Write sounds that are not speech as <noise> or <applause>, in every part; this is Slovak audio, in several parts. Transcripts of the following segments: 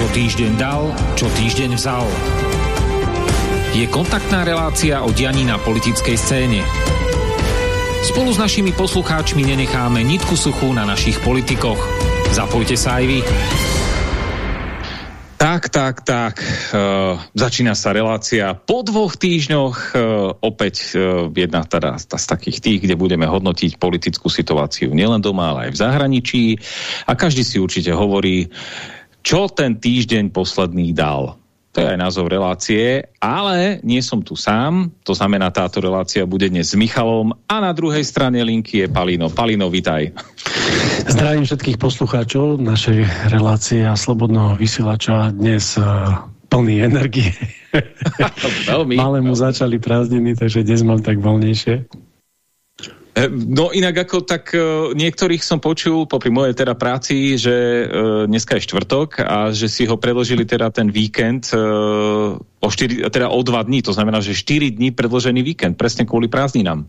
Čo týždeň dal, čo týždeň vzal. Je kontaktná relácia o dianí na politickej scéne. Spolu s našimi poslucháčmi nenecháme nitku suchú na našich politikoch. Zapojte sa aj vy. Tak, tak, tak. Uh, začína sa relácia po dvoch týždňoch. Uh, opäť uh, jedna teda z takých tých, kde budeme hodnotiť politickú situáciu nielen doma, ale aj v zahraničí. A každý si určite hovorí, čo ten týždeň posledný dal. To je aj názov relácie, ale nie som tu sám, to znamená, táto relácia bude dnes s Michalom a na druhej strane linky je Palino. Palino, vitaj. Zdravím všetkých poslucháčov našej relácie a slobodného vysielača dnes uh, plný energie. <laughs> veľmi. Malému začali prázdniny, takže dnes mám tak voľnejšie. E, no inak ako tak uh, niektorých som počul popri mojej teda práci, že uh, dneska je štvrtok a že si ho predložili teda ten víkend o, 4, teda o dva dní, to znamená, že 4 dní predložený víkend, presne kvôli prázdninám.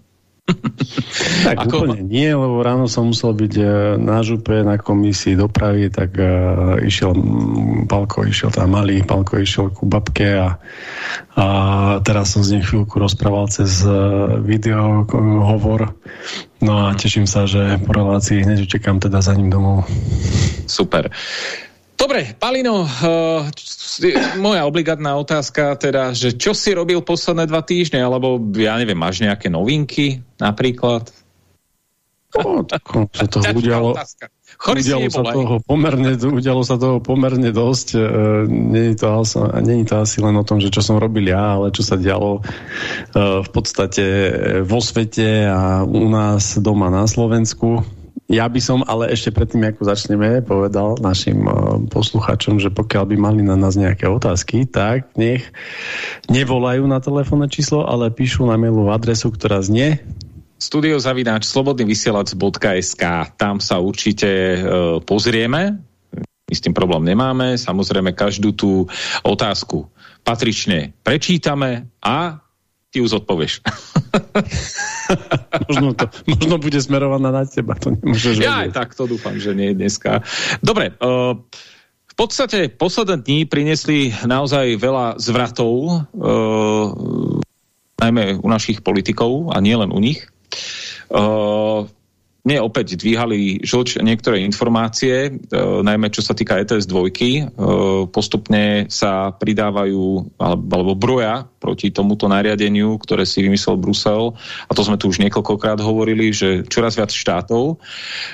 Tak Ako... úplne nie, lebo ráno som musel byť uh, na župe na komisii dopravy, tak uh, išiel Palko, išiel tam malý, Palko išiel ku babke a, a teraz som z nej chvíľku rozprával cez uh, video hovor. No a teším sa, že po relácii hneď utekám teda za ním domov. Super. Dobre, Palino, uh, moja obligátna otázka teda, že čo si robil posledné dva týždne, alebo ja neviem, máš nejaké novinky napríklad? No, tak sa to udialo, udialo sa toho pomerne, udialo sa toho pomerne dosť. E, není to, není to asi len o tom, že čo som robil ja, ale čo sa dialo e, v podstate vo svete a u nás doma na Slovensku. Ja by som ale ešte predtým, ako začneme, povedal našim uh, posluchačom, že pokiaľ by mali na nás nejaké otázky, tak nech nevolajú na telefónne číslo, ale píšu na mailovú adresu, ktorá znie studiozavináč slobodnyvysielac.sk Tam sa určite uh, pozrieme. My s tým problém nemáme. Samozrejme, každú tú otázku patrične prečítame a ty už odpovieš. <laughs> možno, to, možno bude smerovaná na teba, to nemôžeš Ja aj tak to dúfam, že nie dneska. Dobre, uh, v podstate posledné dní priniesli naozaj veľa zvratov, uh, najmä u našich politikov a nielen u nich. Uh, mne opäť dvíhali žlč niektoré informácie, e, najmä čo sa týka ETS 2. E, postupne sa pridávajú alebo, alebo broja proti tomuto nariadeniu, ktoré si vymyslel Brusel. A to sme tu už niekoľkokrát hovorili, že čoraz viac štátov.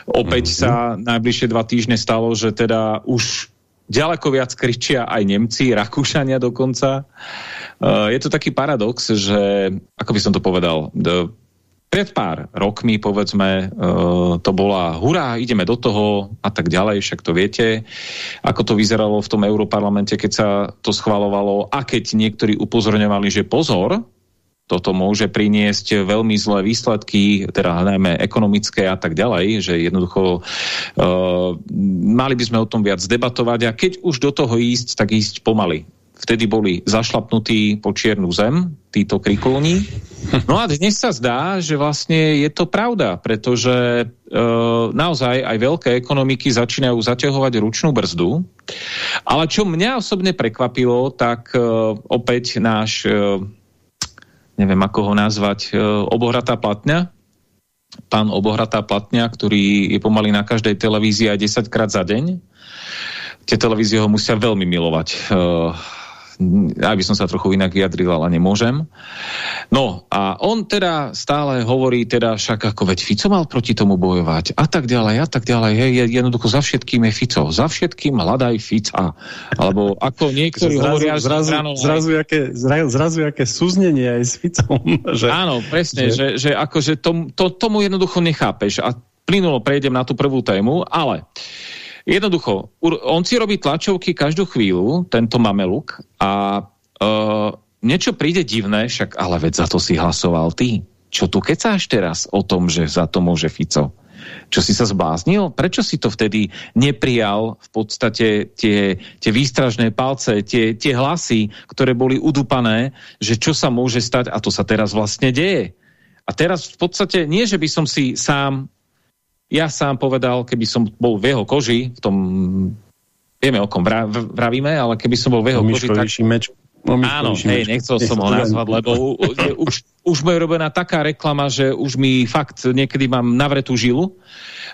Opäť mm -hmm. sa najbližšie dva týždne stalo, že teda už ďaleko viac kričia aj Nemci, Rakúšania dokonca. Uh, je to taký paradox, že, ako by som to povedal, pred pár rokmi, povedzme, uh, to bola hurá, ideme do toho a tak ďalej, však to viete, ako to vyzeralo v tom Európarlamente, keď sa to schvalovalo a keď niektorí upozorňovali, že pozor, toto môže priniesť veľmi zlé výsledky, teda najmä ekonomické a tak ďalej, že jednoducho uh, mali by sme o tom viac debatovať a keď už do toho ísť, tak ísť pomaly vtedy boli zašlapnutí po čiernu zem, títo krikulní. No a dnes sa zdá, že vlastne je to pravda, pretože e, naozaj aj veľké ekonomiky začínajú zaťahovať ručnú brzdu. Ale čo mňa osobne prekvapilo, tak e, opäť náš, e, neviem ako ho nazvať, e, obohratá platňa, pán obohratá platňa, ktorý je pomaly na každej televízii aj 10 krát za deň. Tie televízie ho musia veľmi milovať. E, aby som sa trochu inak vyjadril, ale nemôžem. No a on teda stále hovorí, teda však ako veď Fico mal proti tomu bojovať a tak ďalej, a tak ďalej. Hej, jednoducho za všetkým je Fico. Za všetkým hľadaj Fica. Alebo ako niektorí zrazu, hovoria... Zrazu, ráno, zrazu, jaké, zrazu, zrazu jaké súznenie aj s Ficom. <laughs> Že, Áno, presne, že, že, že akože tom, to, tomu jednoducho nechápeš. A plynulo prejdem na tú prvú tému, ale Jednoducho, on si robí tlačovky každú chvíľu, tento mameluk, a uh, niečo príde divné, však ale veď za to si hlasoval ty. Čo tu kecáš teraz o tom, že za to môže Fico? Čo si sa zbláznil? Prečo si to vtedy neprijal v podstate tie, tie výstražné palce, tie, tie hlasy, ktoré boli udupané, že čo sa môže stať a to sa teraz vlastne deje. A teraz v podstate nie, že by som si sám ja sám povedal, keby som bol v jeho koži, v tom vieme, o kom vravíme, ale keby som bol v jeho koži, tak... meč. Áno, hej, nechcel som ho nazvať, lebo je, už, už bude robená taká reklama, že už mi fakt niekedy mám navretú žilu.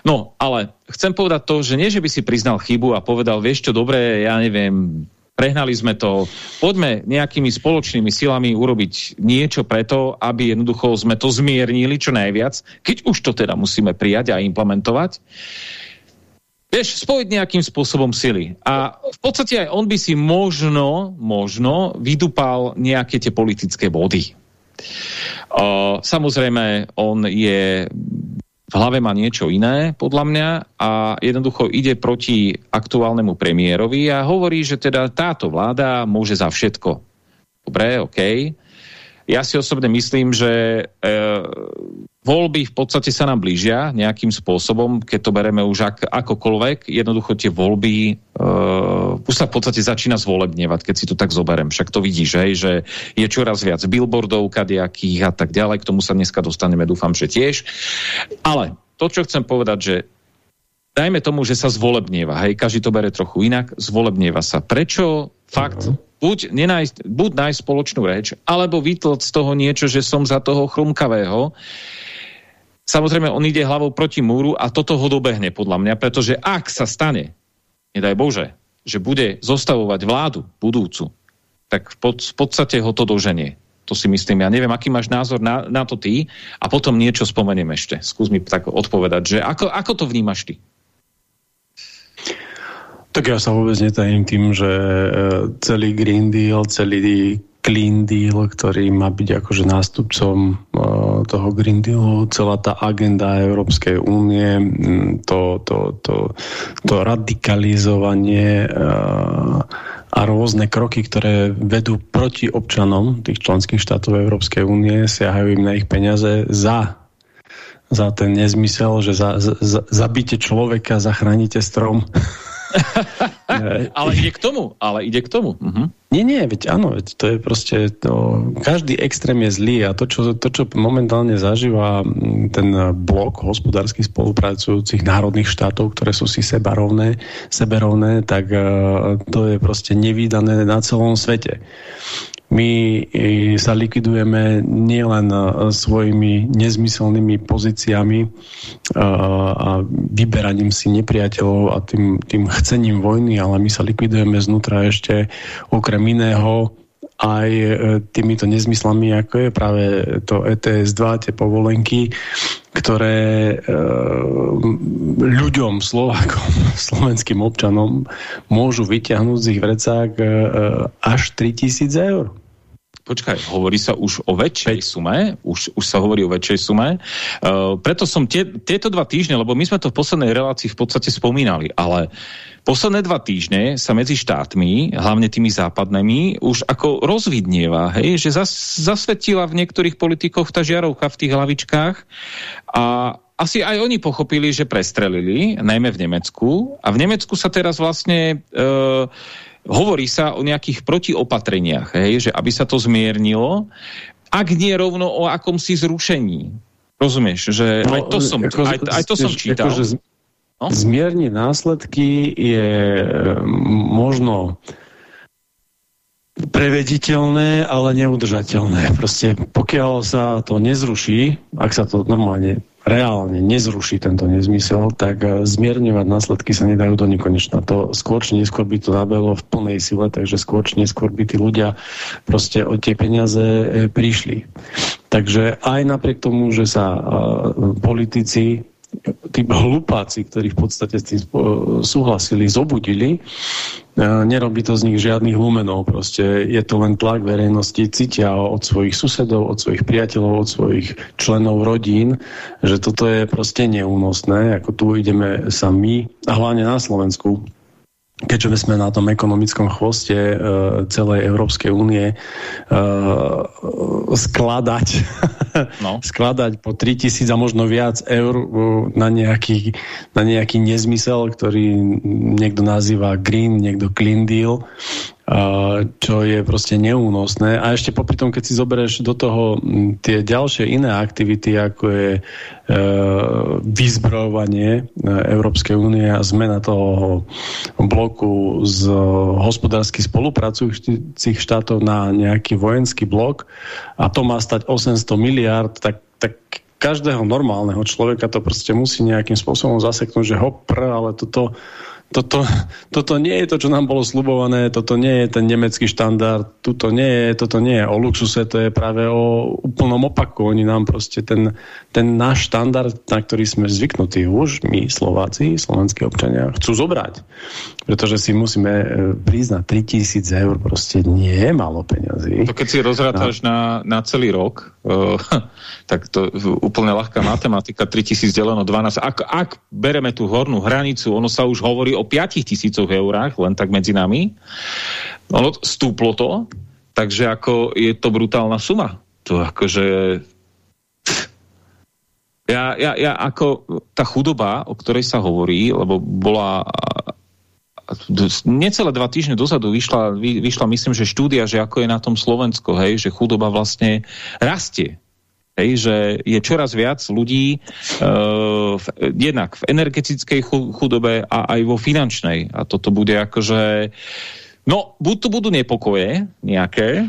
No, ale chcem povedať to, že nie, že by si priznal chybu a povedal, vieš čo, dobre, ja neviem, prehnali sme to, poďme nejakými spoločnými silami urobiť niečo preto, aby jednoducho sme to zmiernili čo najviac, keď už to teda musíme prijať a implementovať. Vieš, spojiť nejakým spôsobom sily. A v podstate aj on by si možno, možno vydupal nejaké tie politické body. Uh, samozrejme, on je v hlave má niečo iné, podľa mňa, a jednoducho ide proti aktuálnemu premiérovi a hovorí, že teda táto vláda môže za všetko. Dobre, OK. Ja si osobne myslím, že e, voľby v podstate sa nám blížia nejakým spôsobom, keď to bereme už ak, akokoľvek. Jednoducho tie voľby uh, už sa v podstate začína zvolebnievať, keď si to tak zoberem. Však to vidíš, hej, že je čoraz viac billboardov, kadejakých a tak ďalej. K tomu sa dneska dostaneme, dúfam, že tiež. Ale to, čo chcem povedať, že dajme tomu, že sa zvolebnieva, hej, každý to bere trochu inak, zvolebnieva sa. Prečo fakt -huh buď, nenájsť, buď nájsť spoločnú reč, alebo vytlť z toho niečo, že som za toho chrumkavého, Samozrejme, on ide hlavou proti múru a toto ho dobehne podľa mňa, pretože ak sa stane, nedaj Bože, že bude zostavovať vládu budúcu, tak v, pod, podstate ho to doženie. To si myslím. Ja neviem, aký máš názor na, na to ty a potom niečo spomeniem ešte. Skús mi tak odpovedať, že ako, ako to vnímaš ty? Tak ja sa vôbec netajím tým, že e, celý Green Deal, celý Clean Deal, ktorý má byť akože nástupcom uh, toho Green Dealu, celá tá agenda Európskej únie, to, to, to, to radikalizovanie uh, a rôzne kroky, ktoré vedú proti občanom tých členských štátov Európskej únie, siahajú im na ich peniaze za za ten nezmysel, že za, za, zabíte človeka, zachránite strom. <laughs> <laughs> ale ide k tomu, ale ide k tomu. Uh -huh. Nie, nie, veď áno, veď to je proste, to, každý extrém je zlý a to čo, to, čo momentálne zažíva ten blok hospodársky spolupracujúcich národných štátov, ktoré sú si seba rovné, seberovné, tak uh, to je proste nevýdané na celom svete my e, sa likvidujeme nielen e, svojimi nezmyselnými pozíciami e, a vyberaním si nepriateľov a tým, tým chcením vojny, ale my sa likvidujeme znútra ešte okrem iného aj týmito nezmyslami, ako je práve to ETS-2, tie povolenky, ktoré ľuďom, Slovákom, <laughs> slovenským občanom môžu vyťahnuť z ich vrecák až 3000 eur počkaj, hovorí sa už o väčšej sume, už, už sa hovorí o väčšej sume, uh, preto som tie, tieto dva týždne, lebo my sme to v poslednej relácii v podstate spomínali, ale posledné dva týždne sa medzi štátmi, hlavne tými západnými, už ako rozvidnieva, hej, že zas, zasvetila v niektorých politikoch tá žiarovka v tých hlavičkách a asi aj oni pochopili, že prestrelili, najmä v Nemecku. A v Nemecku sa teraz vlastne uh, hovorí sa o nejakých protiopatreniach, hej, že aby sa to zmiernilo, ak nie rovno o akomsi zrušení. Rozumieš, že no, aj to som, ako, aj, aj to som čítal. Ako, no? Zmierniť následky je možno prevediteľné, ale neudržateľné. Proste pokiaľ sa to nezruší, ak sa to normálne reálne nezruší tento nezmysel, tak eh, zmierňovať následky sa nedajú do nekonečna. To skôr či neskôr by to nabelo v plnej sile, takže skôr či neskôr by tí ľudia proste o tie peniaze eh, prišli. Takže aj napriek tomu, že sa uh, politici tí hlupáci, ktorí v podstate s tým súhlasili, zobudili, nerobí to z nich žiadnych lumenov. Proste je to len tlak verejnosti, cítia od svojich susedov, od svojich priateľov, od svojich členov rodín, že toto je proste neúnosné, ako tu ideme sa my, a hlavne na Slovensku, keďže sme na tom ekonomickom chvoste uh, celej Európskej únie uh, skladať <laughs> no. skladať po 3000 a možno viac eur uh, na nejaký, na nejaký nezmysel, ktorý niekto nazýva green, niekto clean deal čo je proste neúnosné. A ešte popri tom, keď si zoberieš do toho tie ďalšie iné aktivity, ako je e, vyzbrojovanie e, Európskej únie a zmena toho bloku z hospodársky spolupracujúcich štátov na nejaký vojenský blok a to má stať 800 miliard, tak, tak každého normálneho človeka to proste musí nejakým spôsobom zaseknúť, že hopr, ale toto toto, toto nie je to, čo nám bolo slubované, toto nie je ten nemecký štandard, toto nie je, toto nie je o luxuse, to je práve o úplnom opaku. Oni nám proste ten, ten náš štandard, na ktorý sme zvyknutí už, my Slováci, slovenskí občania, chcú zobrať. Pretože si musíme e, priznať 3000 eur proste nie je málo peňazí. To keď si rozrátaš no. na, na celý rok, uh, <laughs> tak to úplne ľahká matematika, 3000 deleno 12. Ak, ak bereme tú hornú hranicu, ono sa už hovorí o 5 tisícoch eurách, len tak medzi nami. Ono stúplo to, takže ako je to brutálna suma. To akože... Ja, ja, ja ako tá chudoba, o ktorej sa hovorí, lebo bola necelé dva týždne dozadu vyšla, vyšla myslím, že štúdia, že ako je na tom Slovensko, hej, že chudoba vlastne rastie. Hej, že je čoraz viac ľudí uh, v, jednak v energetickej chudobe a aj vo finančnej. A toto bude akože... No, buď tu budú nepokoje nejaké,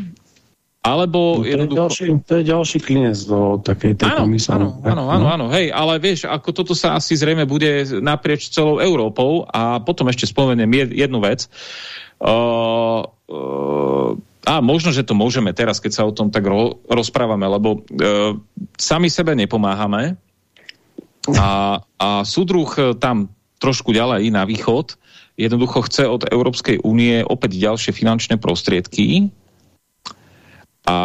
alebo no, to, jednoducho... je ďalší, to je ďalší klinec do takej tej áno, áno, áno, áno, áno, hej, ale vieš, ako toto sa asi zrejme bude naprieč celou Európou a potom ešte spomeniem jednu vec. Uh, uh, a možno, že to môžeme teraz, keď sa o tom tak ro rozprávame, lebo e, sami sebe nepomáhame a, a súdruh e, tam trošku ďalej na východ jednoducho chce od Európskej únie opäť ďalšie finančné prostriedky a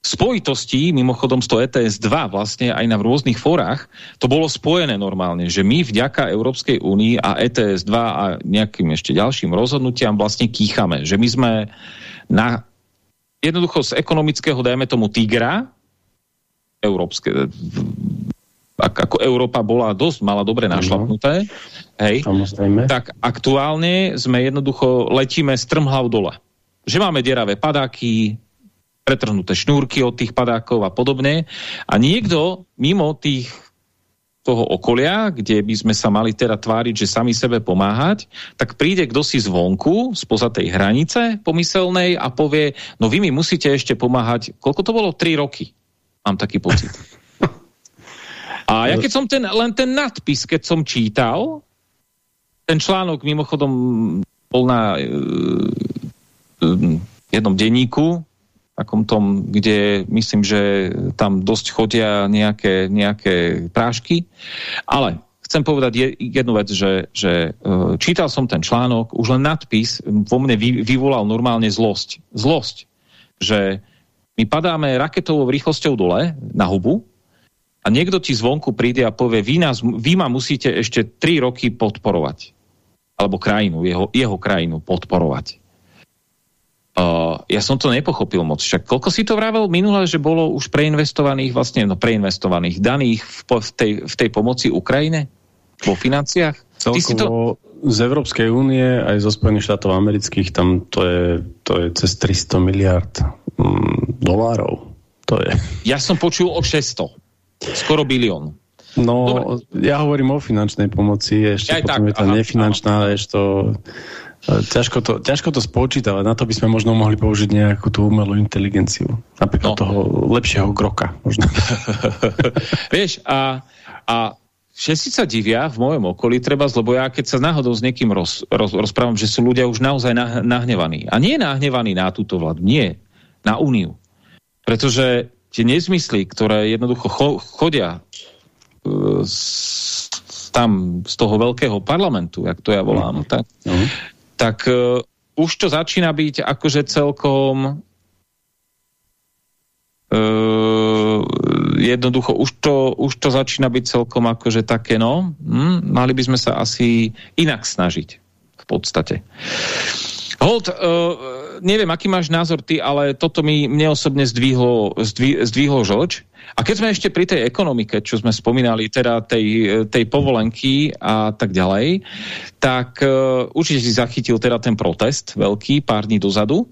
spojitosti, mimochodom z toho ETS 2 vlastne aj na rôznych forách, to bolo spojené normálne, že my vďaka Európskej únii a ETS 2 a nejakým ešte ďalším rozhodnutiam vlastne kýchame, že my sme na jednoducho z ekonomického, dajme tomu tigra, európske, ako Európa bola dosť, mala dobre našlapnuté, hej, tak aktuálne sme jednoducho letíme strmhlav dole. Že máme deravé padáky, pretrhnuté šnúrky od tých padákov a podobne. A niekto mimo tých toho okolia, kde by sme sa mali teda tváriť, že sami sebe pomáhať, tak príde kto si zvonku, spoza tej hranice pomyselnej a povie, no vy mi musíte ešte pomáhať, koľko to bolo? 3 roky. Mám taký pocit. A ja keď som ten, len ten nadpis, keď som čítal, ten článok mimochodom bol na uh, jednom denníku, takom tom, kde myslím, že tam dosť chodia nejaké, nejaké prášky. Ale chcem povedať jednu vec, že, že e, čítal som ten článok, už len nadpis vo mne vy, vyvolal normálne zlosť. Zlosť, že my padáme raketovou rýchlosťou dole na hubu a niekto ti zvonku príde a povie, vy, nás, vy ma musíte ešte 3 roky podporovať. Alebo krajinu, jeho, jeho krajinu podporovať. Uh, ja som to nepochopil moc. Však koľko si to vravel minule, že bolo už preinvestovaných, vlastne no preinvestovaných daných v, v, tej, v tej pomoci Ukrajine? Vo financiách? Celkovo Ty si to... z Európskej únie aj zo Spojených štátov amerických tam to je, to je cez 300 miliard mm, dolárov. To je. Ja som počul o 600. Skoro bilión. No, Dobre. ja hovorím o finančnej pomoci, ešte ja potom tak, je tá aha, nefinančná, aha. ešte to Ťažko to, ťažko to spočítavať, na to by sme možno mohli použiť nejakú tú umelú inteligenciu. Napríklad no. toho lepšieho kroka. Možno. <laughs> Vieš, a, a všetci sa divia v mojom okolí, treba, lebo ja keď sa náhodou s niekým roz, roz, rozprávam, že sú ľudia už naozaj nah, nahnevaní. A nie nahnevaní na túto vládu, nie, na úniu. Pretože tie nezmysly, ktoré jednoducho cho, chodia z, tam z toho veľkého parlamentu, jak to ja volám, tak, uh tak uh, už to začína byť akože celkom uh, jednoducho už to, už to začína byť celkom akože také no, hm, mali by sme sa asi inak snažiť v podstate. Hold, uh, neviem, aký máš názor ty, ale toto mi mne osobne zdvihlo, zdvi, zdvihlo žoč. A keď sme ešte pri tej ekonomike, čo sme spomínali, teda tej, tej povolenky a tak ďalej, tak uh, určite si zachytil teda ten protest veľký pár dní dozadu.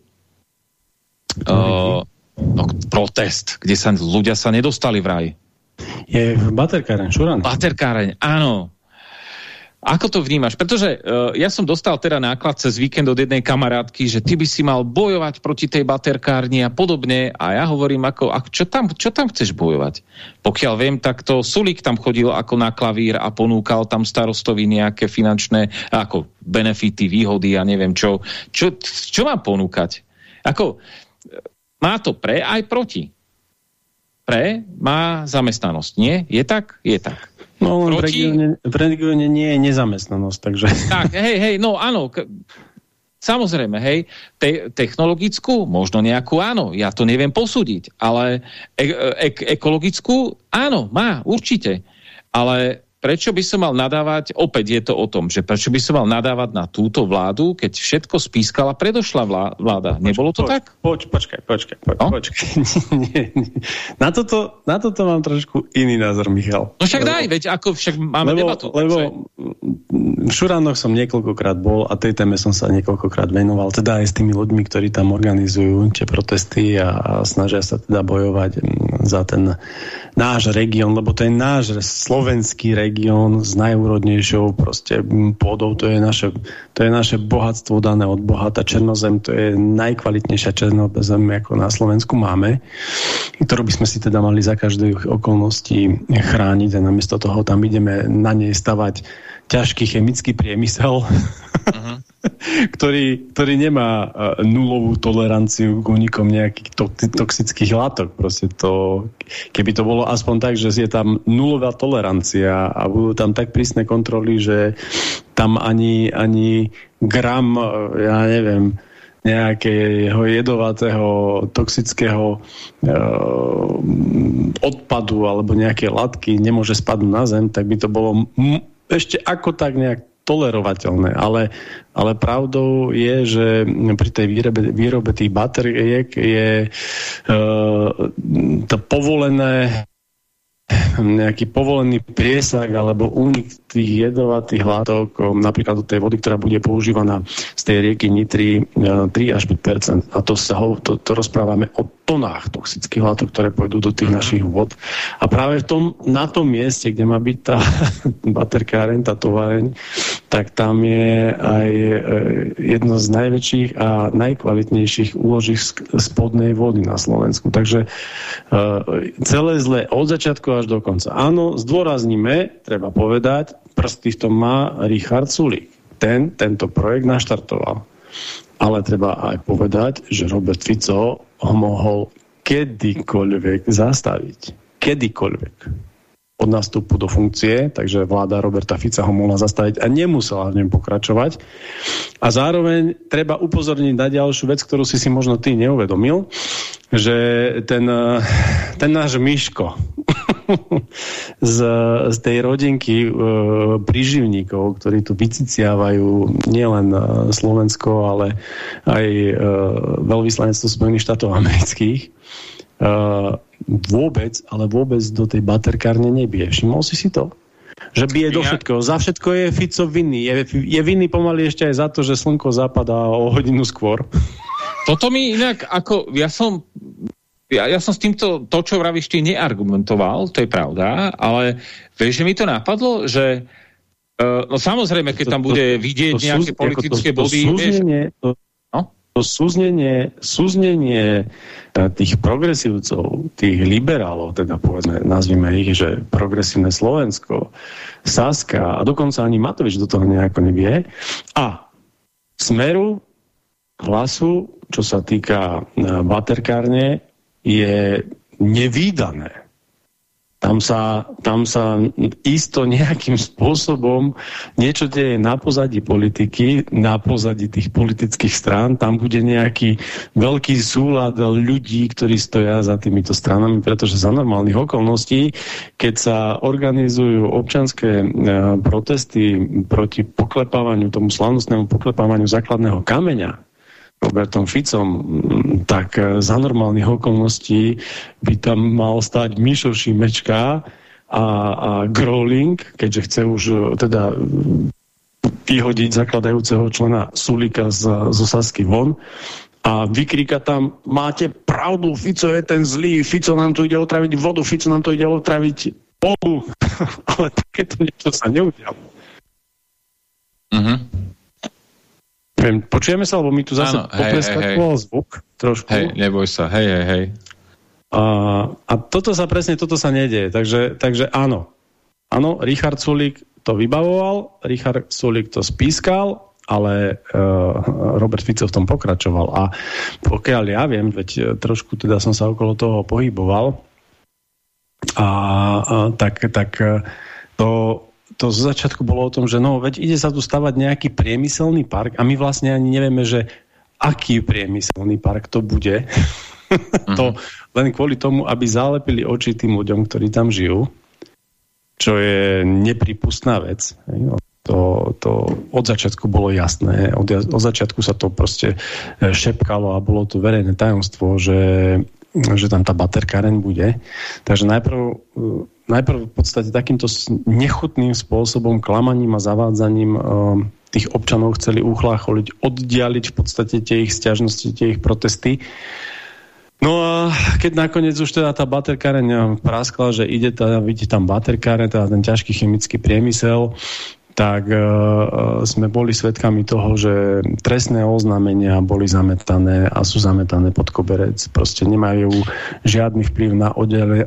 Uh, no, protest, kde sa ľudia sa nedostali v raj. Je v baterkáreň, Šuran. Baterkáreň, áno. Ako to vnímaš? Pretože uh, ja som dostal teda náklad cez víkend od jednej kamarátky, že ty by si mal bojovať proti tej baterkárni a podobne. A ja hovorím, ako, ako, čo, tam, čo tam chceš bojovať? Pokiaľ viem, tak to Sulik tam chodil ako na klavír a ponúkal tam starostovi nejaké finančné ako benefity, výhody a neviem čo. Čo, čo mám ponúkať? Ako, má to pre aj proti. Pre má zamestnanosť, nie? Je tak? Je tak. No len Proti... v, regióne, v regióne nie je nezamestnanosť, takže... Tak, hej, hej, no áno, samozrejme, hej, te technologickú, možno nejakú áno, ja to neviem posúdiť, ale e e ekologickú áno, má, určite. Ale prečo by som mal nadávať, opäť je to o tom, že prečo by som mal nadávať na túto vládu, keď všetko spískala predošla vláda. Poč, Nebolo to poč, tak? Poč, počkaj, počkaj, poč, no? počkaj. <laughs> nie, nie. Na, toto, na toto mám trošku iný názor, Michal. No však lebo, daj, veď ako však máme lebo, debatu. Lebo v Šuránoch som niekoľkokrát bol a tej téme som sa niekoľkokrát venoval, teda aj s tými ľuďmi, ktorí tam organizujú tie protesty a, a snažia sa teda bojovať za ten náš región, lebo to je náš slovenský región s najúrodnejšou proste pôdou, to je naše, to je naše bohatstvo dané od Boha, tá Černozem, to je najkvalitnejšia Černozem, ako na Slovensku máme, ktorú by sme si teda mali za každých okolností chrániť a namiesto toho tam ideme na nej stavať ťažký chemický priemysel, uh <laughs> -huh. ktorý, ktorý nemá e, nulovú toleranciu k únikom nejakých to, toxických látok. Proste to, keby to bolo aspoň tak, že je tam nulová tolerancia a budú tam tak prísne kontroly, že tam ani, ani gram, e, ja neviem, nejakého jedovatého, toxického e, odpadu alebo nejaké látky nemôže spadnúť na zem, tak by to bolo ešte ako tak nejak tolerovateľné, ale, ale pravdou je, že pri tej výrobe, výrobe tých bateriek je uh, to povolené nejaký povolený priesah alebo únik tých jedovatých látok, napríklad do tej vody, ktorá bude používaná z tej rieky Nitry 3 e, až 5% A to, sa ho, to, to rozprávame o tonách toxických látok, ktoré pôjdu do tých mm -hmm. našich vod. A práve v tom, na tom mieste, kde má byť tá <laughs> baterkáreň, tá továreň, tak tam je aj e, jedno z najväčších a najkvalitnejších úložisk spodnej vody na Slovensku. Takže uh, celé zle od začiatku až do konca. Áno, zdôrazníme, treba povedať, prsty v tom má Richard Sulik. Ten tento projekt naštartoval. Ale treba aj povedať, že Robert Fico ho mohol kedykoľvek zastaviť. Kedykoľvek od nástupu do funkcie, takže vláda Roberta Fica ho mohla zastaviť a nemusela v ňom pokračovať. A zároveň treba upozorniť na ďalšiu vec, ktorú si si možno ty neuvedomil, že ten, ten náš Miško <laughs> z, z tej rodinky e, príživníkov, ktorí tu vyciciavajú nielen e, Slovensko, ale aj e, veľvyslanectvo Spojených štátov amerických, e, vôbec, ale vôbec do tej baterkárne nebije. Všimol si si to? Že bije do všetkoho. Za všetko je Fico vinný. Je, je vinný pomaly ešte aj za to, že slnko zapadá o hodinu skôr. Toto mi inak, ako ja som ja, ja som s týmto, to, čo vravíš, ty neargumentoval, to je pravda, ale vieš, že mi to napadlo, že uh, no samozrejme, keď tam bude vidieť to, to, nejaké to, politické to, to, body, vieš, to, no? to súznenie, súznenie e, tých progresívcov, tých liberálov, teda povedzme, nazvime ich, že progresívne Slovensko, Saska a dokonca ani Matovič do toho nejako nevie. A Smeru, hlasu, čo sa týka e, baterkárne, je nevýdané. Tam sa, tam sa isto nejakým spôsobom niečo deje na pozadí politiky, na pozadí tých politických strán. Tam bude nejaký veľký súlad ľudí, ktorí stoja za týmito stranami, pretože za normálnych okolností, keď sa organizujú občanské e, protesty proti poklepávaniu, tomu slavnostnému poklepávaniu základného kameňa, Robertom Ficom, tak za normálnych okolností by tam mal stať Mišo Šimečka a, a Growling, keďže chce už teda vyhodiť zakladajúceho člena Sulika z, z Sasky von a vykríka tam, máte pravdu, Fico je ten zlý, Fico nám tu ide otraviť vodu, Fico nám tu ide otraviť polu. <laughs> Ale takéto niečo sa neudialo. Mhm. Uh -huh. Viem, počujeme sa, lebo mi tu zase potleskakoval zvuk trošku. Hej, neboj sa, hej, hej, hej. A, a toto sa presne, toto sa nedieje. Takže, takže áno. Áno, Richard Sulik to vybavoval, Richard Sulik to spískal, ale uh, Robert Fico v tom pokračoval. A pokiaľ ja viem, veď e, trošku teda som sa okolo toho pohyboval, a, a tak, tak e, to, to z začiatku bolo o tom, že no, veď ide sa tu stavať nejaký priemyselný park a my vlastne ani nevieme, že aký priemyselný park to bude. <laughs> to mhm. len kvôli tomu, aby zalepili oči tým ľuďom, ktorí tam žijú, čo je nepripustná vec. To, to od začiatku bolo jasné. Od, od začiatku sa to proste e, šepkalo a bolo to verejné tajomstvo, že, že tam tá baterkáreň bude. Takže najprv, e, najprv v podstate takýmto nechutným spôsobom, klamaním a zavádzaním e, tých občanov chceli uchlácholiť, oddialiť v podstate tie ich stiažnosti, tie ich protesty. No a keď nakoniec už teda tá baterkáreň praskla, že ide teda, vidíte tam baterkáreň, teda ten ťažký chemický priemysel, tak uh, sme boli svedkami toho, že trestné oznámenia boli zametané a sú zametané pod koberec. Proste nemajú žiadny vplyv na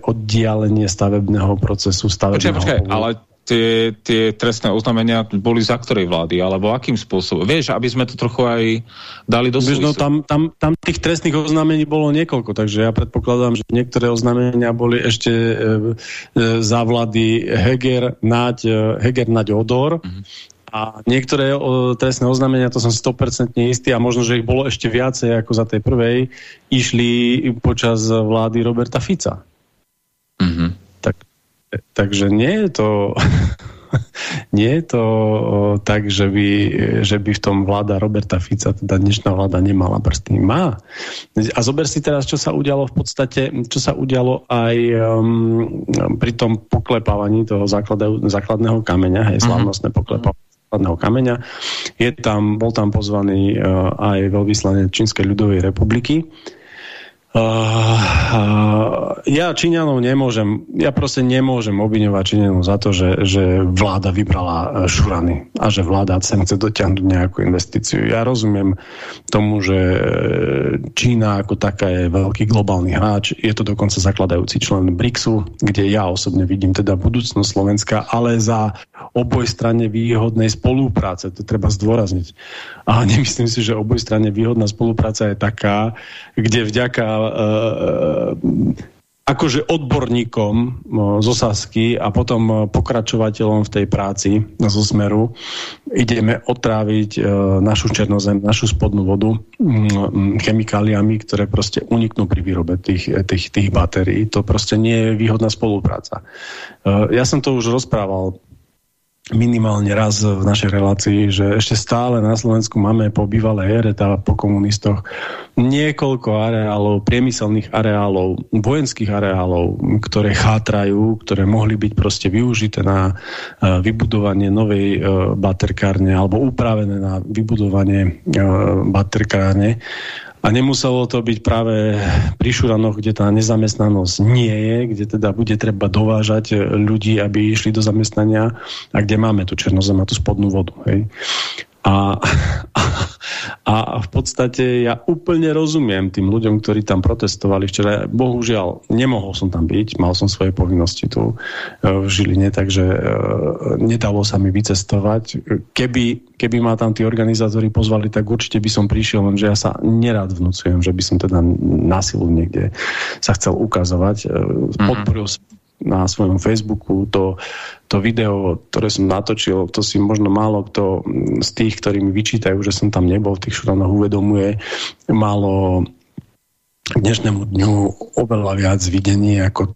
oddialenie stavebného procesu. Stavebného počkaj, počkaj, ale tie, tie trestné oznámenia boli za ktorej vlády, alebo akým spôsobom? Vieš, aby sme to trochu aj dali do Vieš, no, tam, tam, tam tých trestných oznámení bolo niekoľko, takže ja predpokladám, že niektoré oznámenia boli ešte e, e, za vlády Heger, Naď, e, Heger, Naď, Odor, mm -hmm. A niektoré o, trestné oznámenia, to som 100% istý a možno, že ich bolo ešte viacej ako za tej prvej, išli počas vlády Roberta Fica. Mm -hmm. Tak Takže nie je to, <laughs> nie je to tak, že by, že by v tom vláda Roberta Fica, teda dnešná vláda nemala prsty. Má. A zober si teraz, čo sa udialo v podstate, čo sa udialo aj um, pri tom poklepávaní toho základného kameňa, hej, mhm. slavnostné poklepávanie základného kameňa. Je tam, bol tam pozvaný uh, aj veľvyslanec Čínskej ľudovej republiky, Uh, ja Číňanov nemôžem, ja proste nemôžem obviňovať Číňanov za to, že, že vláda vybrala e, šurany a že vláda sem chce dotiahnuť nejakú investíciu. Ja rozumiem tomu, že Čína ako taká je veľký globálny hráč, je to dokonca zakladajúci člen BRICSu, kde ja osobne vidím teda budúcnosť Slovenska, ale za obojstranne výhodnej spolupráce, to treba zdôrazniť. A nemyslím si, že obojstranne výhodná spolupráca je taká, kde vďaka uh, akože odborníkom zo Sasky a potom pokračovateľom v tej práci zo Smeru ideme otráviť našu černozem, našu spodnú vodu chemikáliami, ktoré proste uniknú pri výrobe tých, tých, tých batérií. To proste nie je výhodná spolupráca. Ja som to už rozprával minimálne raz v našej relácii, že ešte stále na Slovensku máme po bývalej ére, tá po komunistoch, niekoľko areálov, priemyselných areálov, vojenských areálov, ktoré chátrajú, ktoré mohli byť proste využité na uh, vybudovanie novej uh, baterkárne alebo upravené na vybudovanie uh, baterkárne a nemuselo to byť práve pri Šuranoch, kde tá nezamestnanosť nie je, kde teda bude treba dovážať ľudí, aby išli do zamestnania a kde máme tu černozem a tú spodnú vodu. Hej. A, a, <laughs> a v podstate ja úplne rozumiem tým ľuďom, ktorí tam protestovali včera. Bohužiaľ, nemohol som tam byť, mal som svoje povinnosti tu e, v Žiline, takže e, nedalo sa mi vycestovať. Keby, keby ma tam tí organizátori pozvali, tak určite by som prišiel, lenže ja sa nerad vnúcujem, že by som teda násilu niekde sa chcel ukazovať. Mm -hmm. Podporil som na svojom Facebooku to, to video, ktoré som natočil, to si možno málo kto z tých, ktorí mi vyčítajú, že som tam nebol v tých šuranoch, uvedomuje, malo k dnešnému dňu oveľa viac videní ako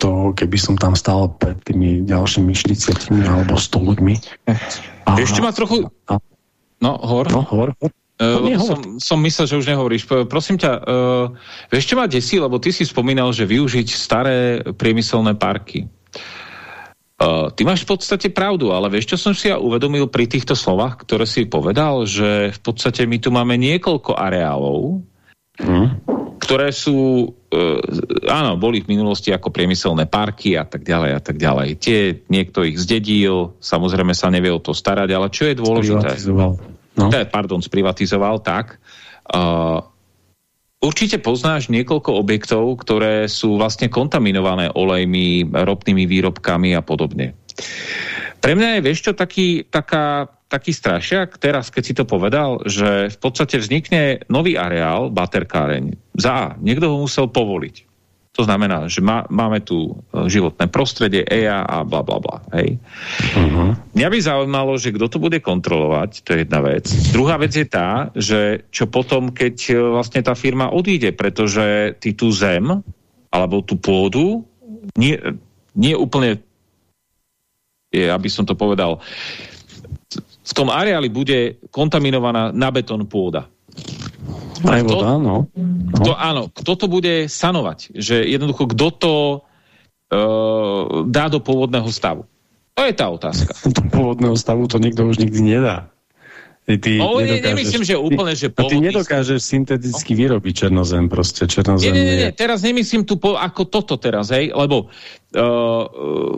to, keby som tam stál pred tými ďalšími 40 alebo 100 ľuďmi. A, Ešte ma trochu... A, no, hor. No, hor. Uh, som, som myslel, že už nehovoríš. Prosím ťa, uh, vieš, čo ma desí, lebo ty si spomínal, že využiť staré priemyselné parky. Uh, ty máš v podstate pravdu, ale vieš, čo som si ja uvedomil pri týchto slovách, ktoré si povedal, že v podstate my tu máme niekoľko areálov, hmm. ktoré sú, uh, áno, boli v minulosti ako priemyselné parky a tak ďalej a tak ďalej. Tie, niekto ich zdedil, samozrejme sa nevie o to starať, ale čo je dôležité? no. pardon, sprivatizoval, tak uh, určite poznáš niekoľko objektov, ktoré sú vlastne kontaminované olejmi, ropnými výrobkami a podobne. Pre mňa je, vieš čo, taký, taká, taký strašiak, teraz keď si to povedal, že v podstate vznikne nový areál, baterkáreň. Za A, niekto ho musel povoliť. To znamená, že má, máme tu e, životné prostredie, EA a bla bla bla. Hej. Uh mhm. -huh. Mňa by zaujímalo, že kto to bude kontrolovať, to je jedna vec. Druhá vec je tá, že čo potom, keď e, vlastne tá firma odíde, pretože ty tú zem, alebo tú pôdu, nie, nie úplne, je, aby som to povedal, v tom areáli bude kontaminovaná na betón pôda. Aj kto, voda, no. Kto, áno, kto to bude sanovať? Že jednoducho, kto to uh, dá do pôvodného stavu? To je tá otázka. <laughs> Do pôvodného stavu to nikto už nikdy nedá. Ty no, nemyslím, že úplne, že pôvodný... Ty nedokážeš synteticky no. vyrobiť černozem, proste černozem. Nie, nie, nie, nie. teraz nemyslím tu po, ako toto teraz, hej, lebo uh,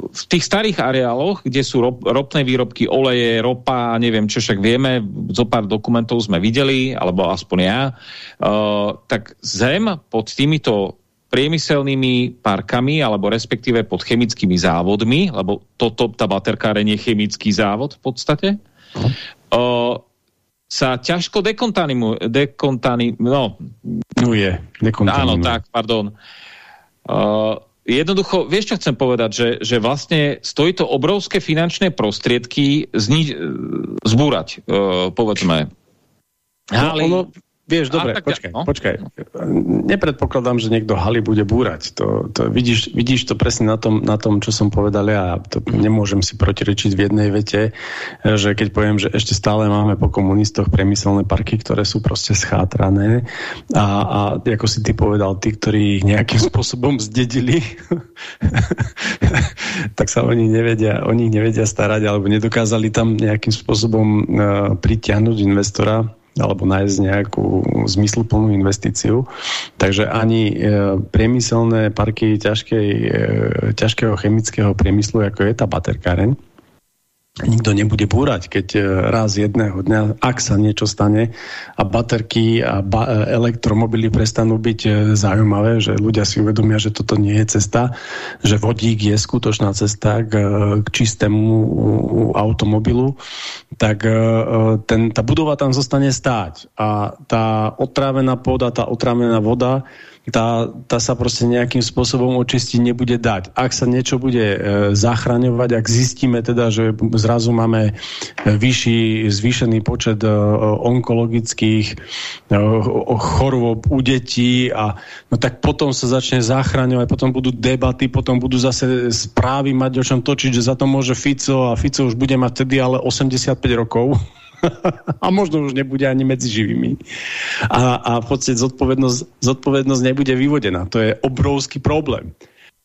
v tých starých areáloch, kde sú rop, ropné výrobky, oleje, ropa, neviem čo, však vieme, zo pár dokumentov sme videli, alebo aspoň ja, uh, tak zem pod týmito priemyselnými parkami, alebo respektíve pod chemickými závodmi, lebo toto, tá baterkáreň je chemický závod v podstate, uh, sa ťažko dekontaminuje. Dekontani, no, je, Áno, tak, pardon. Uh, jednoducho, vieš, čo chcem povedať, že, že vlastne stojí to obrovské finančné prostriedky zni zbúrať, uh, povedzme. No, ono, Vieš, dobre, tak, počkaj, no? počkaj. Nepredpokladám, že niekto haly bude búrať. To, to, vidíš, vidíš to presne na tom, na tom, čo som povedal ja. To nemôžem si protirečiť v jednej vete, že keď poviem, že ešte stále máme po komunistoch priemyselné parky, ktoré sú proste schátrané a, a ako si ty povedal, tí, ktorí ich nejakým <laughs> spôsobom zdedili, <laughs> tak sa oni nevedia, oni nevedia starať alebo nedokázali tam nejakým spôsobom uh, pritiahnuť investora alebo nájsť nejakú zmysluplnú investíciu. Takže ani e, priemyselné parky ťažkej, e, ťažkého chemického priemyslu, ako je tá baterkáreň, nikto nebude búrať, keď e, raz jedného dňa, ak sa niečo stane a baterky a ba e, elektromobily prestanú byť e, zaujímavé, že ľudia si uvedomia, že toto nie je cesta, že vodík je skutočná cesta k, k čistému automobilu, tak ten, tá budova tam zostane stáť. A tá otrávená pôda, tá otrávená voda tá, tá sa proste nejakým spôsobom očistiť nebude dať. Ak sa niečo bude e, zachraňovať, ak zistíme teda, že zrazu máme e, vyšší, zvýšený počet e, onkologických e, chorôb u detí a no tak potom sa začne zachraňovať, potom budú debaty, potom budú zase správy mať o čom točiť, že za to môže Fico a Fico už bude mať tedy ale 85 rokov a možno už nebude ani medzi živými. A, a v podstate zodpovednosť, zodpovednosť nebude vyvodená. To je obrovský problém.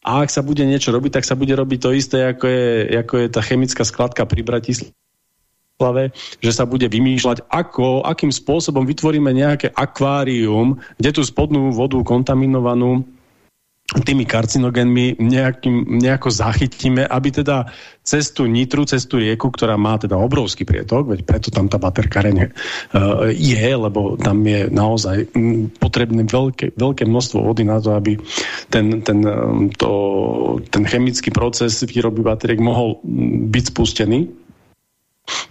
A ak sa bude niečo robiť, tak sa bude robiť to isté, ako je, ako je tá chemická skladka pri Bratislave, že sa bude vymýšľať, ako, akým spôsobom vytvoríme nejaké akvárium, kde tú spodnú vodu kontaminovanú tými karcinogénmi nejakým, nejako zachytíme, aby teda cez Nitru, cez tú rieku, ktorá má teda obrovský prietok, veď preto tam tá baterkareň uh, je, lebo tam je naozaj potrebné veľké, veľké množstvo vody na to, aby ten, ten, to, ten chemický proces výroby bateriek mohol byť spustený.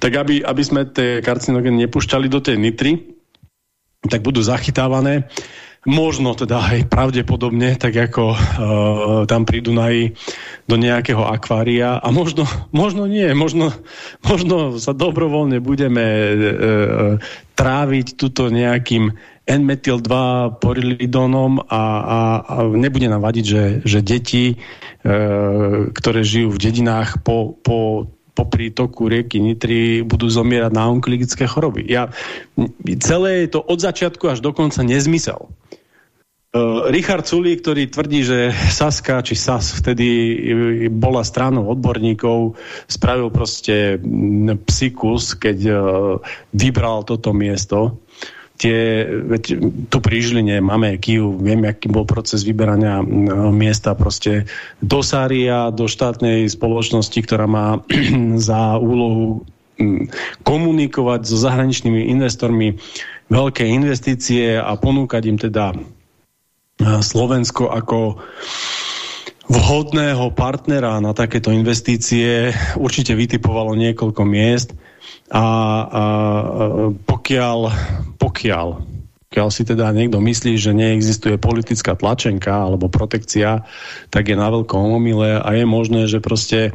Tak aby, aby sme tie karcinogény nepúšťali do tej Nitry, tak budú zachytávané možno teda aj pravdepodobne, tak ako uh, tam pri Dunaji do nejakého akvária a možno, možno nie, možno, možno sa dobrovoľne budeme uh, tráviť tuto nejakým N-metyl-2 porilidonom a, a, a nebude nám vadiť, že, že deti, uh, ktoré žijú v dedinách po, po popri toku rieky Nitry budú zomierať na onkologické choroby. Ja, celé je to od začiatku až do konca nezmysel. Uh, Richard Sulík, ktorý tvrdí, že Saska či SAS vtedy bola stranou odborníkov, spravil proste psikus, keď uh, vybral toto miesto. Tie, veď tu pri Žiline máme Kiu, viem, aký bol proces vyberania miesta proste do Sária, do štátnej spoločnosti, ktorá má <clears throat> za úlohu komunikovať so zahraničnými investormi veľké investície a ponúkať im teda Slovensko ako vhodného partnera na takéto investície. Určite vytipovalo niekoľko miest a, a pokiaľ, pokiaľ, pokiaľ si teda niekto myslí, že neexistuje politická tlačenka alebo protekcia, tak je na veľkom omyle a je možné, že proste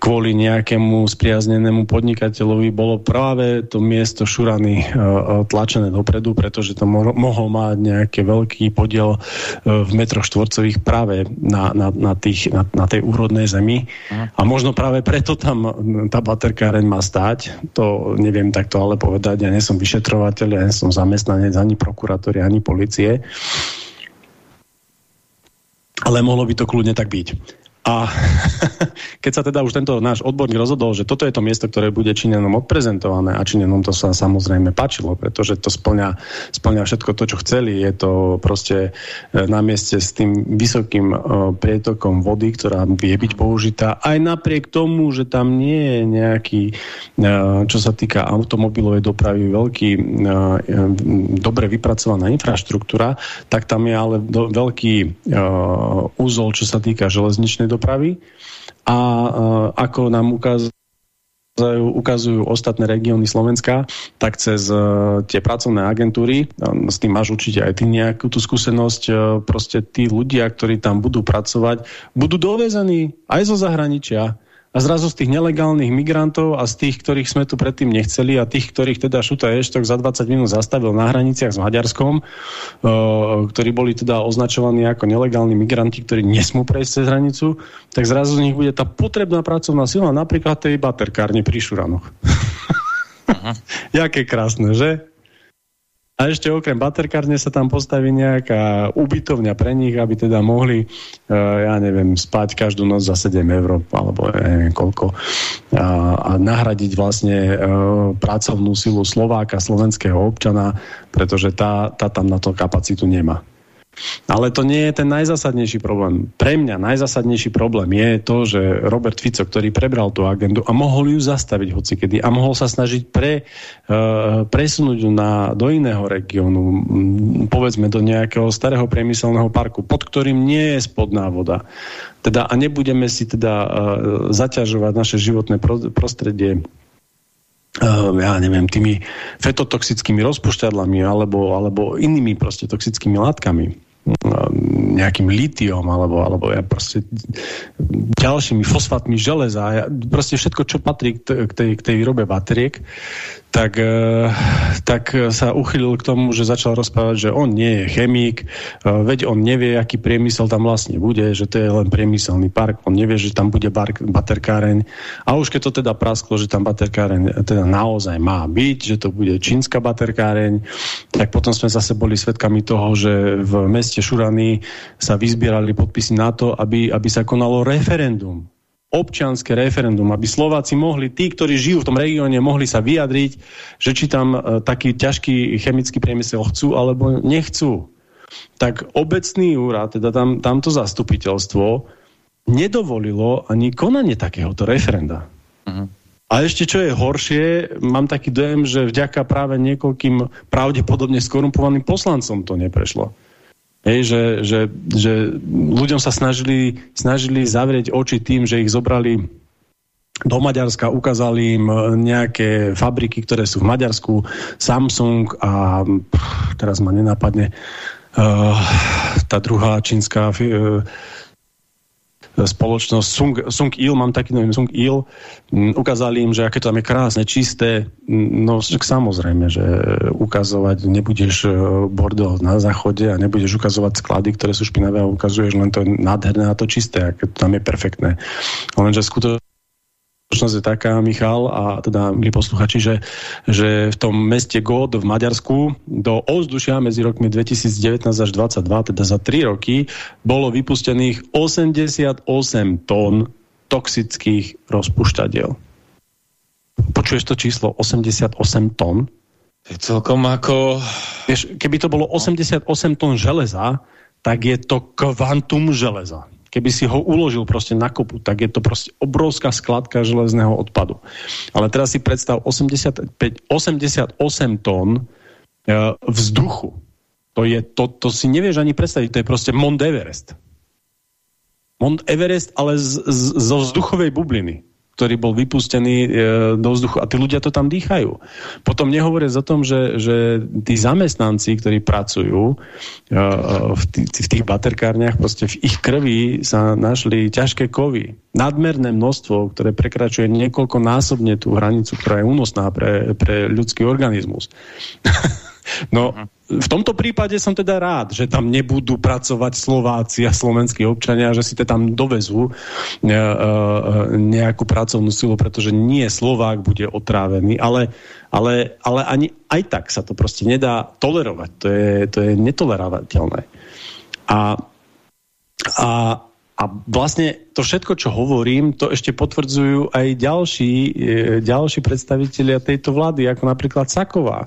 kvôli nejakému spriaznenému podnikateľovi bolo práve to miesto Šurany uh, tlačené dopredu, pretože to mo mohol mať nejaký veľký podiel uh, v metroch štvorcových práve na, na, na, tých, na, na tej úrodnej zemi. Aha. A možno práve preto tam tá baterkáreň má stáť. To neviem takto ale povedať. Ja nie som vyšetrovateľ, ja nie som zamestnanec ani prokurátori, ani policie. Ale mohlo by to kľudne tak byť. A <laughs> keď sa teda už tento náš odborník rozhodol, že toto je to miesto, ktoré bude Číňanom odprezentované a Číňanom to sa samozrejme páčilo, pretože to splňa, splňa všetko to, čo chceli. Je to proste e, na mieste s tým vysokým uh, prietokom vody, ktorá vie byť použitá aj napriek tomu, že tam nie je nejaký, uh, čo sa týka automobilovej dopravy, veľký, dobre vypracovaná infraštruktúra, tak tam je ale veľký úzol, čo sa týka železničnej dopravy a ako nám ukazujú ukazujú ostatné regióny Slovenska, tak cez uh, tie pracovné agentúry, s tým máš určite aj ty nejakú tú skúsenosť, uh, proste tí ľudia, ktorí tam budú pracovať, budú dovezení aj zo zahraničia a zrazu z tých nelegálnych migrantov a z tých, ktorých sme tu predtým nechceli a tých, ktorých teda Šuta Eštok za 20 minút zastavil na hraniciach s Maďarskom, uh, ktorí boli teda označovaní ako nelegálni migranti, ktorí nesmú prejsť cez hranicu, tak zrazu z nich bude tá potrebná pracovná sila napríklad tej baterkárne pri Šuranoch. <laughs> Jaké krásne, že? A ešte okrem baterkárne sa tam postaví nejaká ubytovňa pre nich, aby teda mohli, uh, ja neviem, spať každú noc za 7 eur, alebo neviem koľko, a, a nahradiť vlastne uh, pracovnú silu Slováka, slovenského občana, pretože tá, tá tam na to kapacitu nemá. Ale to nie je ten najzásadnejší problém. Pre mňa najzásadnejší problém je to, že Robert Fico, ktorý prebral tú agendu a mohol ju zastaviť hocikedy a mohol sa snažiť pre, uh, presunúť na, do iného regiónu, povedzme do nejakého starého priemyselného parku, pod ktorým nie je spodná voda. Teda, a nebudeme si teda uh, zaťažovať naše životné prostredie ja neviem, tými fetotoxickými rozpušťadlami alebo, alebo inými proste toxickými látkami nejakým litiom alebo, alebo ja proste ďalšími fosfátmi železa. Ja, proste všetko, čo patrí k tej, k tej výrobe bateriek tak, e, tak sa uchylil k tomu, že začal rozprávať, že on nie je chemík, e, veď on nevie, aký priemysel tam vlastne bude, že to je len priemyselný park, on nevie, že tam bude bar, baterkáreň. A už keď to teda prasklo, že tam baterkáreň teda naozaj má byť, že to bude čínska baterkáreň, tak potom sme zase boli svedkami toho, že v meste Šurany sa vyzbierali podpisy na to, aby, aby sa konalo referendum občianské referendum, aby Slováci mohli, tí, ktorí žijú v tom regióne, mohli sa vyjadriť, že či tam e, taký ťažký chemický priemysel chcú alebo nechcú. Tak obecný úrad, teda tam, tamto zastupiteľstvo, nedovolilo ani konanie takéhoto referenda. Uh -huh. A ešte čo je horšie, mám taký dojem, že vďaka práve niekoľkým pravdepodobne skorumpovaným poslancom to neprešlo. Hej, že, že, že ľuďom sa snažili, snažili zavrieť oči tým, že ich zobrali do Maďarska, ukázali im nejaké fabriky, ktoré sú v Maďarsku, Samsung a pff, teraz ma nenapadne uh, tá druhá čínska uh, spoločnosť Sung, Sung Il, mám taký neviem, Sung Il, m, ukázali im, že aké to tam je krásne, čisté, no samozrejme, že ukazovať nebudeš e, bordel na záchode a nebudeš ukazovať sklady, ktoré sú špinavé a ukazuješ len to nádherné a to čisté, aké to tam je perfektné. Lenže skutočne skutočnosť je taká, Michal, a teda milí posluchači, že, že v tom meste God v Maďarsku do ovzdušia medzi rokmi 2019 až 2022, teda za 3 roky, bolo vypustených 88 tón toxických rozpuštadiel. Počuješ to číslo 88 tón? Je celkom ako... Vieš, keby to bolo 88 tón železa, tak je to kvantum železa keby si ho uložil proste na kopu, tak je to proste obrovská skladka železného odpadu. Ale teraz si predstav 85, 88 tón e, vzduchu. To, je, to, to si nevieš ani predstaviť, to je proste Mont Everest. Mont Everest, ale z, z, zo vzduchovej bubliny ktorý bol vypustený e, do vzduchu a tí ľudia to tam dýchajú. Potom nehovoria o tom, že, že tí zamestnanci, ktorí pracujú e, v, v tých baterkárniach, proste v ich krvi sa našli ťažké kovy. Nadmerné množstvo, ktoré prekračuje niekoľkonásobne tú hranicu, ktorá je únosná pre, pre ľudský organizmus. <laughs> no, -huh v tomto prípade som teda rád, že tam nebudú pracovať Slováci a slovenskí občania, že si to tam dovezú e, e, nejakú pracovnú silu, pretože nie Slovák bude otrávený, ale, ale, ale ani aj tak sa to proste nedá tolerovať. To je, to je netolerovateľné. A, a, a vlastne to všetko, čo hovorím, to ešte potvrdzujú aj ďalší, e, ďalší predstavitelia tejto vlády, ako napríklad Saková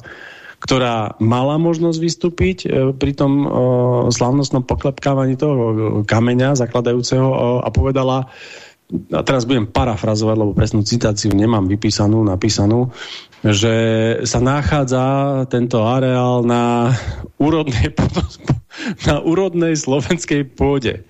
ktorá mala možnosť vystúpiť e, pri tom e, slavnostnom poklepkávaní toho kameňa zakladajúceho a povedala, a teraz budem parafrazovať, lebo presnú citáciu nemám vypísanú, napísanú, že sa nachádza tento areál na úrodnej, <laughs> na úrodnej slovenskej pôde.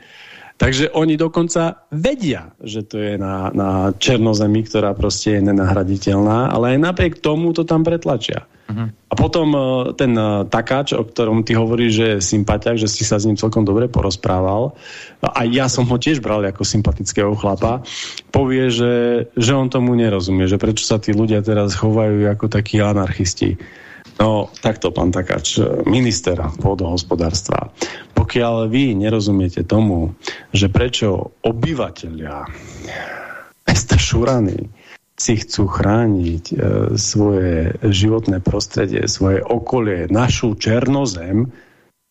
Takže oni dokonca vedia, že to je na, na černozemi, ktorá proste je nenahraditeľná, ale aj napriek tomu to tam pretlačia. Uh mhm. -huh. A potom e, ten e, takáč, o ktorom ty hovoríš, že je sympatiak, že si sa s ním celkom dobre porozprával, a ja som ho tiež bral ako sympatického chlapa, povie, že, že on tomu nerozumie, že prečo sa tí ľudia teraz chovajú ako takí anarchisti. No, takto, pán Takáč, minister pôdohospodárstva. Pokiaľ vy nerozumiete tomu, že prečo obyvateľia mesta Šurany si chcú chrániť e, svoje životné prostredie, svoje okolie, našu černozem,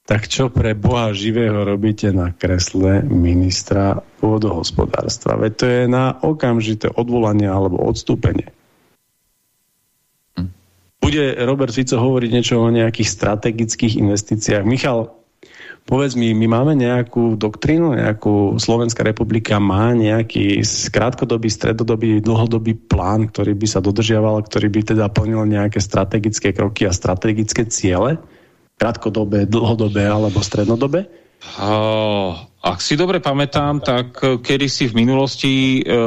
tak čo pre Boha živého robíte na kresle ministra pôdohospodárstva? Veď to je na okamžité odvolanie alebo odstúpenie bude Robert Fico hovoriť niečo o nejakých strategických investíciách. Michal, povedz mi, my máme nejakú doktrínu, nejakú Slovenská republika má nejaký krátkodobý, stredodobý, dlhodobý plán, ktorý by sa dodržiaval, ktorý by teda plnil nejaké strategické kroky a strategické ciele? Krátkodobé, dlhodobé alebo strednodobé? Ak si dobre pamätám, tak eh, kedy si v minulosti e,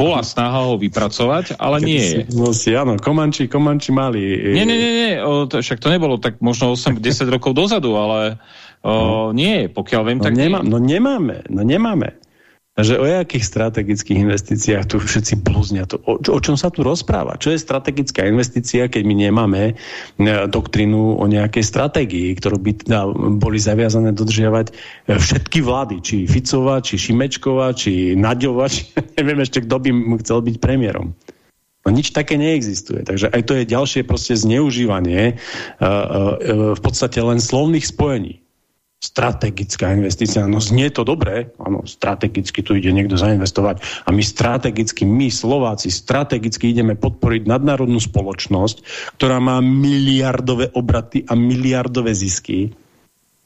bola snaha ho vypracovať, ale kedy nie je. Si, áno, Komanči, Komanči mali. Nie, nie, nie, nie o, to, však to nebolo tak možno 8-10 rokov dozadu, ale o, no. nie, pokiaľ viem, no tak nemá. No nemáme, no nemáme. Že o jakých strategických investíciách tu všetci blúznia? To, o, o čom sa tu rozpráva? Čo je strategická investícia, keď my nemáme e, doktrínu o nejakej stratégii, ktorú by teda boli zaviazané dodržiavať e, všetky vlády, či Ficová, či Šimečková, či Naďová, <laughs> či neviem ešte, kto by chcel byť premiérom. No nič také neexistuje. Takže aj to je ďalšie proste zneužívanie uh, uh, v podstate len slovných spojení strategická investícia. No znie to dobre, áno, strategicky tu ide niekto zainvestovať a my strategicky, my Slováci strategicky ideme podporiť nadnárodnú spoločnosť, ktorá má miliardové obraty a miliardové zisky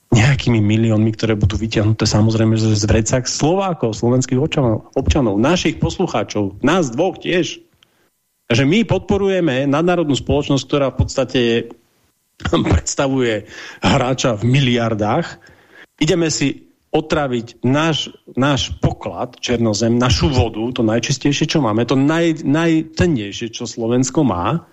nejakými miliónmi, ktoré budú vyťahnuté samozrejme z vrecák Slovákov, slovenských občanov, občanov, našich poslucháčov, nás dvoch tiež. Takže my podporujeme nadnárodnú spoločnosť, ktorá v podstate je predstavuje hráča v miliardách. Ideme si otraviť náš, náš poklad, černozem, našu vodu, to najčistejšie, čo máme, to naj, najcennejšie, čo Slovensko má.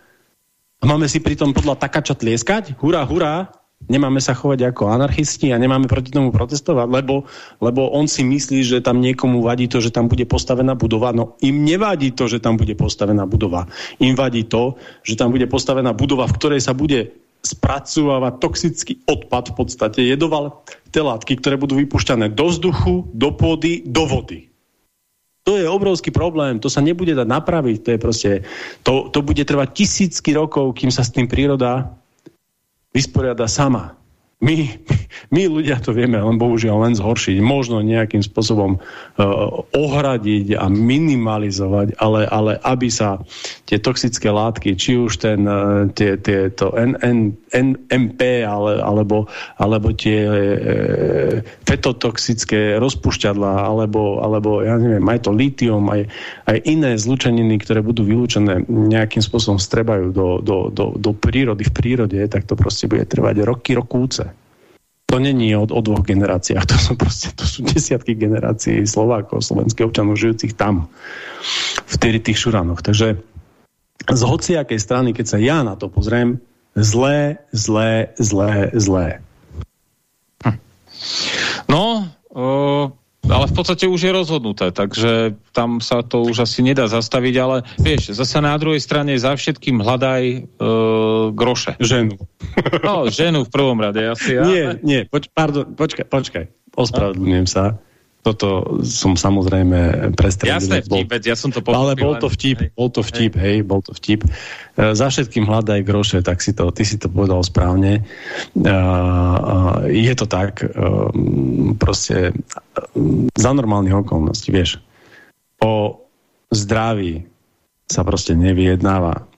A máme si pritom podľa takáča tlieskať? Hurá, hurá! Nemáme sa chovať ako anarchisti a nemáme proti tomu protestovať, lebo, lebo on si myslí, že tam niekomu vadí to, že tam bude postavená budova. No im nevadí to, že tam bude postavená budova. Im vadí to, že tam bude postavená budova, v ktorej sa bude spracovávať toxický odpad v podstate jedoval látky, ktoré budú vypušťané do vzduchu, do pôdy, do vody. To je obrovský problém, to sa nebude dať napraviť, to je proste, to, to bude trvať tisícky rokov, kým sa s tým príroda vysporiada sama my, my ľudia to vieme len bohužiaľ len zhoršiť, možno nejakým spôsobom uh, ohradiť a minimalizovať, ale, ale aby sa tie toxické látky, či už ten, uh, tie, tie, to N, N, N, MP ale, alebo, alebo tie uh, fetotoxické rozpušťadla alebo, alebo ja neviem, aj to litium, aj, aj iné zlučeniny, ktoré budú vylúčené nejakým spôsobom strebajú do, do, do, do prírody, v prírode, tak to proste bude trvať roky, rokúce to není o, o dvoch generáciách, to sú proste to sú desiatky generácií Slovákov, slovenských občanov žijúcich tam, v tých šuranoch. Takže z hociakej strany, keď sa ja na to pozriem, zlé, zlé, zlé, zlé. Hm. No, uh ale v podstate už je rozhodnuté, takže tam sa to už asi nedá zastaviť, ale vieš, zase na druhej strane za všetkým hľadaj e, groše. Ženu. No, ženu v prvom rade asi. Nie, nie, poč, pardon, počkaj, počkaj, ospravedlňujem sa toto som samozrejme prestrelil. Jasné, vtip, bol, ja som to pochopil. Ale bol to vtip, hej. bol to vtip, hej, hej bol to vtip. Za všetkým hľadaj groše, tak si to, ty si to povedal správne. Uh, uh, je to tak, uh, proste za normálnych okolností, vieš, o zdraví sa proste nevyjednáva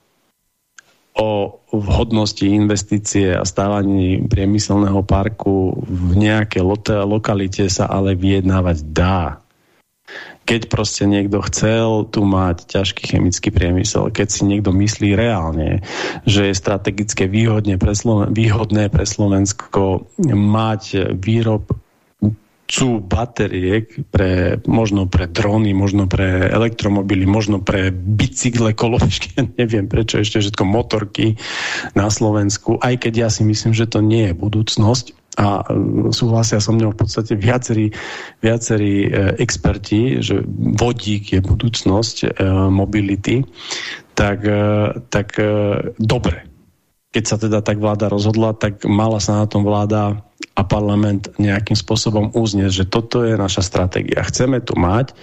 o vhodnosti investície a stávaní priemyselného parku v nejakej lokalite sa ale vyjednávať dá. Keď proste niekto chcel tu mať ťažký chemický priemysel, keď si niekto myslí reálne, že je strategické výhodne pre Sloven výhodné pre Slovensko mať výrob sú batériek pre, možno pre drony, možno pre elektromobily, možno pre bicykle, kolobežky, <laughs> neviem prečo ešte všetko motorky na Slovensku, aj keď ja si myslím, že to nie je budúcnosť a e, súhlasia so mnou v podstate viacerí, viacerí e, experti, že vodík je budúcnosť e, mobility, tak, tak dobre. Keď sa teda tak vláda rozhodla, tak mala sa na tom vláda a parlament nejakým spôsobom uznie, že toto je naša stratégia. Chceme tu mať,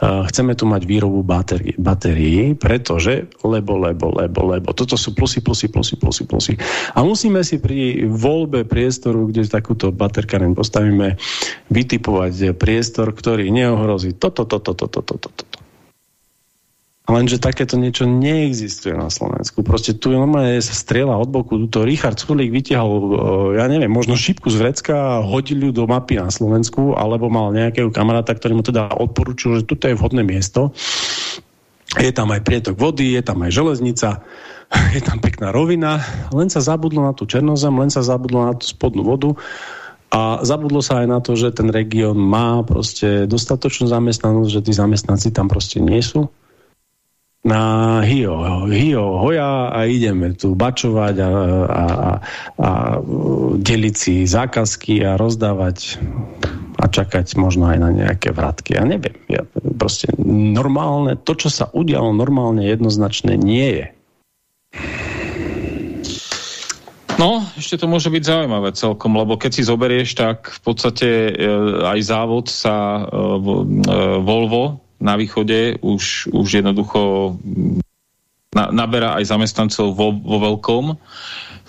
uh, chceme tu mať výrobu batérií, batérií, pretože, lebo, lebo, lebo, lebo. Toto sú plusy, plusy, plusy, plusy, plusy. A musíme si pri voľbe priestoru, kde takúto baterkáren postavíme, vytipovať priestor, ktorý neohrozí toto, toto, toto, toto, toto. Lenže takéto niečo neexistuje na Slovensku. Proste tu normálne sa strieľa od boku. To Richard Sulík vytiahol, e, ja neviem, možno šipku z vrecka a hodil ju do mapy na Slovensku, alebo mal nejakého kamaráta, ktorý mu teda odporučil, že tuto je vhodné miesto. Je tam aj prietok vody, je tam aj železnica, <laughs> je tam pekná rovina, len sa zabudlo na tú černozem, len sa zabudlo na tú spodnú vodu a zabudlo sa aj na to, že ten región má proste dostatočnú zamestnanosť, že tí zamestnanci tam proste nie sú na Hio, Hio, hoja a ideme tu bačovať a, a, a, deliť si zákazky a rozdávať a čakať možno aj na nejaké vratky. Ja neviem, ja, proste normálne, to, čo sa udialo normálne, jednoznačne nie je. No, ešte to môže byť zaujímavé celkom, lebo keď si zoberieš, tak v podstate e, aj závod sa e, e, Volvo na východe už, už jednoducho na, naberá aj zamestnancov vo, vo veľkom.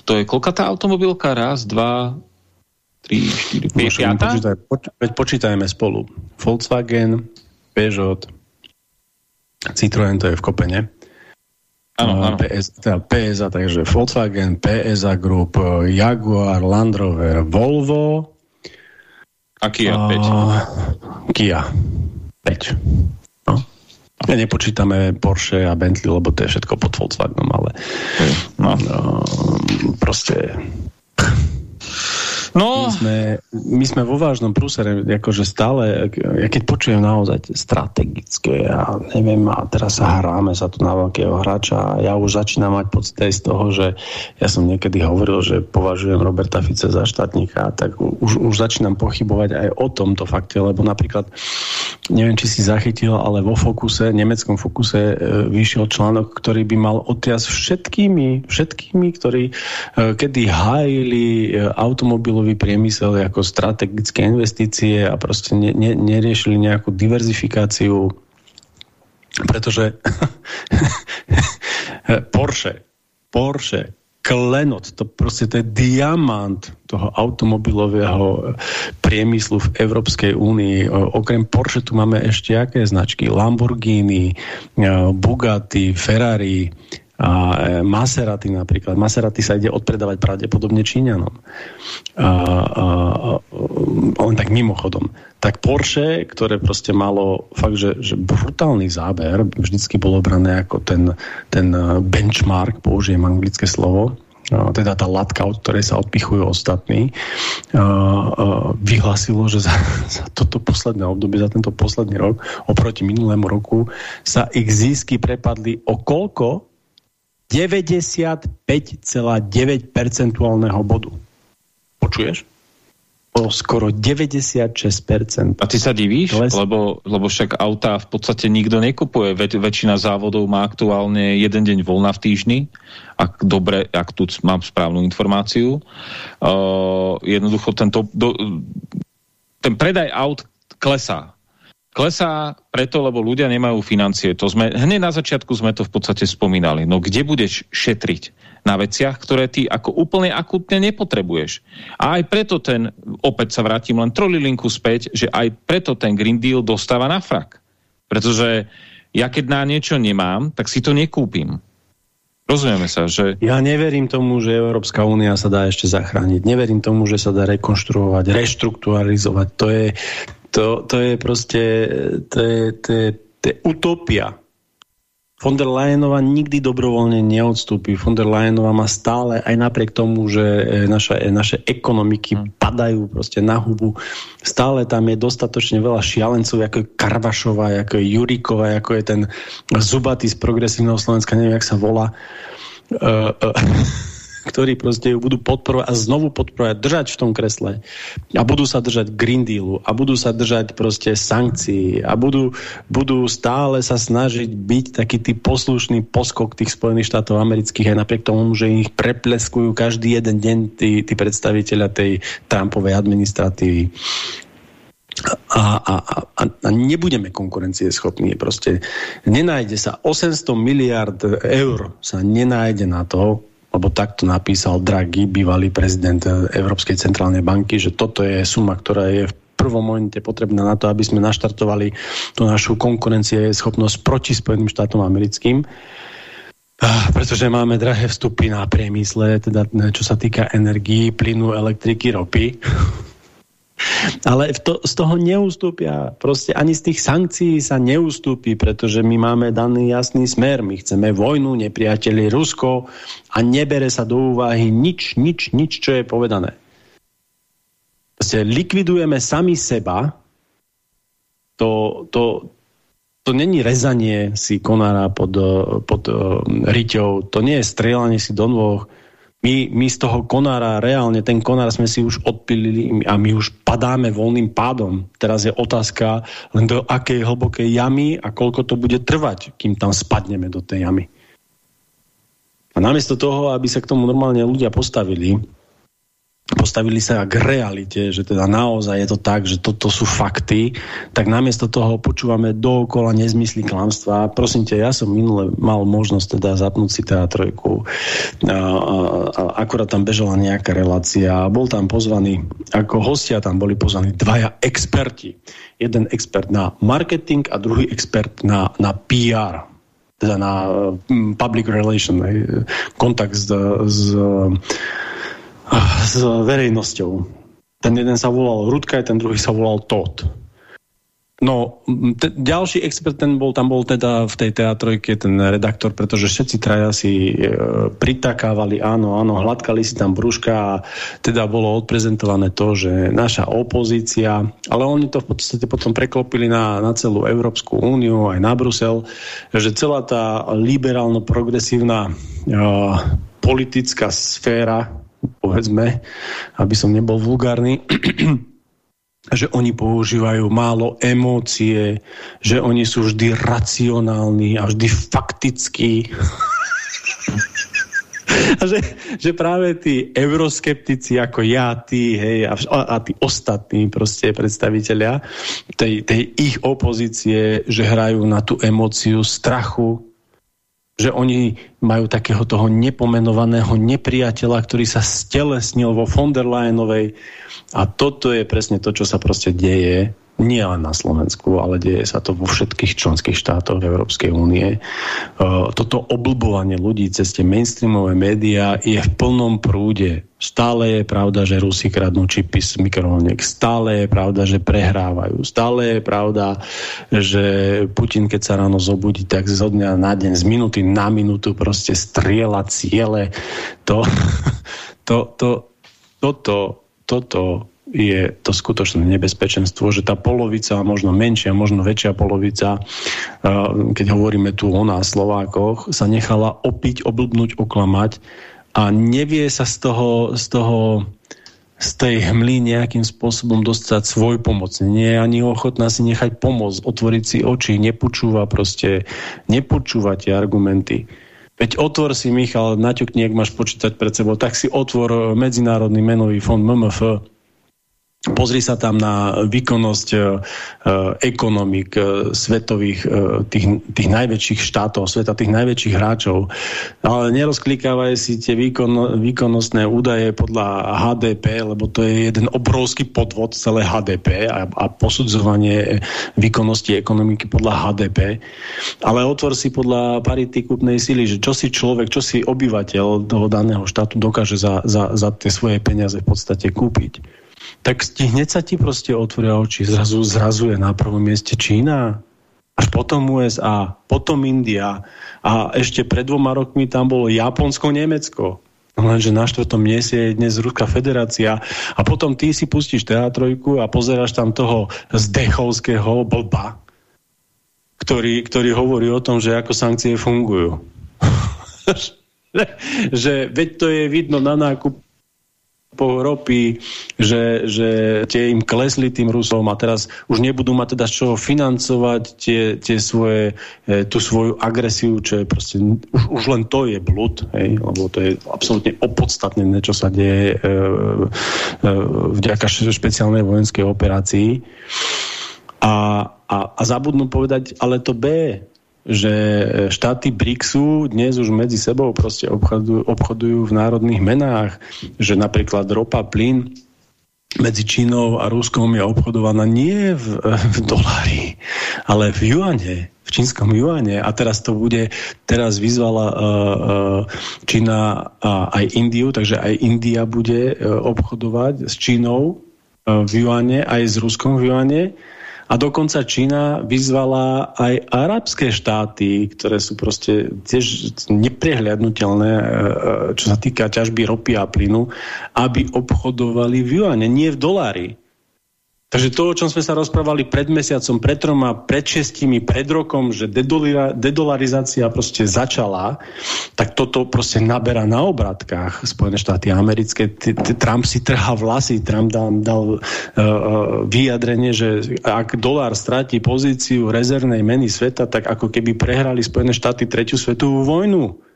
To je koľka tá automobilka? Raz, dva, tri, štyri, piatá? Počítaj, poč, počítajme spolu. Volkswagen, Peugeot, Citroën to je v Kopene. Áno, áno. PS, teda PSA, takže Volkswagen, PSA Group, Jaguar, Land Rover, Volvo. A Kia 5. Kia 5. Ja nepočítame Porsche a Bentley, lebo to je všetko pod Volkswagenom, ale no. No, proste No. My, sme, my sme vo vážnom prúsere, akože stále, ja keď počujem naozaj strategické a neviem, a teraz sa hráme sa tu na veľkého hráča a ja už začínam mať pocit z toho, že ja som niekedy hovoril, že považujem Roberta Fice za štátnika, tak už, už začínam pochybovať aj o tomto fakte, lebo napríklad neviem, či si zachytil, ale vo Fokuse, nemeckom Fokuse e, vyšiel článok, ktorý by mal odtiaz všetkými, všetkými, ktorí e, kedy hájili e, automobilový priemysel ako strategické investície a proste ne, ne, neriešili nejakú diverzifikáciu Pretože <laughs> Porsche, Porsche, klenot, to proste to je diamant toho automobilového priemyslu v Európskej únii. Okrem Porsche tu máme ešte aké značky? Lamborghini, Bugatti, Ferrari, a e, Maserati napríklad. Maserati sa ide odpredávať pravdepodobne Číňanom. A, a, a, len tak mimochodom. Tak Porsche, ktoré proste malo fakt, že, že brutálny záber, vždycky bolo brané ako ten, ten benchmark, použijem anglické slovo, teda tá latka, od ktorej sa odpichujú ostatní, vyhlasilo, že za, <laughs> za toto posledné obdobie, za tento posledný rok, oproti minulému roku, sa ich zisky prepadli o koľko? 95,9 percentuálneho bodu. Počuješ? O skoro 96%. A ty sa divíš? Lebo, lebo však autá v podstate nikto nekupuje. Ve, väčšina závodov má aktuálne jeden deň voľna v týždni. Ak dobre, ak tu mám správnu informáciu. Uh, jednoducho tento, do, ten predaj aut klesá Klesá preto, lebo ľudia nemajú financie. To sme, hneď na začiatku sme to v podstate spomínali. No kde budeš šetriť? Na veciach, ktoré ty ako úplne akutne nepotrebuješ. A aj preto ten, opäť sa vrátim len trolilinku späť, že aj preto ten Green Deal dostáva na frak. Pretože ja keď na niečo nemám, tak si to nekúpim. Rozumieme sa, že... Ja neverím tomu, že Európska únia sa dá ešte zachrániť. Neverím tomu, že sa dá rekonštruovať, reštrukturalizovať. To je, to, to je proste, to je, to je, to je utopia. Von der Leyenová nikdy dobrovoľne neodstúpi. Von der Leyenová má stále, aj napriek tomu, že e, naša, e, naše ekonomiky hmm. padajú proste na hubu, stále tam je dostatočne veľa šialencov, ako je Karvašová, ako je Juriková, ako je ten zubatý z progresívneho Slovenska, neviem, jak sa volá. Uh, <laughs> uh, ktorí proste ju budú podporovať a znovu podporovať, držať v tom kresle a budú sa držať Green Dealu a budú sa držať proste sankcií a budú, budú stále sa snažiť byť taký tý poslušný poskok tých Spojených štátov amerických aj napriek tomu, že ich prepleskujú každý jeden deň tí, tí predstaviteľa tej Trumpovej administratívy. A, a, a, a nebudeme konkurencieschopní. Proste nenájde sa 800 miliard eur sa nenájde na to, lebo takto napísal Draghi, bývalý prezident Európskej centrálnej banky, že toto je suma, ktorá je v prvom momente potrebná na to, aby sme naštartovali tú našu konkurencie schopnosť proti Spojeným štátom americkým. Ah, pretože máme drahé vstupy na priemysle, teda čo sa týka energií, plynu, elektriky, ropy. Ale to, z toho neustúpia. Proste ani z tých sankcií sa neustúpi, pretože my máme daný jasný smer. My chceme vojnu, nepriateľi Rusko a nebere sa do úvahy nič, nič, nič, čo je povedané. Proste likvidujeme sami seba. To, to, to není rezanie si konára pod, pod uh, riťou, to nie je strieľanie si do nôh, my, my z toho konára, reálne ten konár sme si už odpilili a my už padáme voľným pádom. Teraz je otázka len do akej hlbokej jamy a koľko to bude trvať, kým tam spadneme do tej jamy. A namiesto toho, aby sa k tomu normálne ľudia postavili, postavili sa k realite, že teda naozaj je to tak, že toto sú fakty, tak namiesto toho počúvame dookola nezmysly klamstva. Prosím ťa, ja som minule mal možnosť teda zapnúť si teatrojku. A, a, a akorát tam bežala nejaká relácia a bol tam pozvaný, ako hostia tam boli pozvaní dvaja experti. Jeden expert na marketing a druhý expert na, na PR teda na um, public relation, kontakt s, s s verejnosťou. Ten jeden sa volal Rudka, ten druhý sa volal Todd. No, ďalší expert, ten bol, tam bol teda v tej teatrojke ten redaktor, pretože všetci traja si e, pritakávali, áno, áno, hladkali si tam brúška a teda bolo odprezentované to, že naša opozícia, ale oni to v podstate potom preklopili na, na celú Európsku úniu, aj na Brusel, že celá tá liberálno-progresívna e, politická sféra povedzme, aby som nebol vulgárny, <clears throat> že oni používajú málo emócie, že oni sú vždy racionálni a vždy faktickí. <laughs> a že, že práve tí euroskeptici ako ja, tí, hej, a, a tí ostatní proste predstaviteľia tej, tej ich opozície, že hrajú na tú emóciu strachu, že oni majú takého toho nepomenovaného nepriateľa, ktorý sa stelesnil vo von der Leyenovej. A toto je presne to, čo sa proste deje nie len na Slovensku, ale deje sa to vo všetkých členských štátoch Európskej únie. E, toto oblbovanie ľudí cez tie mainstreamové médiá je v plnom prúde. Stále je pravda, že Rusi kradnú čipy z mikrovlniek. Stále je pravda, že prehrávajú. Stále je pravda, že Putin, keď sa ráno zobudí, tak zo dňa na deň, z minúty na minútu proste striela ciele. To, <laughs> to, to, toto, toto je to skutočné nebezpečenstvo, že tá polovica, možno menšia, možno väčšia polovica, keď hovoríme tu o nás, Slovákoch, sa nechala opiť, oblbnúť, oklamať a nevie sa z toho, z toho z tej hmly nejakým spôsobom dostať svoj pomoc. Nie je ani ochotná si nechať pomôcť, otvoriť si oči, nepočúva proste, nepočúva tie argumenty. Veď otvor si, Michal, naťukni, ak máš počítať pred sebou, tak si otvor Medzinárodný menový fond MMF, Pozri sa tam na výkonnosť e, e ekonomik e, svetových, tých, tých najväčších štátov, sveta, tých najväčších hráčov. Ale nerozklikávaj si tie výkon, výkonnostné údaje podľa HDP, lebo to je jeden obrovský podvod celé HDP a, a posudzovanie výkonnosti ekonomiky podľa HDP. Ale otvor si podľa parity kúpnej síly, že čo si človek, čo si obyvateľ toho daného štátu dokáže za, za, za tie svoje peniaze v podstate kúpiť tak hneď sa ti proste otvoria oči. Zrazu, zrazu je na prvom mieste Čína, až potom USA, potom India a ešte pred dvoma rokmi tam bolo Japonsko, Nemecko. Lenže na štvrtom mieste je dnes Ruská federácia a potom ty si pustíš teatrojku a pozeráš tam toho zdechovského blba, ktorý, ktorý hovorí o tom, že ako sankcie fungujú. <laughs> že veď to je vidno na nákup po ropy, že, že tie im klesli tým Rusom a teraz už nebudú mať teda z čoho financovať tie, tie svoje, e, tú svoju agresiu, čo je proste, už, už len to je blud, hej, lebo to je absolútne opodstatnené, čo sa deje e, e, vďaka špeciálnej vojenskej operácii. A, a, a zabudnú povedať, ale to B, že štáty BRICSu dnes už medzi sebou proste obchodujú, obchodujú v národných menách, že napríklad ropa, plyn medzi Čínou a Ruskom je obchodovaná nie v, v dolári, ale v juane, v čínskom juane. A teraz to bude, teraz vyzvala uh, uh, Čína a aj Indiu, takže aj India bude uh, obchodovať s Čínou uh, v juane, aj s Ruskom v juane. A dokonca Čína vyzvala aj arabské štáty, ktoré sú proste tiež neprehľadnutelné, e, e, čo sa týka ťažby ropy a plynu, aby obchodovali v juane, nie v dolári. Takže to, o čom sme sa rozprávali pred mesiacom, pred troma, pred šestimi, pred rokom, že dedolarizácia proste začala, tak toto proste naberá na obratkách Spojené štáty americké. Trump si trhá vlasy, Trump dal, dal uh, vyjadrenie, že ak dolár stratí pozíciu rezervnej meny sveta, tak ako keby prehrali Spojené štáty tretiu svetovú vojnu.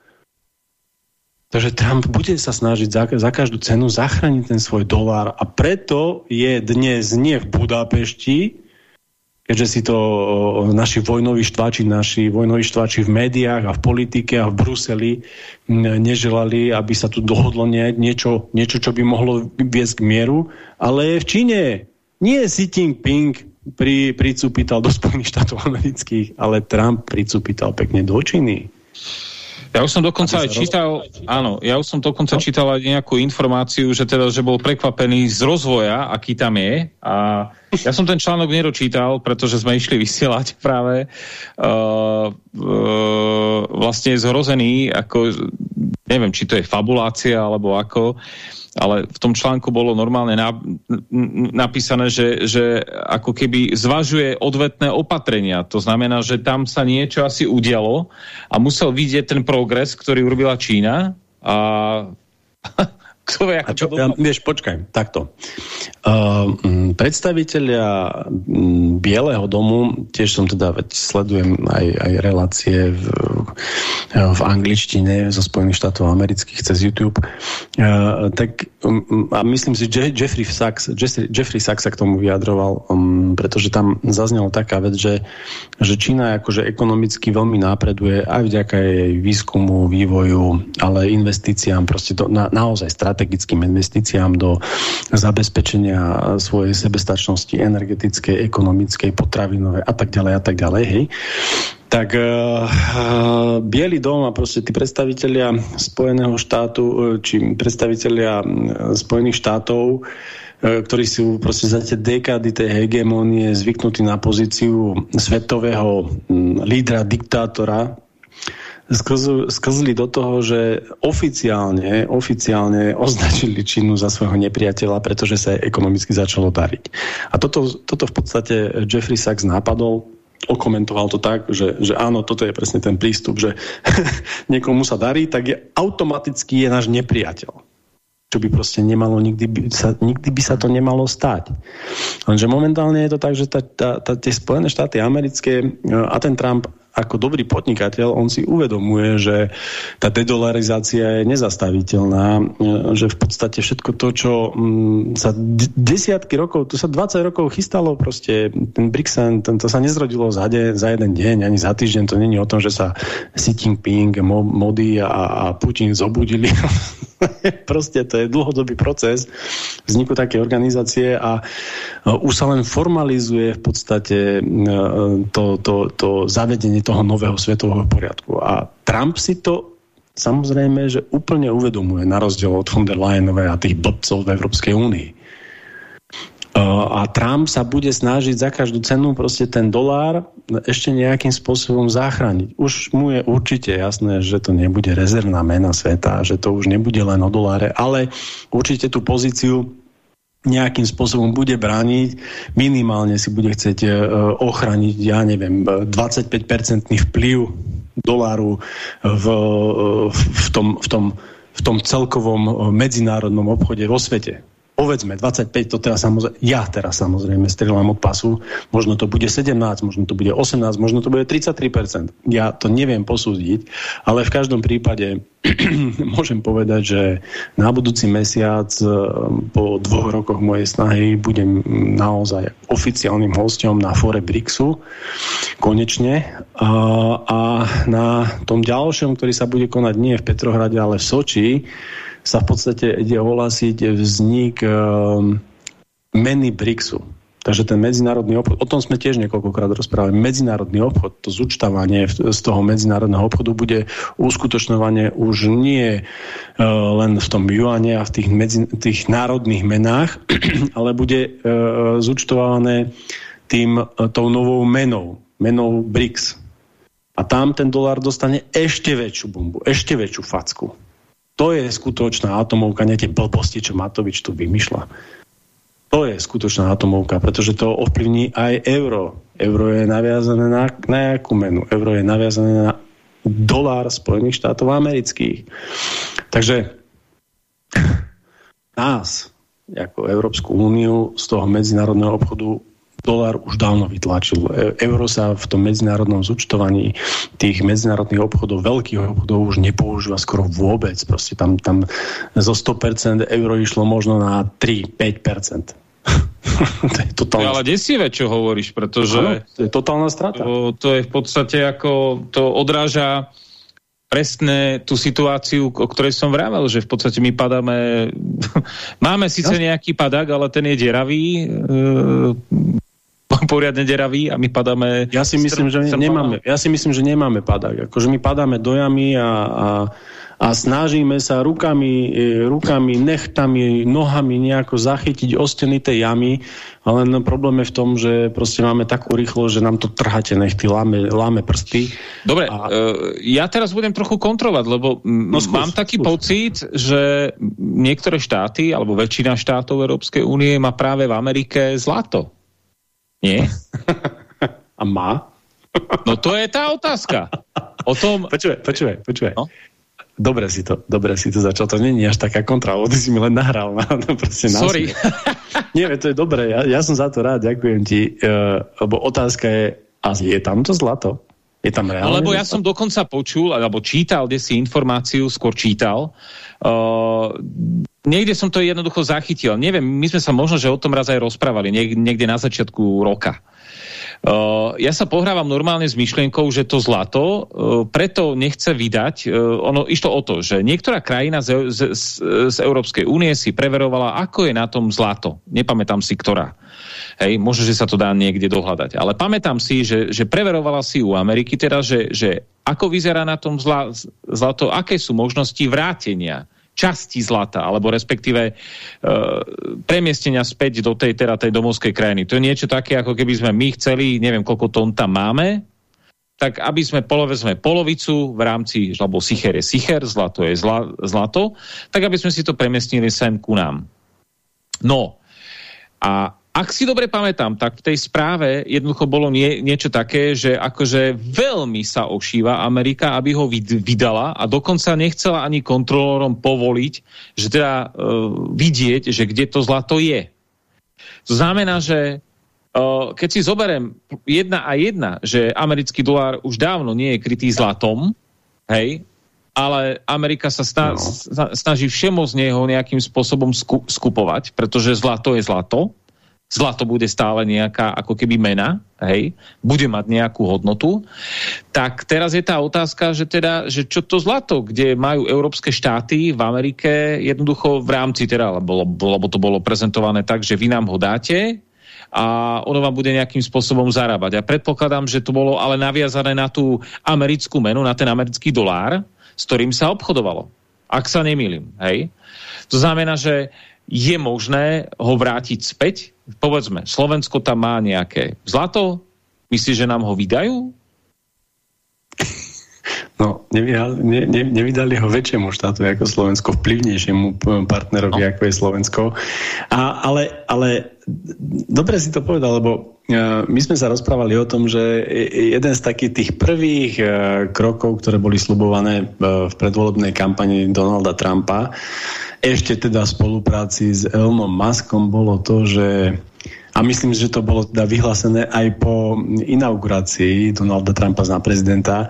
Takže Trump bude sa snažiť za, za každú cenu zachrániť ten svoj dolár a preto je dnes nie v Budapešti, keďže si to naši vojnoví štváči, naši vojnoví štváči v médiách a v politike a v Bruseli neželali, aby sa tu dohodlo niečo, niečo, čo by mohlo viesť k mieru, ale v Číne. Nie Xi Jinping pri, pricúpital do Spojených štátov amerických, ale Trump pricúpital pekne do Číny. Ja už som dokonca aj čítal, áno, ja už som dokonca no? čítal aj nejakú informáciu, že teda, že bol prekvapený z rozvoja, aký tam je a ja som ten článok nedočítal, pretože sme išli vysielať <laughs> práve uh, uh, vlastne zhrozený, ako neviem, či to je fabulácia alebo ako, ale v tom článku bolo normálne na, napísané, že, že ako keby zvažuje odvetné opatrenia. To znamená, že tam sa niečo asi udialo a musel vidieť ten progres, ktorý urobila Čína a <laughs> kto ako a čo, ja, vieš, počkaj, takto. Uh, predstavitelia Bieleho domu, tiež som teda, veď sledujem aj, aj relácie v, v angličtine zo Spojených štátov amerických cez YouTube, uh, tak um, a myslím si, že Jeffrey Sachs, Jeffrey, Jeffrey Sachs sa k tomu vyjadroval, um, pretože tam zaznela taká vec, že, že Čína akože ekonomicky veľmi nápreduje aj vďaka jej výskumu, vývoju, ale investíciám, proste do, na, naozaj strategickým investíciám do zabezpečenia svojej sebestačnosti energetickej, ekonomickej, potravinovej a tak ďalej a tak ďalej, hej. Tak uh, Bielý dom a proste tí predstavitelia Spojeného štátu, uh, či predstavitelia Spojených štátov, ktorí sú proste za tie dekády tej hegemónie zvyknutí na pozíciu svetového um, lídra, diktátora, sklzli do toho, že oficiálne, oficiálne označili Čínu za svojho nepriateľa, pretože sa ekonomicky začalo dariť. A toto, toto v podstate Jeffrey Sachs nápadol, okomentoval to tak, že, že áno, toto je presne ten prístup, že <laughs> niekomu sa darí, tak je, automaticky je náš nepriateľ čo by proste nemalo, nikdy by sa, nikdy by sa to nemalo stať. Lenže momentálne je to tak, že tá, tá, tá, tie Spojené štáty americké a ten Trump ako dobrý podnikateľ, on si uvedomuje, že tá dedolarizácia je nezastaviteľná, e, že v podstate všetko to, čo mm, sa desiatky rokov, to sa 20 rokov chystalo proste, ten BRICS, ten, to sa nezrodilo za, de, za jeden deň, ani za týždeň, to není o tom, že sa Xi Jinping, Modi a, a Putin zobudili. <laughs> proste to je dlhodobý proces vzniku také organizácie a už sa len formalizuje v podstate e, to, to, to zavedenie toho nového svetového poriadku. A Trump si to samozrejme, že úplne uvedomuje na rozdiel od von der Leyenovej a tých blbcov v Európskej únii. A Trump sa bude snažiť za každú cenu proste ten dolár ešte nejakým spôsobom zachrániť. Už mu je určite jasné, že to nebude rezervná mena sveta, že to už nebude len o doláre, ale určite tú pozíciu nejakým spôsobom bude brániť, minimálne si bude chcieť uh, ochraniť, ja neviem, 25-percentný vplyv doláru v, v, tom, v, tom, v tom celkovom medzinárodnom obchode vo svete povedzme 25, to teraz samozrejme, ja teraz samozrejme strieľam od pasu, možno to bude 17, možno to bude 18, možno to bude 33%. Ja to neviem posúdiť, ale v každom prípade <clears throat> môžem povedať, že na budúci mesiac e, po dvoch rokoch mojej snahy budem naozaj oficiálnym hostom na fore BRICSu konečne a, a na tom ďalšom, ktorý sa bude konať nie v Petrohrade, ale v Soči, sa v podstate ide ohlásiť vznik um, meny BRICSu. Takže ten medzinárodný obchod, o tom sme tiež niekoľkokrát rozprávali, medzinárodný obchod, to zúčtavanie z toho medzinárodného obchodu bude uskutočňovanie už nie uh, len v tom juane a v tých, medzi, tých národných menách, <clears throat> ale bude uh, zúčtované tým, tou novou menou, menou BRICS. A tam ten dolár dostane ešte väčšiu bombu, ešte väčšiu facku. To je skutočná atomovka, nie tie blbosti, čo Matovič tu vymýšľa. To je skutočná atomovka, pretože to ovplyvní aj euro. Euro je naviazané na, na jakú menu? Euro je naviazané na dolár Spojených štátov amerických. Takže <laughs> nás, ako Európsku úniu, z toho medzinárodného obchodu dolár už dávno vytlačil. E, euro sa v tom medzinárodnom zúčtovaní tých medzinárodných obchodov, veľkých obchodov už nepoužíva skoro vôbec. Proste tam, tam zo 100% euro išlo možno na 3-5%. <laughs> to je totálna... Ale desivé, čo hovoríš, pretože... Ano, to je totálna strata. To, to je v podstate ako... To odráža presne tú situáciu, o ktorej som vravel, že v podstate my padáme... <laughs> Máme síce nejaký padak, ale ten je deravý. E <laughs> poriadne deravý a my padáme... Ja si myslím, že nemáme, ja si myslím, že nemáme padák. Akože my padáme do jamy a, a, a snažíme sa rukami, e, rukami, nechtami, nohami nejako zachytiť o steny tej jamy, ale no, problém je v tom, že proste máme takú rýchlo, že nám to trháte nechty, láme, láme prsty. Dobre, a... uh, ja teraz budem trochu kontrovať, lebo no, skús, mám taký skús. pocit, že niektoré štáty, alebo väčšina štátov Európskej únie má práve v Amerike zlato. Nie? <laughs> A má? No to je tá otázka. O tom... Počúvaj, počúvaj, počúvaj. No? dobre si to, dobre si to začal. To je až taká kontra, ty si mi len nahral. Na, no, proste Sorry. nie, to je dobré, ja, ja som za to rád, ďakujem ti. Uh, lebo otázka je, a je tam to zlato? Je tam reálne? Lebo ja som dokonca počul, alebo čítal, kde si informáciu, skôr čítal. Uh, niekde som to jednoducho zachytil. Neviem, my sme sa možno, že o tom raz aj rozprávali, niekde na začiatku roka. Uh, ja sa pohrávam normálne s myšlienkou, že to zlato uh, preto nechce vydať. Uh, ono išlo o to, že niektorá krajina z, z, z Európskej únie si preverovala, ako je na tom zlato. Nepamätám si, ktorá. Hej, možno, že sa to dá niekde dohľadať. Ale pamätám si, že, že preverovala si u Ameriky teda, že, že ako vyzerá na tom zla, zlato, aké sú možnosti vrátenia časti zlata, alebo respektíve e, premiestnenia späť do tej, teda tej domovskej krajiny. To je niečo také, ako keby sme my chceli, neviem, koľko tón tam máme, tak aby sme polovecme polovicu v rámci, lebo sicher je sicher, zlato je zla, zlato, tak aby sme si to premiestnili sem ku nám. No, a ak si dobre pamätám, tak v tej správe jednoducho bolo nie, niečo také, že akože veľmi sa ošíva Amerika, aby ho vydala a dokonca nechcela ani kontrolorom povoliť, že teda uh, vidieť, že kde to zlato je. To znamená, že uh, keď si zoberiem jedna a jedna, že americký dolár už dávno nie je krytý zlatom, hej, ale Amerika sa sna no. snaží všemozne ho nejakým spôsobom sku skupovať, pretože zlato je zlato, zlato bude stále nejaká ako keby mena, hej, bude mať nejakú hodnotu, tak teraz je tá otázka, že teda, že čo to zlato, kde majú európske štáty v Amerike jednoducho v rámci teda, lebo, lebo to bolo prezentované tak, že vy nám ho dáte, a ono vám bude nejakým spôsobom zarábať. A predpokladám, že to bolo ale naviazané na tú americkú menu, na ten americký dolár, s ktorým sa obchodovalo. Ak sa nemýlim. Hej? To znamená, že je možné ho vrátiť späť povedzme, Slovensko tam má nejaké zlato, myslíš, že nám ho vydajú? No, nevydali, ne, ne, nevydali ho väčšiemu štátu ako Slovensko, vplyvnejšiemu partnerovi no. ako je Slovensko. A, ale, ale dobre si to povedal, lebo uh, my sme sa rozprávali o tom, že jeden z takých tých prvých uh, krokov, ktoré boli slubované uh, v predvolebnej kampani Donalda Trumpa, ešte teda v spolupráci s Elonom Muskom bolo to, že a myslím, že to bolo teda vyhlásené aj po inaugurácii Donalda Trumpa na prezidenta,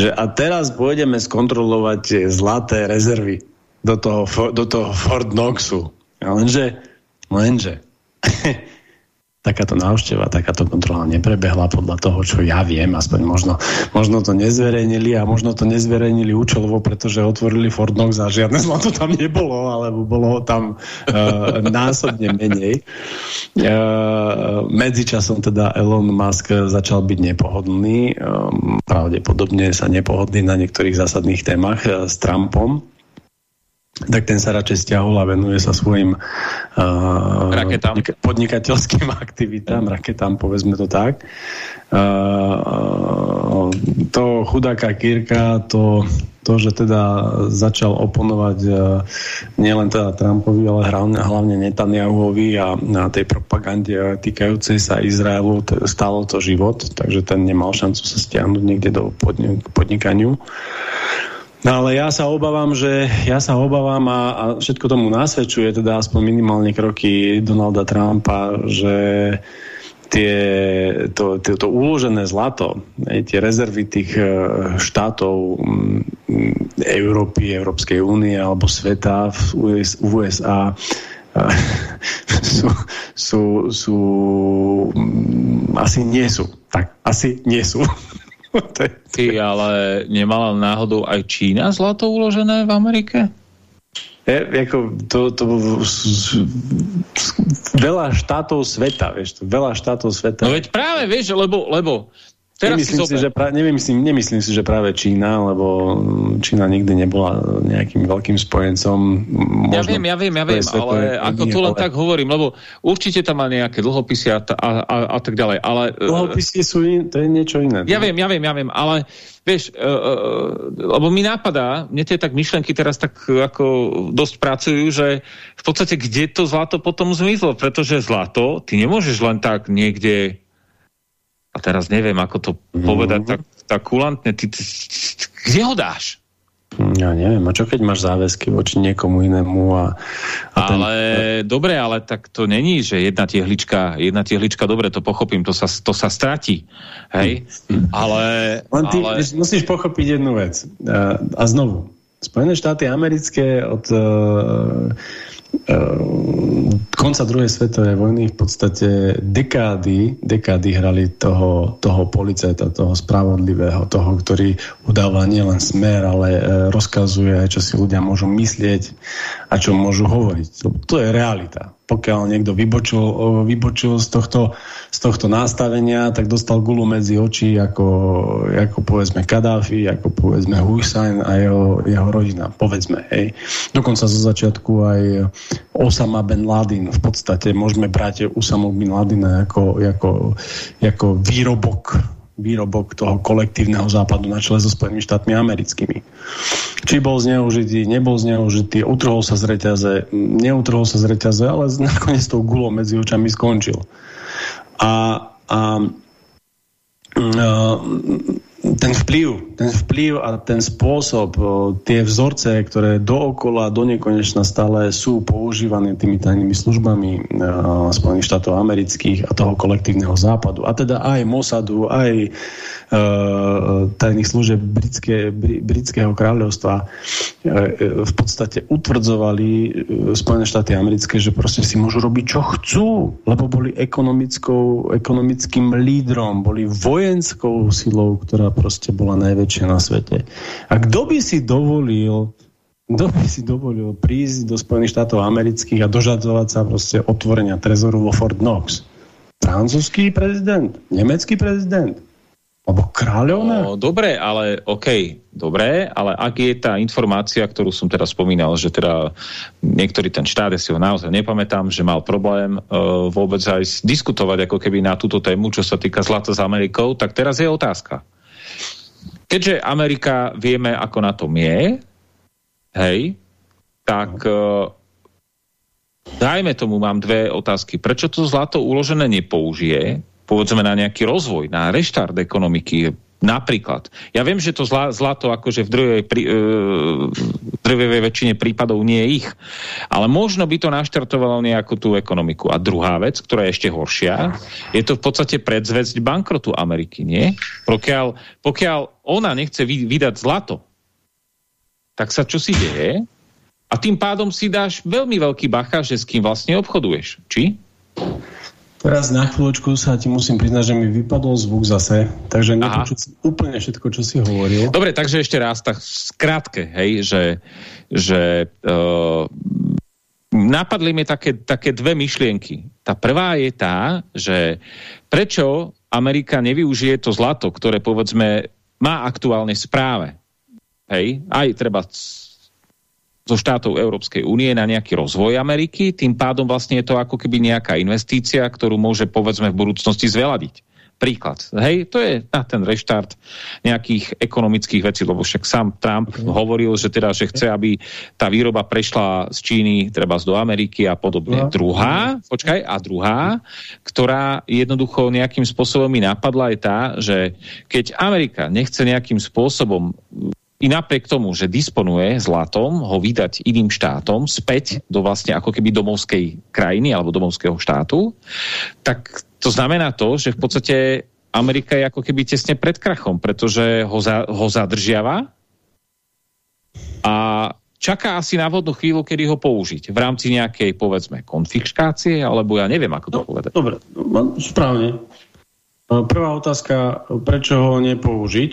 že a teraz pôjdeme skontrolovať zlaté rezervy do toho, do toho Fort Knoxu. Lenže, lenže <laughs> takáto návšteva, takáto kontrola neprebehla podľa toho, čo ja viem, aspoň možno, možno to nezverejnili a možno to nezverejnili účelovo, pretože otvorili Fort Knox a žiadne <laughs> zlato tam nebolo, alebo bolo tam uh, násobne menej. Uh, medzičasom teda Elon Musk začal byť nepohodlný, um, pravdepodobne sa nepohodlný na niektorých zásadných témach uh, s Trumpom tak ten sa radšej stiahol a venuje sa svojim uh, podnikateľským <laughs> aktivitám, raketám, povedzme to tak. Uh, to chudáka Kirka, to, to, že teda začal oponovať uh, nielen teda Trumpovi, ale hlavne, hlavne Netanyahuovi a na tej propagande týkajúcej sa Izraelu stálo to život, takže ten nemal šancu sa stiahnuť niekde do podnikaniu. No ale ja sa obávam, že ja sa obávam a, a všetko tomu nasvedčuje, teda aspoň minimálne kroky Donalda Trumpa, že tie, to, to, to uložené zlato, tie rezervy tých e, štátov Európy, Európskej únie alebo sveta v USA e, <laughs> sú, sú, sú asi nie sú. Tak, asi nie sú. <laughs> <laughs> Ty, ale nemala náhodou aj Čína zlato uložené v Amerike? Je, ako to, to, veľa štátov sveta, vieš, to, veľa štátov sveta. No veď práve, vieš, lebo, lebo Teraz nemyslím, si, si, že pra, nemyslím, nemyslím si, že práve Čína, lebo Čína nikdy nebola nejakým veľkým spojencom. Možno, ja viem, ja viem, ja viem, ale ako to len ale... tak hovorím, lebo určite tam má nejaké dlhopisy a, a, a, a tak ďalej. Ale, e, dlhopisy sú in, to je niečo iné. Ja viem, ja viem, ja viem, ale vieš, uh, lebo mi nápadá, mne tie tak myšlenky teraz tak ako dosť pracujú, že v podstate kde to zlato potom zmizlo, pretože zlato, ty nemôžeš len tak niekde a teraz neviem, ako to povedať mm -hmm. tak, tak kulantne, ty, ty, ty, kde ho dáš? Ja neviem, a čo keď máš záväzky voči niekomu inému a... a ale ten... dobre, ale tak to není, že jedna tehlička, jedna tehlička, dobre, to pochopím, to sa, to sa stratí, hej? Ale... Len ty ale... musíš pochopiť jednu vec. A, a znovu, Spojené štáty americké od... Uh, konca druhej svetovej vojny v podstate dekády, dekády hrali toho, toho policajta, toho spravodlivého, toho, ktorý udáva nielen smer, ale e, rozkazuje, čo si ľudia môžu myslieť a čo môžu hovoriť. To je realita pokiaľ niekto vybočil, vybočil z, tohto, z tohto nastavenia, tak dostal gulu medzi oči ako, ako povedzme Kadáfi, ako povedzme Hussein a jeho, jeho rodina, povedzme. Hej. Dokonca zo začiatku aj Osama Ben Laden, v podstate môžeme brať Osama Ben Ladina ako, ako, ako výrobok výrobok toho kolektívneho západu na čele so Spojenými štátmi americkými. Či bol zneužitý, nebol zneužitý, utrhol sa z reťaze, neutrhol sa z reťaze, ale nakoniec tou gulou medzi očami skončil. A, a, a ten vplyv, ten vplyv a ten spôsob, tie vzorce, ktoré dookola, do nekonečna stále sú používané tými tajnými službami Spojených štátov amerických a toho kolektívneho západu. A teda aj Mossadu, aj uh, tajných služieb britské, britského kráľovstva uh, v podstate utvrdzovali Spojené štáty americké, že proste si môžu robiť, čo chcú, lebo boli ekonomickou, ekonomickým lídrom, boli vojenskou silou, ktorá proste bola najväčšia na svete. A kto by si dovolil kto by si dovolil prísť do Spojených štátov amerických a dožadzovať sa proste otvorenia trezoru vo Fort Knox? Francúzský prezident? Nemecký prezident? Alebo kráľovná? No, dobre, ale OK, dobre, ale ak je tá informácia, ktorú som teraz spomínal, že teda niektorý ten štát, ja si ho naozaj nepamätám, že mal problém uh, vôbec aj diskutovať ako keby na túto tému, čo sa týka zlata s Amerikou, tak teraz je otázka keďže Amerika vieme, ako na tom je, hej, tak uh, dajme tomu, mám dve otázky. Prečo to zlato uložené nepoužije, povedzme na nejaký rozvoj, na reštart ekonomiky, Napríklad. Ja viem, že to zla, zlato akože v druhej, pri, e, drvej väčšine prípadov nie je ich. Ale možno by to naštartovalo nejakú tú ekonomiku. A druhá vec, ktorá je ešte horšia, je to v podstate predzvesť bankrotu Ameriky, nie? Pokiaľ, pokiaľ ona nechce vydať zlato, tak sa čo si deje? A tým pádom si dáš veľmi veľký bacha, že s kým vlastne obchoduješ. Či? Teraz na chvíľočku sa ti musím priznať, že mi vypadol zvuk zase, takže nepočuť úplne všetko, čo si hovoril. Dobre, takže ešte raz, tak skrátke, hej, že, že uh, napadli mi také, také dve myšlienky. Tá prvá je tá, že prečo Amerika nevyužije to zlato, ktoré povedzme má aktuálne správe. Hej, aj treba zo štátov Európskej únie na nejaký rozvoj Ameriky, tým pádom vlastne je to ako keby nejaká investícia, ktorú môže povedzme v budúcnosti zveladiť. Príklad. Hej, to je na ten reštart nejakých ekonomických vecí, lebo však sám Trump okay. hovoril, že teda, že chce, aby tá výroba prešla z Číny treba do Ameriky a podobne. No. Druhá, počkaj, a druhá, ktorá jednoducho nejakým spôsobom mi napadla je tá, že keď Amerika nechce nejakým spôsobom i napriek tomu, že disponuje zlatom, ho vydať iným štátom späť do vlastne ako keby domovskej krajiny alebo domovského štátu, tak to znamená to, že v podstate Amerika je ako keby tesne pred krachom, pretože ho, za, ho zadržiava a čaká asi na vodnú chvíľu, kedy ho použiť. V rámci nejakej, povedzme, konfiškácie, alebo ja neviem, ako to no, povedať. Dobre, no, správne. Prvá otázka, prečo ho nepoužiť?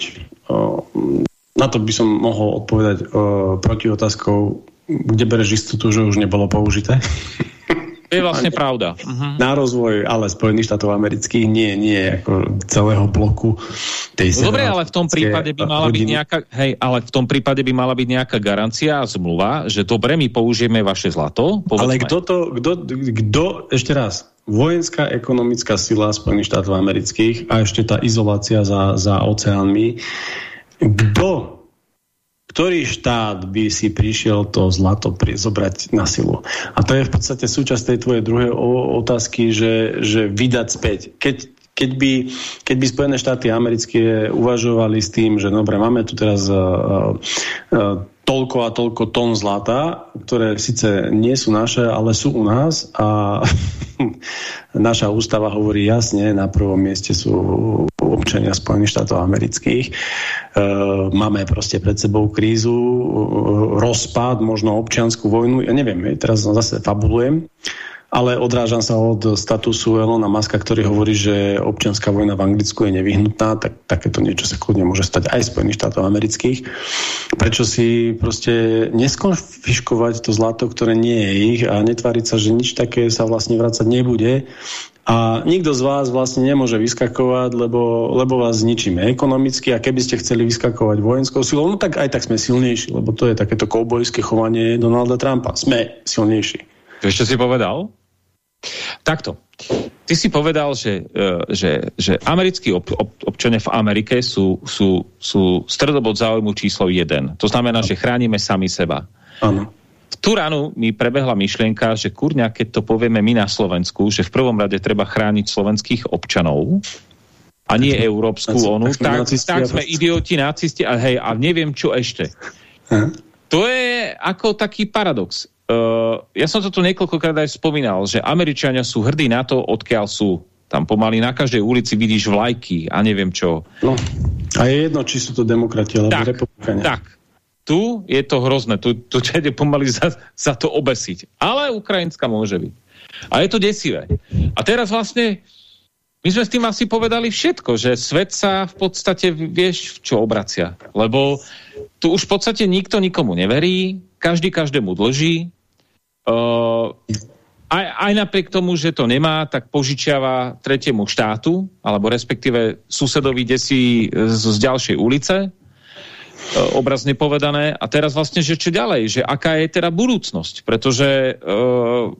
Na to by som mohol odpovedať uh, proti otázkou, kde bereš istotu, že už nebolo použité. To je vlastne pravda. Uh-huh. Na rozvoj, ale Spojených štátov amerických nie, nie ako celého bloku tej no Dobre, ale v tom prípade by mala byť nejaká, hej, ale v tom prípade by mala byť nejaká garancia a zmluva, že dobre, my použijeme vaše zlato. Povedzme. Ale kto to, kto, kto, ešte raz, vojenská ekonomická sila Spojených štátov amerických a ešte tá izolácia za, za oceánmi kto, ktorý štát by si prišiel to zlato pri, zobrať na silu? A to je v podstate súčasť tej tvojej druhej otázky, že, že vydať späť. Keď keď by, keď by Spojené štáty americké uvažovali s tým, že dobre, máme tu teraz uh, uh, toľko a toľko tón zlata, ktoré síce nie sú naše, ale sú u nás a <laughs> naša ústava hovorí jasne, na prvom mieste sú občania Spojených štátov amerických. Uh, máme proste pred sebou krízu, uh, rozpad, možno občianskú vojnu, ja neviem, teraz zase fabulujem, ale odrážam sa od statusu Elona Muska, ktorý hovorí, že občianská vojna v Anglicku je nevyhnutná, tak takéto niečo sa kľudne môže stať aj Spojených štátov amerických. Prečo si proste neskonfiškovať to zlato, ktoré nie je ich a netváriť sa, že nič také sa vlastne vrácať nebude a nikto z vás vlastne nemôže vyskakovať, lebo, lebo vás zničíme ekonomicky a keby ste chceli vyskakovať vojenskou silou, no tak aj tak sme silnejší, lebo to je takéto koubojské chovanie Donalda Trumpa. Sme silnejší. Vieš, čo si povedal? Takto. Ty si povedal, že, e, že, že americkí ob, ob, občania v Amerike sú, sú, sú stredobod záujmu číslo 1. To znamená, že chránime sami seba. Áno. V tú ránu mi prebehla myšlienka, že kurňa, keď to povieme my na Slovensku, že v prvom rade treba chrániť slovenských občanov a nie európsku tak, onu, tak, tak, tak sme idioti, nacisti a hej, a neviem čo ešte. Aha. To je ako taký paradox. Uh, ja som to tu niekoľkokrát aj spomínal, že Američania sú hrdí na to, odkiaľ sú. Tam pomaly na každej ulici vidíš vlajky a neviem čo. No. A je jedno, či sú to demokrati alebo republikania. Tak, tu je to hrozné. Tu, tu ide pomaly za, za to obesiť. Ale ukrajinská môže byť. A je to desivé. A teraz vlastne my sme s tým asi povedali všetko, že svet sa v podstate vieš, čo obracia. Lebo tu už v podstate nikto nikomu neverí, každý každému dlží, Uh, aj, aj napriek tomu, že to nemá, tak požičiava tretiemu štátu, alebo respektíve susedovi desí z, z ďalšej ulice, obrazne povedané. A teraz vlastne, že čo ďalej? Že aká je teda budúcnosť? Pretože uh,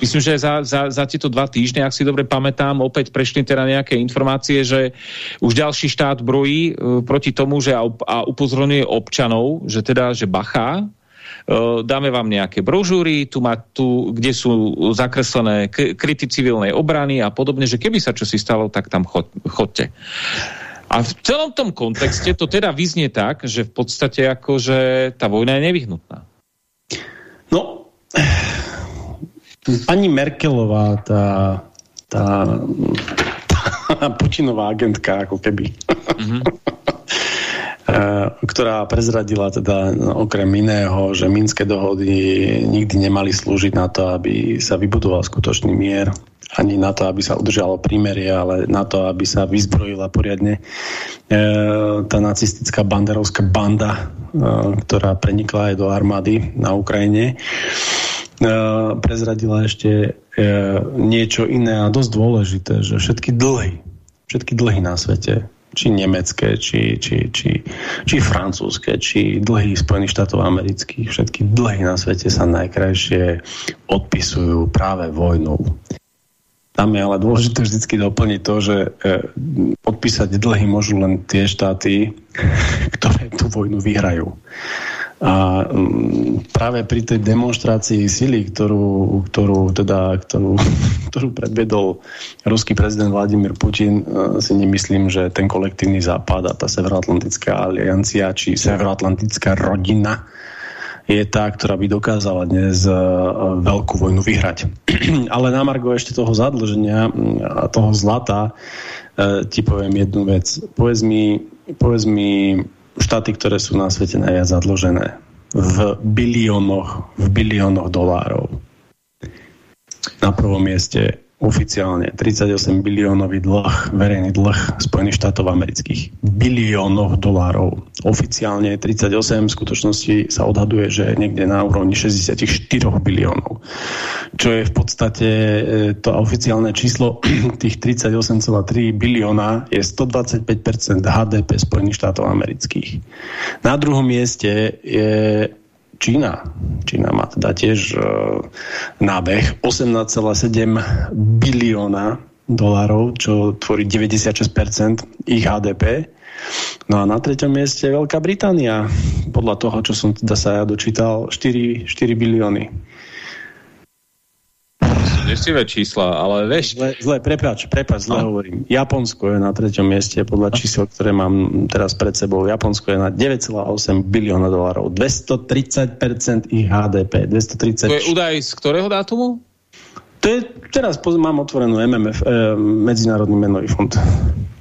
myslím, že za, za, za tieto dva týždne, ak si dobre pamätám, opäť prešli teda nejaké informácie, že už ďalší štát brojí uh, proti tomu, že a, a upozorňuje občanov, že teda, že bacha, dáme vám nejaké brožúry, tu má, tu, kde sú zakreslené kryty civilnej obrany a podobne, že keby sa čo si stalo, tak tam chod, chodte. A v celom tom kontexte to teda vyznie tak, že v podstate akože tá vojna je nevyhnutná. No, pani Merkelová, tá, tá, tá Putinová agentka, ako keby. Mm -hmm. <laughs> Ktorá prezradila teda okrem iného, že Minské dohody nikdy nemali slúžiť na to, aby sa vybudoval skutočný mier, ani na to, aby sa udržalo prímerie, ale na to, aby sa vyzbrojila poriadne e, tá nacistická banderovská banda, e, ktorá prenikla aj do armády na Ukrajine. E, prezradila ešte e, niečo iné a dosť dôležité, že všetky dlhy, všetky dlhy na svete či nemecké, či, či, či, či francúzske, či dlhy Spojených štátov amerických, všetky dlhy na svete sa najkrajšie odpisujú práve vojnou. Tam je ale dôležité vždy doplniť to, že e, odpísať dlhy môžu len tie štáty, <laughs> ktoré tú vojnu vyhrajú. A um, práve pri tej demonstrácii sily, ktorú, ktorú, teda, ktorú, <laughs> ktorú predvedol ruský prezident Vladimír Putin, uh, si nemyslím, že ten kolektívny západ a tá Severoatlantická aliancia či Severoatlantická rodina je tá, ktorá by dokázala dnes uh, veľkú vojnu vyhrať. <clears throat> Ale na Margo ešte toho zadlženia a toho zlata uh, ti poviem jednu vec. Povedz mi, povedz mi štáty, ktoré sú na svete najviac zadložené v biliónoch, v biliónoch dolárov. Na prvom mieste oficiálne 38 biliónový dlh, verejný dlh Spojených štátov amerických. Biliónoch dolárov. Oficiálne 38, v skutočnosti sa odhaduje, že niekde na úrovni 64 biliónov. Čo je v podstate e, to oficiálne číslo <clears throat> tých 38,3 bilióna je 125% HDP Spojených štátov amerických. Na druhom mieste je Čína. Čína má teda tiež e, nábeh 18,7 bilióna dolárov, čo tvorí 96% ich HDP. No a na treťom mieste Veľká Británia. Podľa toho, čo som teda sa ja dočítal, 4, 4 bilióny. Desivé čísla, ale vieš... Zle, zle prepač, prepač, zle no. hovorím. Japonsko je na treťom mieste podľa čísel, ktoré mám teraz pred sebou. Japonsko je na 9,8 bilióna dolárov. 230% ich HDP. 230... To je údaj z ktorého dátumu? To je, teraz mám otvorenú MMF, e, Medzinárodný menový fond.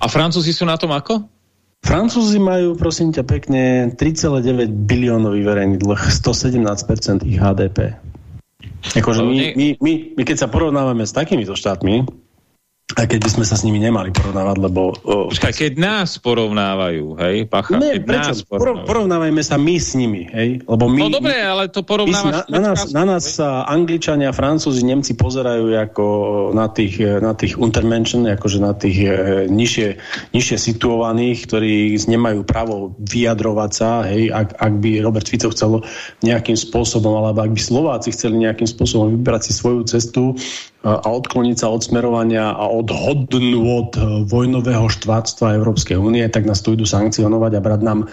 A Francúzi sú na tom ako? Francúzi majú, prosím ťa pekne, 3,9 biliónový verejný dlh, 117% ich HDP. Akože my, my, my, my, keď sa porovnávame s takýmito štátmi, aj keď by sme sa s nimi nemali porovnávať, lebo... O, Počkaj, keď nás porovnávajú, hej, Pacha? Ne, prečo? Nás porovnávajú. porovnávajme sa my s nimi, hej? Lebo my, no dobre, ale to porovnávaš... Na, na, nás, na nás sa Angličania, Francúzi, Nemci pozerajú ako na tých, na tých untermenschen, akože na tých e, nižšie, nižšie situovaných, ktorí nemajú právo vyjadrovať sa, hej, ak, ak by Robert Fico chcel nejakým spôsobom, alebo ak by Slováci chceli nejakým spôsobom vybrať si svoju cestu, a odkloniť sa od smerovania a od hodnôt vojnového štváctva Európskej únie, tak nás tu idú sankcionovať a brať nám e,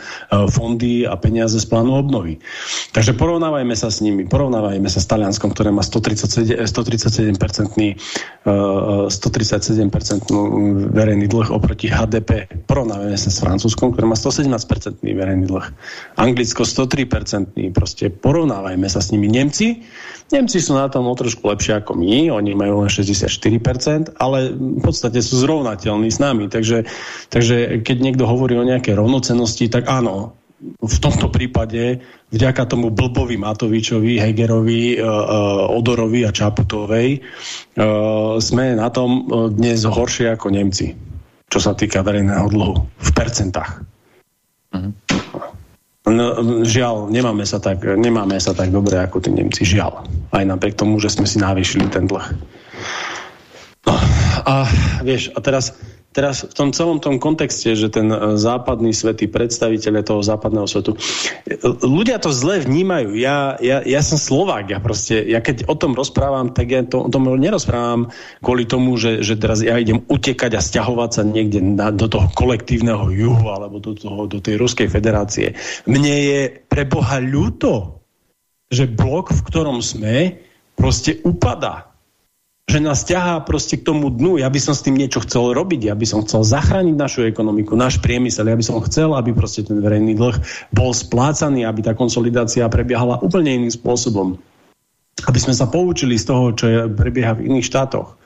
fondy a peniaze z plánu obnovy. Takže porovnávajme sa s nimi. Porovnávajme sa s Talianskom, ktoré má 137, 137 137% verejný dlh oproti HDP. Porovnávajme sa s Francúzskom, ktoré má 117% verejný dlh. Anglicko 103% Proste porovnávajme sa s nimi. Nemci Nemci sú na tom o trošku lepšie ako my, oni majú len 64%, ale v podstate sú zrovnateľní s nami. Takže, takže keď niekto hovorí o nejakej rovnocenosti, tak áno, v tomto prípade vďaka tomu blbovi Matovičovi, Hegerovi, uh, Odorovi a Čaputovej uh, sme na tom dnes horšie ako Nemci, čo sa týka verejného dlhu v percentách. Uh mhm. -huh. No, žiaľ, nemáme sa, tak, nemáme sa tak dobre ako tí Nemci, žiaľ. Aj napriek tomu, že sme si navýšili ten dlh. No, a vieš, a teraz teraz v tom celom tom kontexte, že ten e, západný svet, predstaviteľe toho západného svetu, e, ľudia to zle vnímajú. Ja, ja, ja som Slovák, ja proste, ja keď o tom rozprávam, tak ja to, o tom nerozprávam kvôli tomu, že, že teraz ja idem utekať a stiahovať sa niekde na, do toho kolektívneho juhu alebo do, toho, do tej Ruskej federácie. Mne je pre Boha ľúto, že blok, v ktorom sme, proste upada že nás ťahá proste k tomu dnu. Ja by som s tým niečo chcel robiť, ja by som chcel zachrániť našu ekonomiku, náš priemysel, ja by som chcel, aby proste ten verejný dlh bol splácaný, aby tá konsolidácia prebiehala úplne iným spôsobom. Aby sme sa poučili z toho, čo je, prebieha v iných štátoch.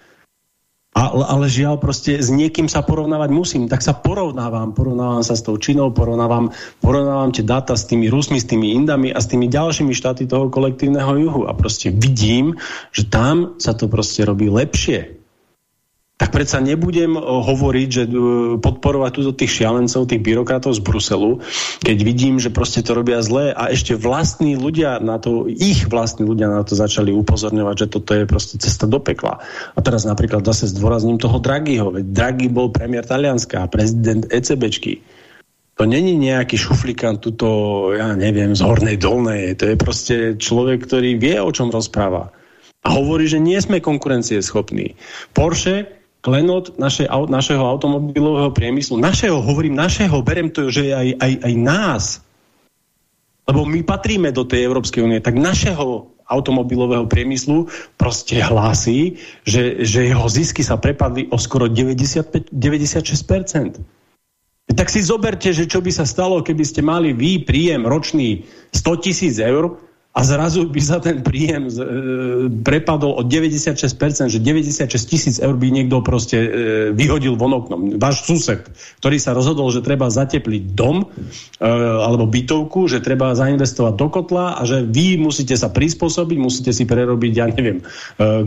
Ale, ale žiaľ, proste s niekým sa porovnávať musím. Tak sa porovnávam. Porovnávam sa s tou Čínou, porovnávam, porovnávam tie dáta s tými Rusmi, s tými Indami a s tými ďalšími štáty toho kolektívneho juhu. A proste vidím, že tam sa to proste robí lepšie tak predsa nebudem eh, hovoriť, že eh, podporovať túto tých šialencov, tých byrokratov z Bruselu, keď vidím, že proste to robia zle a ešte vlastní ľudia na to, ich vlastní ľudia na to začali upozorňovať, že toto je proste cesta do pekla. A teraz napríklad zase zdôrazním toho Draghiho, veď Draghi bol premiér Talianska a prezident ECBčky. To není nejaký šuflikant tuto, ja neviem, z hornej dolnej. To je proste človek, ktorý vie, o čom rozpráva. A hovorí, že nie sme konkurencieschopní. Porsche klenot naše, našeho automobilového priemyslu. Našeho, hovorím našeho, berem to, že aj, aj, aj nás. Lebo my patríme do tej Európskej únie, tak našeho automobilového priemyslu proste hlási, že, že jeho zisky sa prepadli o skoro 95, 96%. Tak si zoberte, že čo by sa stalo, keby ste mali vy príjem ročný 100 tisíc eur a zrazu by sa ten príjem e, prepadol o 96%, že 96 tisíc eur by niekto proste e, vyhodil von oknom. Váš sused, ktorý sa rozhodol, že treba zatepliť dom e, alebo bytovku, že treba zainvestovať do kotla a že vy musíte sa prispôsobiť, musíte si prerobiť, ja neviem,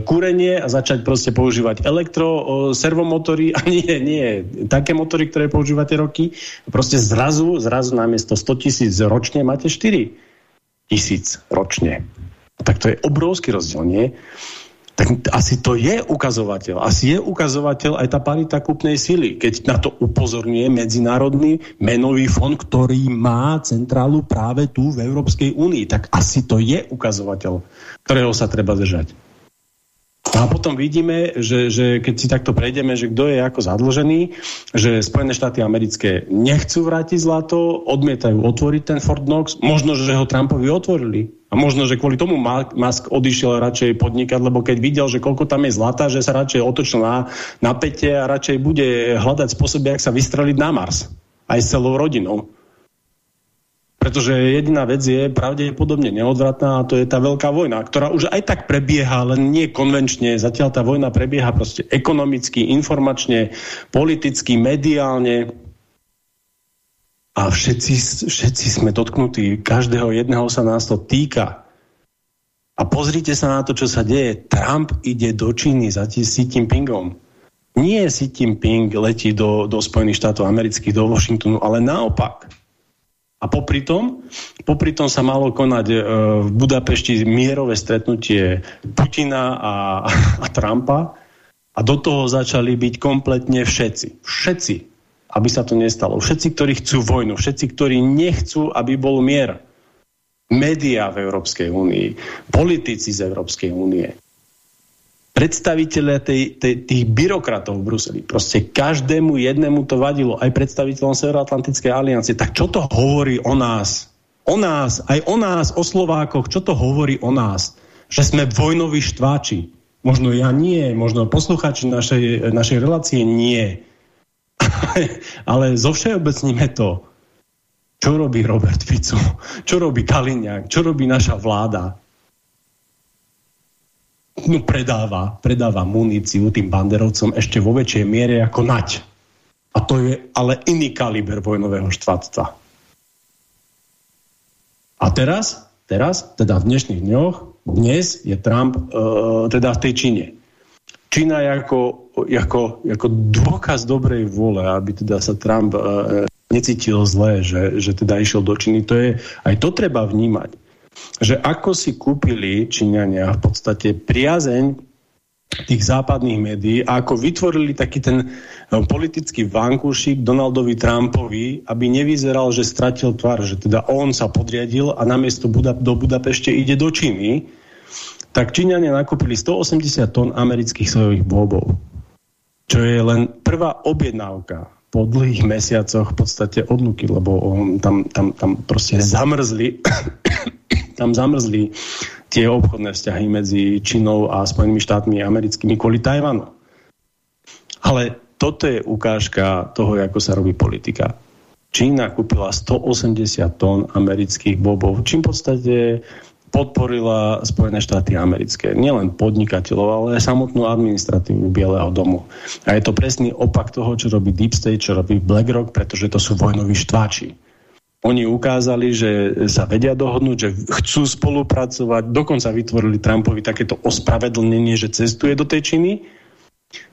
kúrenie a začať proste používať elektro, servomotory <laughs> a nie, nie, také motory, ktoré používate roky. Proste zrazu, zrazu namiesto 100 tisíc ročne máte 4 tisíc ročne. Tak to je obrovský rozdiel, nie? Tak asi to je ukazovateľ. Asi je ukazovateľ aj tá parita kúpnej sily, keď na to upozorňuje Medzinárodný menový fond, ktorý má centrálu práve tu v Európskej únii. Tak asi to je ukazovateľ, ktorého sa treba držať. No a potom vidíme, že, že keď si takto prejdeme, že kto je ako zadlžený, že Spojené štáty americké nechcú vrátiť zlato, odmietajú otvoriť ten Fort Knox, možno, že ho Trumpovi otvorili. A možno, že kvôli tomu Musk odišiel radšej podnikať, lebo keď videl, že koľko tam je zlata, že sa radšej otočil na, na pete a radšej bude hľadať spôsoby, jak sa vystreliť na Mars. Aj s celou rodinou. Pretože jediná vec je pravdepodobne neodvratná a to je tá veľká vojna, ktorá už aj tak prebieha, len nie konvenčne. Zatiaľ tá vojna prebieha proste ekonomicky, informačne, politicky, mediálne. A všetci, všetci sme dotknutí, každého jedného sa nás to týka. A pozrite sa na to, čo sa deje. Trump ide do Číny za Xi Jinpingom. Nie Xi Jinping letí do, do Spojených štátov amerických, do Washingtonu, ale naopak. A popri tom, popri tom sa malo konať e, v Budapešti mierové stretnutie Putina a, <laughs> a Trumpa a do toho začali byť kompletne všetci. Všetci aby sa to nestalo. Všetci, ktorí chcú vojnu, všetci, ktorí nechcú, aby bol mier. Média v Európskej únii, politici z Európskej únie, predstaviteľe tej, tej, tých byrokratov v Bruseli. Proste každému jednému to vadilo, aj predstaviteľom Severoatlantickej aliancie. Tak čo to hovorí o nás? O nás, aj o nás, o Slovákoch, čo to hovorí o nás? Že sme vojnoví štváči. Možno ja nie, možno posluchači našej, našej relácie nie. <laughs> ale zo všeobecníme to, čo robí Robert Fico, čo robí Kaliňák, čo robí naša vláda. No predáva, predáva muníciu tým banderovcom ešte vo väčšej miere ako nať. A to je ale iný kaliber vojnového štvatca. A teraz, teraz, teda v dnešných dňoch, dnes je Trump uh, teda v tej Číne. Čína je ako, ako, ako dôkaz dobrej vôle, aby teda sa Trump uh, necítil zle, že, že teda išiel do Číny. To je, aj to treba vnímať. Že ako si kúpili Číňania v podstate priazeň tých západných médií a ako vytvorili taký ten uh, politický vankúšik Donaldovi Trumpovi, aby nevyzeral, že stratil tvar, že teda on sa podriadil a namiesto Buda, do Budapešte ide do Číny tak Číňania nakúpili 180 tón amerických sojových bôbov, čo je len prvá objednávka po dlhých mesiacoch v podstate odluky, lebo on, tam, tam, tam proste zamrzli tam zamrzli tie obchodné vzťahy medzi Čínou a Spojenými štátmi americkými kvôli Tajvanu. Ale toto je ukážka toho, ako sa robí politika. Čína kúpila 180 tón amerických bobov, čím v podstate podporila Spojené štáty americké. Nielen podnikateľov, ale aj samotnú administratívu Bieleho domu. A je to presný opak toho, čo robí Deep State, čo robí BlackRock, pretože to sú vojnoví štváči. Oni ukázali, že sa vedia dohodnúť, že chcú spolupracovať, dokonca vytvorili Trumpovi takéto ospravedlnenie, že cestuje do tej Číny,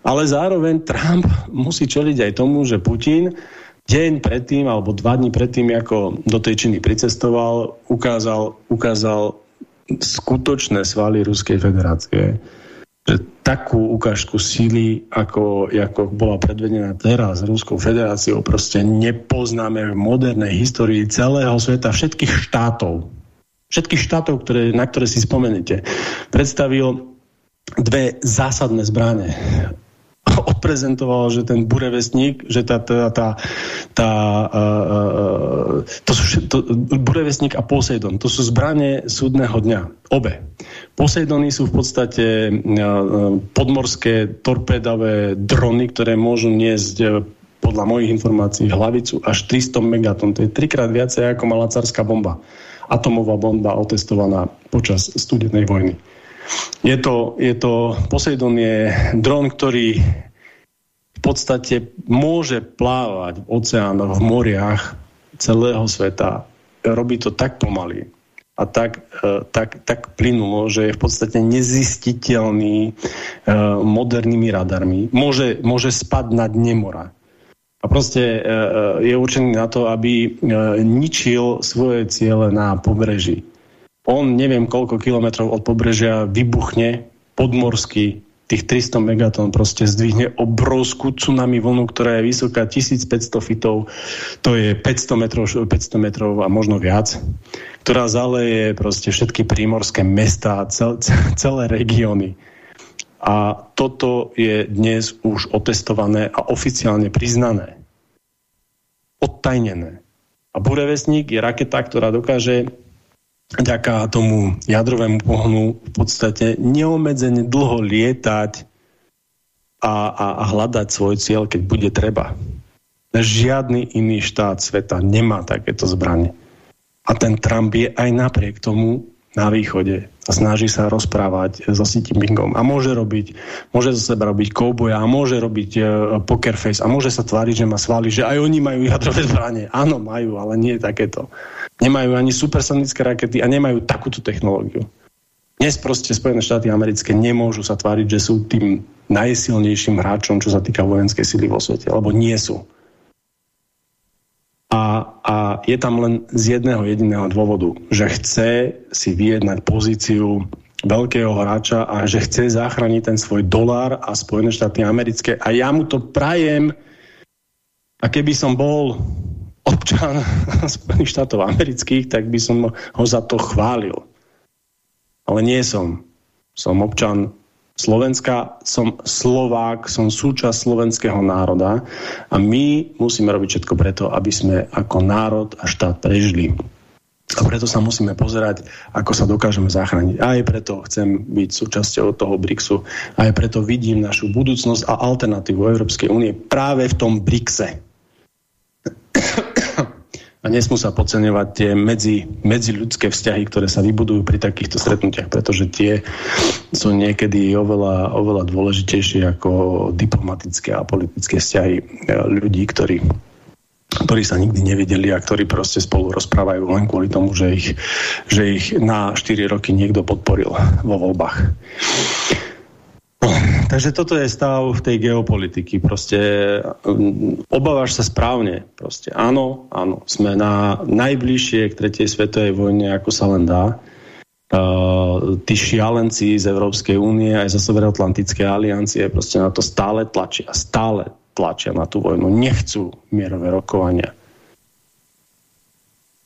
ale zároveň Trump musí čeliť aj tomu, že Putin deň predtým alebo dva dní predtým, ako do tej Číny pricestoval, ukázal, ukázal skutočné svaly Ruskej federácie. Takú ukážku síly, ako, ako bola predvedená teraz Ruskou federáciou, proste nepoznáme v modernej histórii celého sveta, všetkých štátov. Všetkých štátov, ktoré, na ktoré si spomenete. Predstavil dve zásadné zbranie <laughs> odprezentoval, že ten burevestník, že tá, tá, tá, tá uh, to sú to, burevestník a Poseidon, to sú zbranie súdneho dňa, obe. Poseidony sú v podstate podmorské torpédavé drony, ktoré môžu niesť podľa mojich informácií hlavicu až 300 megaton. To je trikrát viacej ako mala carská bomba. Atomová bomba otestovaná počas studenej vojny. Je to, je to, Poseidon je dron, ktorý v podstate môže plávať v oceánoch, v moriach celého sveta. Robí to tak pomaly a tak, e, tak, tak plynulo, že je v podstate nezistiteľný e, modernými radarmi. Môže, môže spať na dne mora. A proste e, je určený na to, aby ničil svoje ciele na pobreží on neviem koľko kilometrov od pobrežia vybuchne podmorský tých 300 megatón proste zdvihne obrovskú tsunami vlnu, ktorá je vysoká 1500 fitov, to je 500 metrov, 500 metrov a možno viac, ktorá zaleje proste všetky prímorské mesta, <laughs> cel, celé regióny. A toto je dnes už otestované a oficiálne priznané. Odtajnené. A Burevestník je raketa, ktorá dokáže ďaká tomu jadrovému pohonu v podstate neomedzene dlho lietať a, a, a hľadať svoj cieľ, keď bude treba. Žiadny iný štát sveta nemá takéto zbranie. A ten Trump je aj napriek tomu na východe a snaží sa rozprávať so Xi a môže robiť, môže zo seba robiť kouboja a môže robiť uh, poker face a môže sa tváriť, že má svaly, že aj oni majú jadrové zbranie. Áno, majú, ale nie takéto. Nemajú ani supersonické rakety a nemajú takúto technológiu. Dnes proste Spojené štáty americké nemôžu sa tváriť, že sú tým najsilnejším hráčom, čo sa týka vojenskej sily vo svete, lebo nie sú. A, a je tam len z jedného jediného dôvodu, že chce si vyjednať pozíciu veľkého hráča a že chce zachrániť ten svoj dolár a Spojené štáty americké. A ja mu to prajem. A keby som bol občan <laughs> Spojených štátov amerických, tak by som ho za to chválil. Ale nie som. Som občan Slovenska, som Slovák, som súčasť slovenského národa a my musíme robiť všetko preto, aby sme ako národ a štát prežili. A preto sa musíme pozerať, ako sa dokážeme zachrániť. Aj preto chcem byť súčasťou toho BRICSu, aj preto vidím našu budúcnosť a alternatívu Európskej únie práve v tom BRICSe a nesmú sa podceňovať tie medzi, medziľudské vzťahy, ktoré sa vybudujú pri takýchto stretnutiach, pretože tie sú niekedy oveľa, oveľa dôležitejšie ako diplomatické a politické vzťahy e, ľudí, ktorí ktorí sa nikdy nevideli a ktorí proste spolu rozprávajú len kvôli tomu, že ich, že ich na 4 roky niekto podporil vo voľbách. Takže toto je stav v tej geopolitiky. Proste um, obávaš sa správne. Proste áno, áno. Sme na najbližšie k tretej svetovej vojne, ako sa len dá. Uh, tí šialenci z Európskej únie aj zo Severoatlantickej aliancie proste na to stále tlačia. Stále tlačia na tú vojnu. Nechcú mierové rokovania.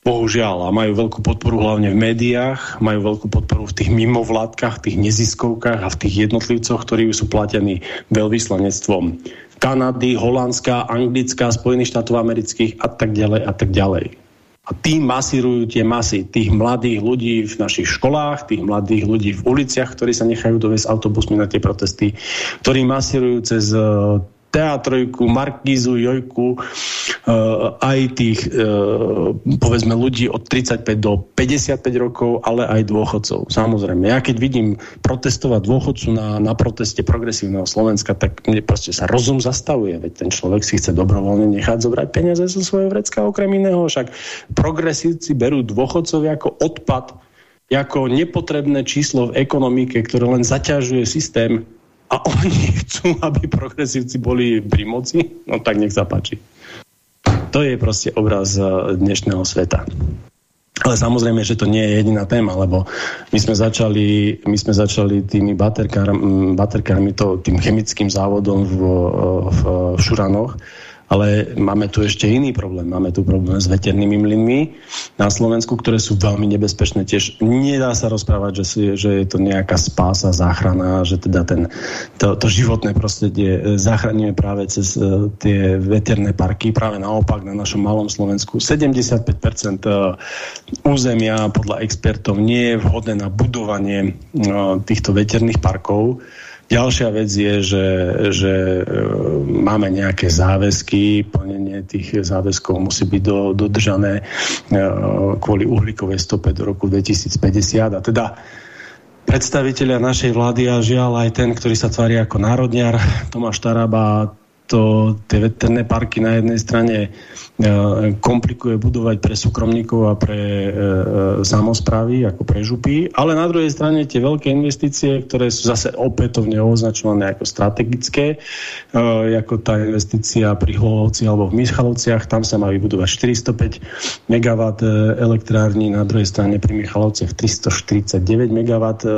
Bohužiaľ, a majú veľkú podporu hlavne v médiách, majú veľkú podporu v tých mimovládkach, tých neziskovkách a v tých jednotlivcoch, ktorí sú platení veľvyslanectvom Kanady, Holandska, Anglická, Spojených štátov amerických a tak ďalej a tak ďalej. A tí masírujú tie masy, tých mladých ľudí v našich školách, tých mladých ľudí v uliciach, ktorí sa nechajú dovesť autobusmi na tie protesty, ktorí masírujú cez teatrojku, Markízu, Jojku, uh, aj tých, uh, povedzme, ľudí od 35 do 55 rokov, ale aj dôchodcov. Samozrejme, ja keď vidím protestovať dôchodcu na, na proteste progresívneho Slovenska, tak mne proste sa rozum zastavuje, veď ten človek si chce dobrovoľne nechať zobrať peniaze zo svojho vrecka, okrem iného, však progresívci berú dôchodcov ako odpad, ako nepotrebné číslo v ekonomike, ktoré len zaťažuje systém a oni <laughs> chcú, aby progresívci boli pri moci, no tak nech sa páči. To je proste obraz eh, dnešného sveta. Ale samozrejme, že to nie je jediná téma, lebo my sme začali, my sme začali tými baterkármi, baterkármi to, tým chemickým závodom v, v, v Šuranoch, ale máme tu ešte iný problém. Máme tu problém s veternými mlynmi na Slovensku, ktoré sú veľmi nebezpečné. Tiež nedá sa rozprávať, že, si, že je to nejaká spása, záchrana, že teda ten, to, to životné prostredie e, zachránime práve cez uh, tie veterné parky. Práve naopak na našom malom Slovensku 75% e, územia podľa expertov nie je vhodné na budovanie uh, týchto veterných parkov Ďalšia vec je, že, že e, máme nejaké záväzky, plnenie tých záväzkov musí byť do, dodržané e, kvôli uhlíkovej stope do roku 2050 a teda predstaviteľia našej vlády a žiaľ aj ten, ktorý sa tvári ako národniar, Tomáš Taraba, to tie veterné parky na jednej strane e, komplikuje budovať pre súkromníkov a pre e, e, samozprávy, ako pre župy, ale na druhej strane tie veľké investície, ktoré sú zase opätovne označované ako strategické, e, ako tá investícia pri Hlohovci alebo v Michalovciach, tam sa má vybudovať 405 MW elektrární, na druhej strane pri Michalovciach 349 MW e, e,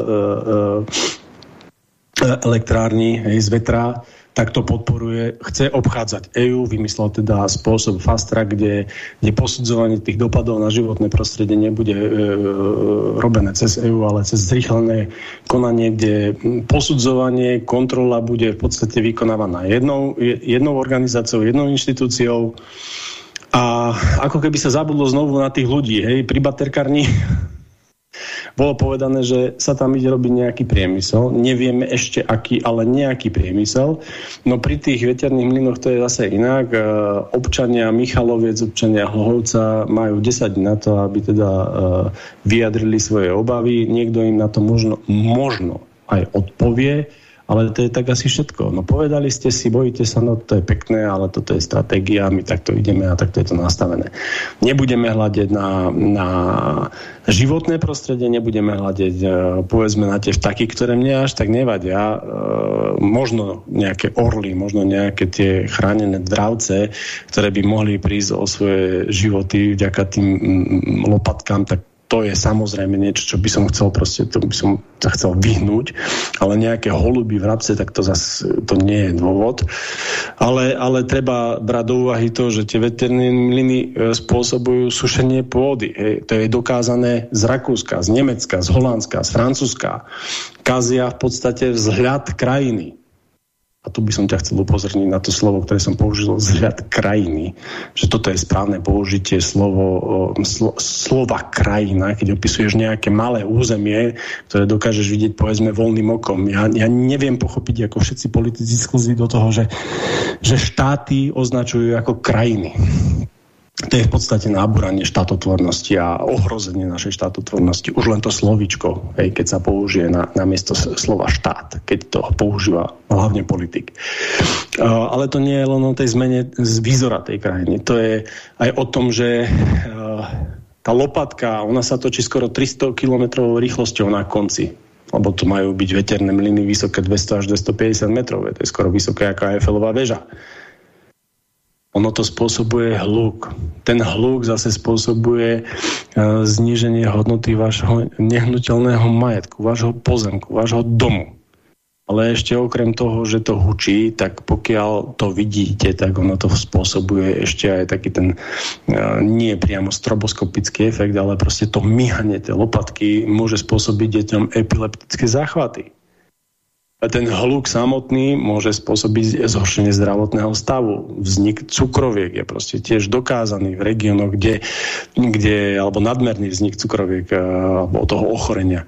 elektrární z vetra tak to podporuje, chce obchádzať EU, vymyslel teda spôsob fast track, kde, kde posudzovanie tých dopadov na životné prostredie nebude e, e robené cez EU, ale cez zrychlené konanie, kde posudzovanie, kontrola bude v podstate vykonávaná jednou, jednou organizáciou, jednou inštitúciou. A ako keby sa zabudlo znovu na tých ľudí, hej, pri baterkárni bolo povedané, že sa tam ide robiť nejaký priemysel. Nevieme ešte aký, ale nejaký priemysel. No pri tých veterných mlynoch to je zase inak. E, občania Michaloviec, občania Hlohovca majú 10 na to, aby teda e, vyjadrili svoje obavy. Niekto im na to možno, možno aj odpovie ale to je tak asi všetko. No povedali ste si, bojíte sa, no to je pekné, ale toto je stratégia, my takto ideme a takto je to nastavené. Nebudeme hľadiť na, na životné prostredie, nebudeme hľadiť e, povedzme na tie vtaky, ktoré mne až tak nevadia, e, možno nejaké orly, možno nejaké tie chránené dravce, ktoré by mohli prísť o svoje životy vďaka tým lopatkám, tak to je samozrejme niečo, čo by som chcel proste, to by som sa chcel vyhnúť, ale nejaké holuby v rabce, tak to zase to nie je dôvod. Ale, ale treba brať do úvahy to, že tie veterné mlyny e, spôsobujú sušenie pôdy. Hej. To je dokázané z Rakúska, z Nemecka, z Holandska, z Francúzska. Kazia v podstate vzhľad krajiny a tu by som ťa chcel upozorniť na to slovo, ktoré som použil, vzhľad krajiny, že toto je správne použitie slovo, slo, slova krajina, keď opisuješ nejaké malé územie, ktoré dokážeš vidieť povedzme voľným okom. Ja, ja neviem pochopiť, ako všetci politici sklzí do toho, že, že štáty označujú ako krajiny to je v podstate náburanie štátotvornosti a ohrozenie našej štátotvornosti. Už len to slovíčko, hej, keď sa použije na, na miesto slova štát, keď to používa hlavne politik. Ale to nie je len o tej zmene z výzora tej krajiny. To je aj o tom, že uh, tá lopatka, ona sa točí skoro 300 km rýchlosťou na konci lebo tu majú byť veterné mlyny vysoké 200 až 250 metrov. To je skoro vysoké ako Eiffelová väža ono to spôsobuje hluk. Ten hluk zase spôsobuje uh, zníženie hodnoty vášho nehnuteľného majetku, vášho pozemku, vášho domu. Ale ešte okrem toho, že to hučí, tak pokiaľ to vidíte, tak ono to spôsobuje ešte aj taký ten uh, nie priamo stroboskopický efekt, ale proste to myhanie tej lopatky môže spôsobiť deťom epileptické záchvaty ten hluk samotný môže spôsobiť zhoršenie zdravotného stavu. Vznik cukroviek je proste tiež dokázaný v regiónoch, kde, kde, alebo nadmerný vznik cukroviek eh, alebo toho ochorenia,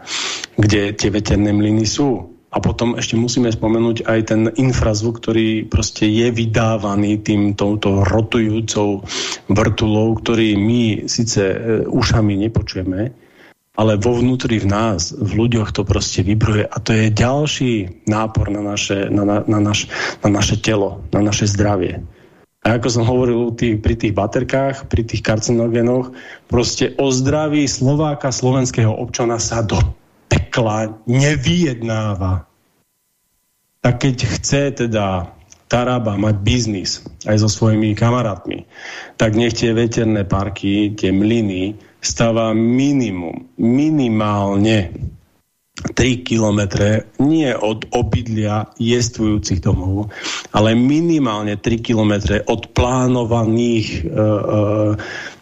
kde tie veterné mlyny sú. A potom ešte musíme spomenúť aj ten infrazvuk, ktorý proste je vydávaný tým touto rotujúcou vrtulou, ktorý my síce eh, ušami nepočujeme, ale vo vnútri v nás, v ľuďoch to proste vybruje a to je ďalší nápor na naše, na, na, na, naš, na naše telo, na naše zdravie. A ako som hovoril tý, pri tých baterkách, pri tých karcinogénoch, proste o zdraví Slováka, slovenského občana sa do pekla nevyjednáva. Tak keď chce teda Taraba mať biznis aj so svojimi kamarátmi, tak nech tie veterné parky, tie mlyny stáva minimum, minimálne 3 kilometre nie od obydlia jestvujúcich domov, ale minimálne 3 kilometre od plánovaných e, e,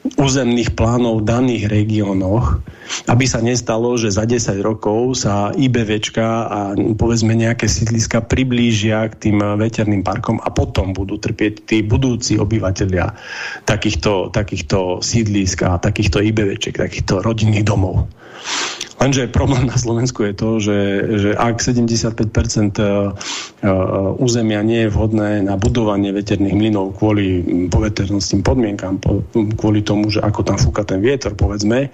územných plánov daných regiónoch, aby sa nestalo, že za 10 rokov sa IBVčka a povedzme nejaké sídliska priblížia k tým veterným parkom a potom budú trpieť tí budúci obyvateľia takýchto, takýchto sídlisk a takýchto IBVček, takýchto rodinných domov. Lenže problém na Slovensku je to, že, že ak 75% e, e, územia nie je vhodné na budovanie veterných mlynov kvôli poveternostným podmienkam, kvôli tomu, že ako tam fúka ten vietor, povedzme,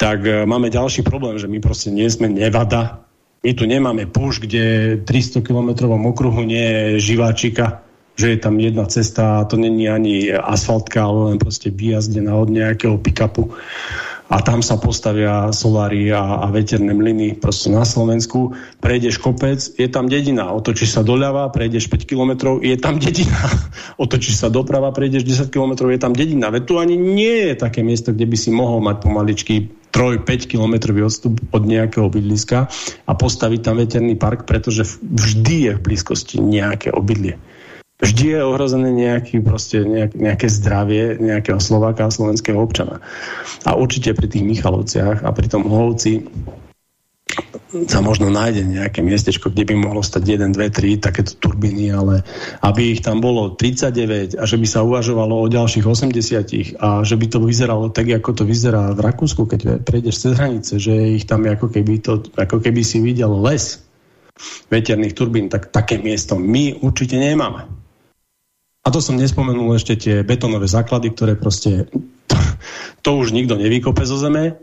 tak e, máme ďalší problém, že my proste nie sme Nevada, my tu nemáme púšť, kde 300 km okruhu nie je živáčika, že je tam jedna cesta to není ani asfaltka, ale len proste vyjazdená od nejakého pick-upu a tam sa postavia solári a, a veterné mlyny proste na Slovensku. Prejdeš kopec, je tam dedina, otočíš sa doľava, prejdeš 5 km, je tam dedina. <laughs> Otočíš sa doprava, prejdeš 10 km, je tam dedina. Veď tu ani nie je také miesto, kde by si mohol mať pomaličky 3-5 km odstup od nejakého bydliska a postaviť tam veterný park, pretože vždy je v blízkosti nejaké obydlie vždy je ohrozené nejaký, proste nejak, nejaké zdravie nejakého Slováka a slovenského občana. A určite pri tých Michalovciach a pri tom Holci sa možno nájde nejaké miestečko, kde by mohlo stať 1, 2, 3 takéto turbíny, ale aby ich tam bolo 39 a že by sa uvažovalo o ďalších 80 a že by to vyzeralo tak, ako to vyzerá v Rakúsku, keď prejdeš cez hranice, že ich tam ako keby, to, ako keby si videl les veterných turbín, tak také miesto my určite nemáme. A to som nespomenul ešte tie betonové základy, ktoré proste to, <laughs> to už nikto nevykope zo zeme.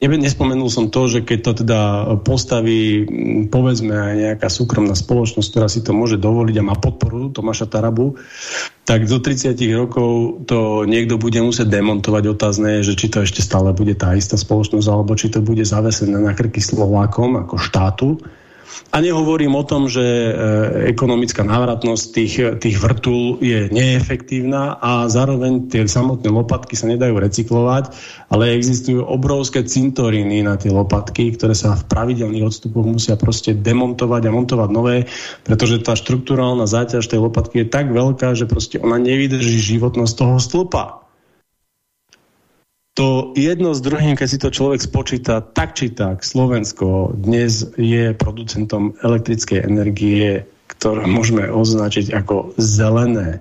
Nespomenul som to, že keď to teda postaví povedzme aj nejaká súkromná spoločnosť, ktorá si to môže dovoliť a má podporu Tomáša Tarabu, tak do 30 rokov to niekto bude musieť demontovať otázne, že či to ešte stále bude tá istá spoločnosť, alebo či to bude zavesené na krky Slovákom ako štátu a nehovorím o tom, že e, ekonomická návratnosť tých, tých vrtul je neefektívna a zároveň tie samotné lopatky sa nedajú recyklovať, ale existujú obrovské cintoríny na tie lopatky, ktoré sa v pravidelných odstupoch musia proste demontovať a montovať nové, pretože tá štruktúrálna záťaž tej lopatky je tak veľká, že proste ona nevydrží životnosť toho stĺpa to jedno s druhým, keď si to človek spočíta, tak či tak, Slovensko dnes je producentom elektrickej energie, ktoré môžeme označiť ako zelené.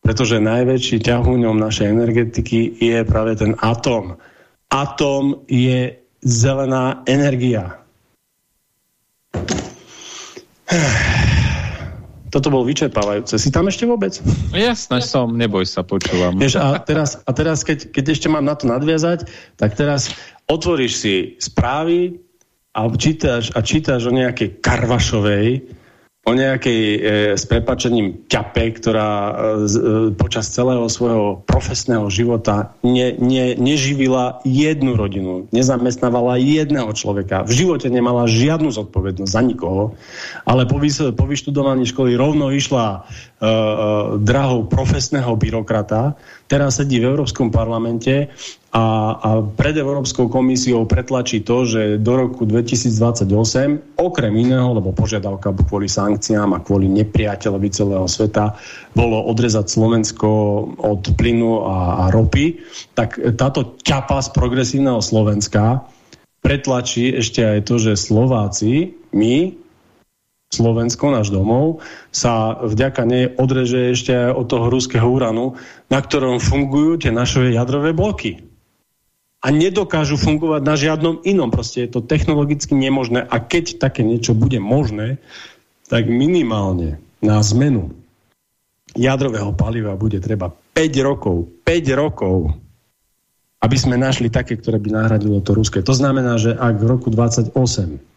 Pretože najväčší ťahúňom našej energetiky je práve ten atom. Atom je zelená energia. Toto bol vyčerpávajúce. Si tam ešte vôbec? Jasné som, neboj sa, počúvam. Vieš, a teraz, a teraz keď, keď ešte mám na to nadviazať, tak teraz otvoríš si správy a čítaš, a čítaš o nejakej Karvašovej, o nejakej e, s prepačením ťape, ktorá e, e, počas celého svojho profesného života ne, ne, neživila jednu rodinu, nezamestnávala jedného človeka, v živote nemala žiadnu zodpovednosť za nikoho, ale po, vys, po vyštudovaní školy rovno išla e, e, drahou profesného byrokrata, teraz sedí v Európskom parlamente a, a pred Európskou komisiou pretlačí to, že do roku 2028, okrem iného, lebo požiadavka kvôli sankciám a kvôli nepriateľovi celého sveta, bolo odrezať Slovensko od plynu a, a ropy, tak táto ťapa z progresívneho Slovenska pretlačí ešte aj to, že Slováci, my, Slovensko, náš domov, sa vďaka nej odreže ešte aj od toho ruského úranu, na ktorom fungujú tie naše jadrové bloky a nedokážu fungovať na žiadnom inom. Proste je to technologicky nemožné a keď také niečo bude možné, tak minimálne na zmenu jadrového paliva bude treba 5 rokov. 5 rokov aby sme našli také, ktoré by nahradilo to ruské. To znamená, že ak v roku 28 v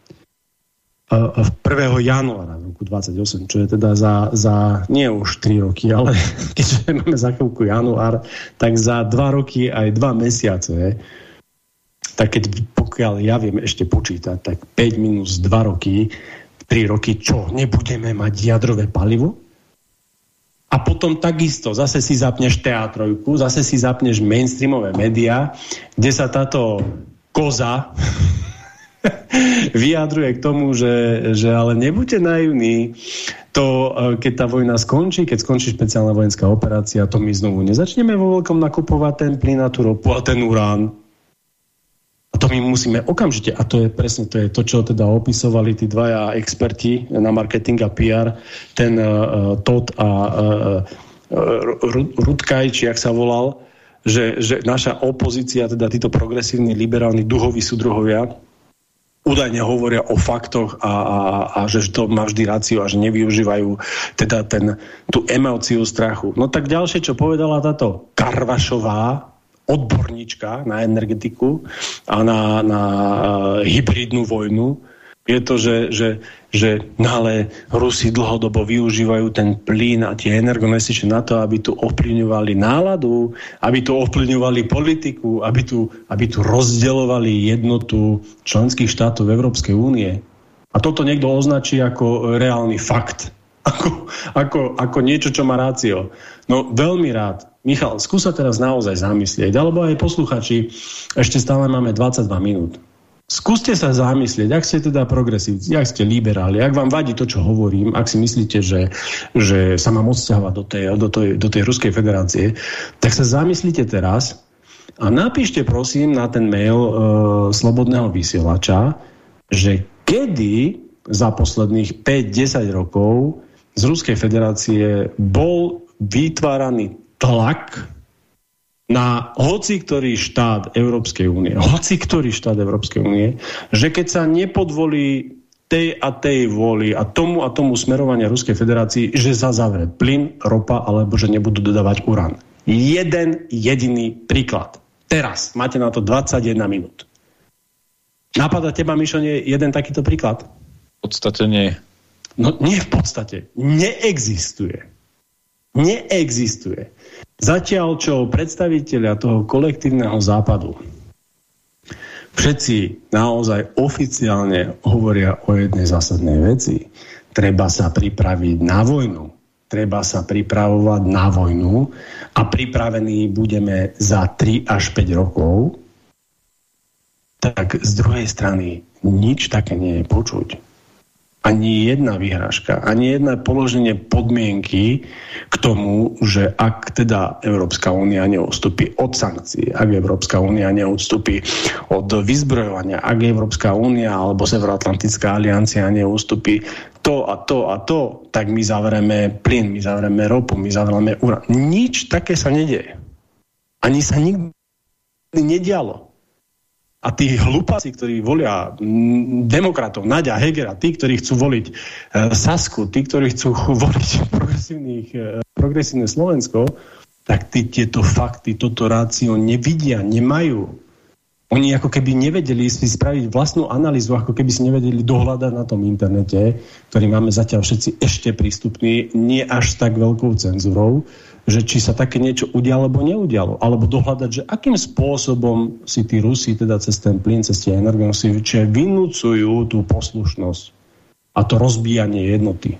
1. januára roku 28, čo je teda za, za nie už 3 roky, ale <laughs> keďže máme za chvíľku január, tak za 2 roky aj 2 mesiace, tak keď pokiaľ ja viem ešte počítať, tak 5 minus 2 roky, 3 roky, čo, nebudeme mať jadrové palivo? A potom takisto zase si zapneš teatrojku, zase si zapneš mainstreamové médiá, kde sa táto koza <laughs> <laughs> vyjadruje k tomu, že, že ale nebuďte naivní, to, e, keď tá vojna skončí, keď skončí špeciálna vojenská operácia, to my znovu nezačneme vo veľkom nakupovať ten plyn a tú ropu a ten urán. A to my musíme okamžite, a to je presne to, je to čo teda opisovali tí dvaja experti na marketing a PR, ten uh, Todd a uh, Rudkaj, či jak sa volal, že, že naša opozícia, teda títo progresívni, liberálni, duhoví súdruhovia, údajne hovoria o faktoch a, a, a že to má vždy ráciu a že nevyužívajú teda ten, tú emóciu strachu. No tak ďalšie, čo povedala táto Karvašová, odborníčka na energetiku a na, na uh, hybridnú vojnu, je to, že, že, že ale Rusi dlhodobo využívajú ten plyn a tie energonesiče na to, aby tu ovplyvňovali náladu, aby tu ovplyvňovali politiku, aby tu, aby tu rozdeľovali jednotu členských štátov Európskej únie. A toto niekto označí ako reálny fakt. <laughs> Ako, ako, ako niečo, čo má rácio. No veľmi rád. Michal, skúsa teraz naozaj zamyslieť, alebo aj posluchači, ešte stále máme 22 minút. Skúste sa zamyslieť, ak ste teda progresívci, ak ste liberáli, ak vám vadí to, čo hovorím, ak si myslíte, že, že sa mám odsťahovať do tej, do, tej, do tej Ruskej federácie, tak sa zamyslite teraz a napíšte prosím na ten mail uh, Slobodného vysielača, že kedy za posledných 5-10 rokov z Ruskej federácie bol vytváraný tlak na hoci ktorý štát Európskej únie, hoci ktorý štát Európskej únie, že keď sa nepodvolí tej a tej vôli a tomu a tomu smerovania Ruskej federácii, že sa zavre plyn, ropa alebo že nebudú dodávať urán. Jeden jediný príklad. Teraz máte na to 21 minút. Napadá teba, Mišo, nie jeden takýto príklad? V podstate nie. No nie v podstate. Neexistuje. Neexistuje. Zatiaľ, čo predstaviteľia toho kolektívneho západu všetci naozaj oficiálne hovoria o jednej zásadnej veci. Treba sa pripraviť na vojnu. Treba sa pripravovať na vojnu a pripravení budeme za 3 až 5 rokov. Tak z druhej strany nič také nie je počuť ani jedna vyhrážka, ani jedno položenie podmienky k tomu, že ak teda Európska únia neustupí od sankcií, ak Európska únia neustupí od vyzbrojovania, ak Európska únia alebo Severoatlantická aliancia neustupí to a to a to, tak my zavrieme plyn, my zavrieme ropu, my zavrieme urán. Nič také sa nedieje. Ani sa nikdy nedialo. A tí hlupáci, ktorí volia demokratov, Nadia Hegera, tí, ktorí chcú voliť e, Sasku, tí, ktorí chcú <laughs> voliť e, progresívne Slovensko, tak tí, tieto fakty, toto rácio nevidia, nemajú. Oni ako keby nevedeli si spraviť vlastnú analýzu, ako keby si nevedeli dohľadať na tom internete, ktorý máme zatiaľ všetci ešte prístupný, nie až tak veľkou cenzúrou, že či sa také niečo udialo alebo neudialo. Alebo dohľadať, že akým spôsobom si tí Rusi teda cez ten plyn, cez tie energonosiče vynúcujú tú poslušnosť a to rozbíjanie jednoty.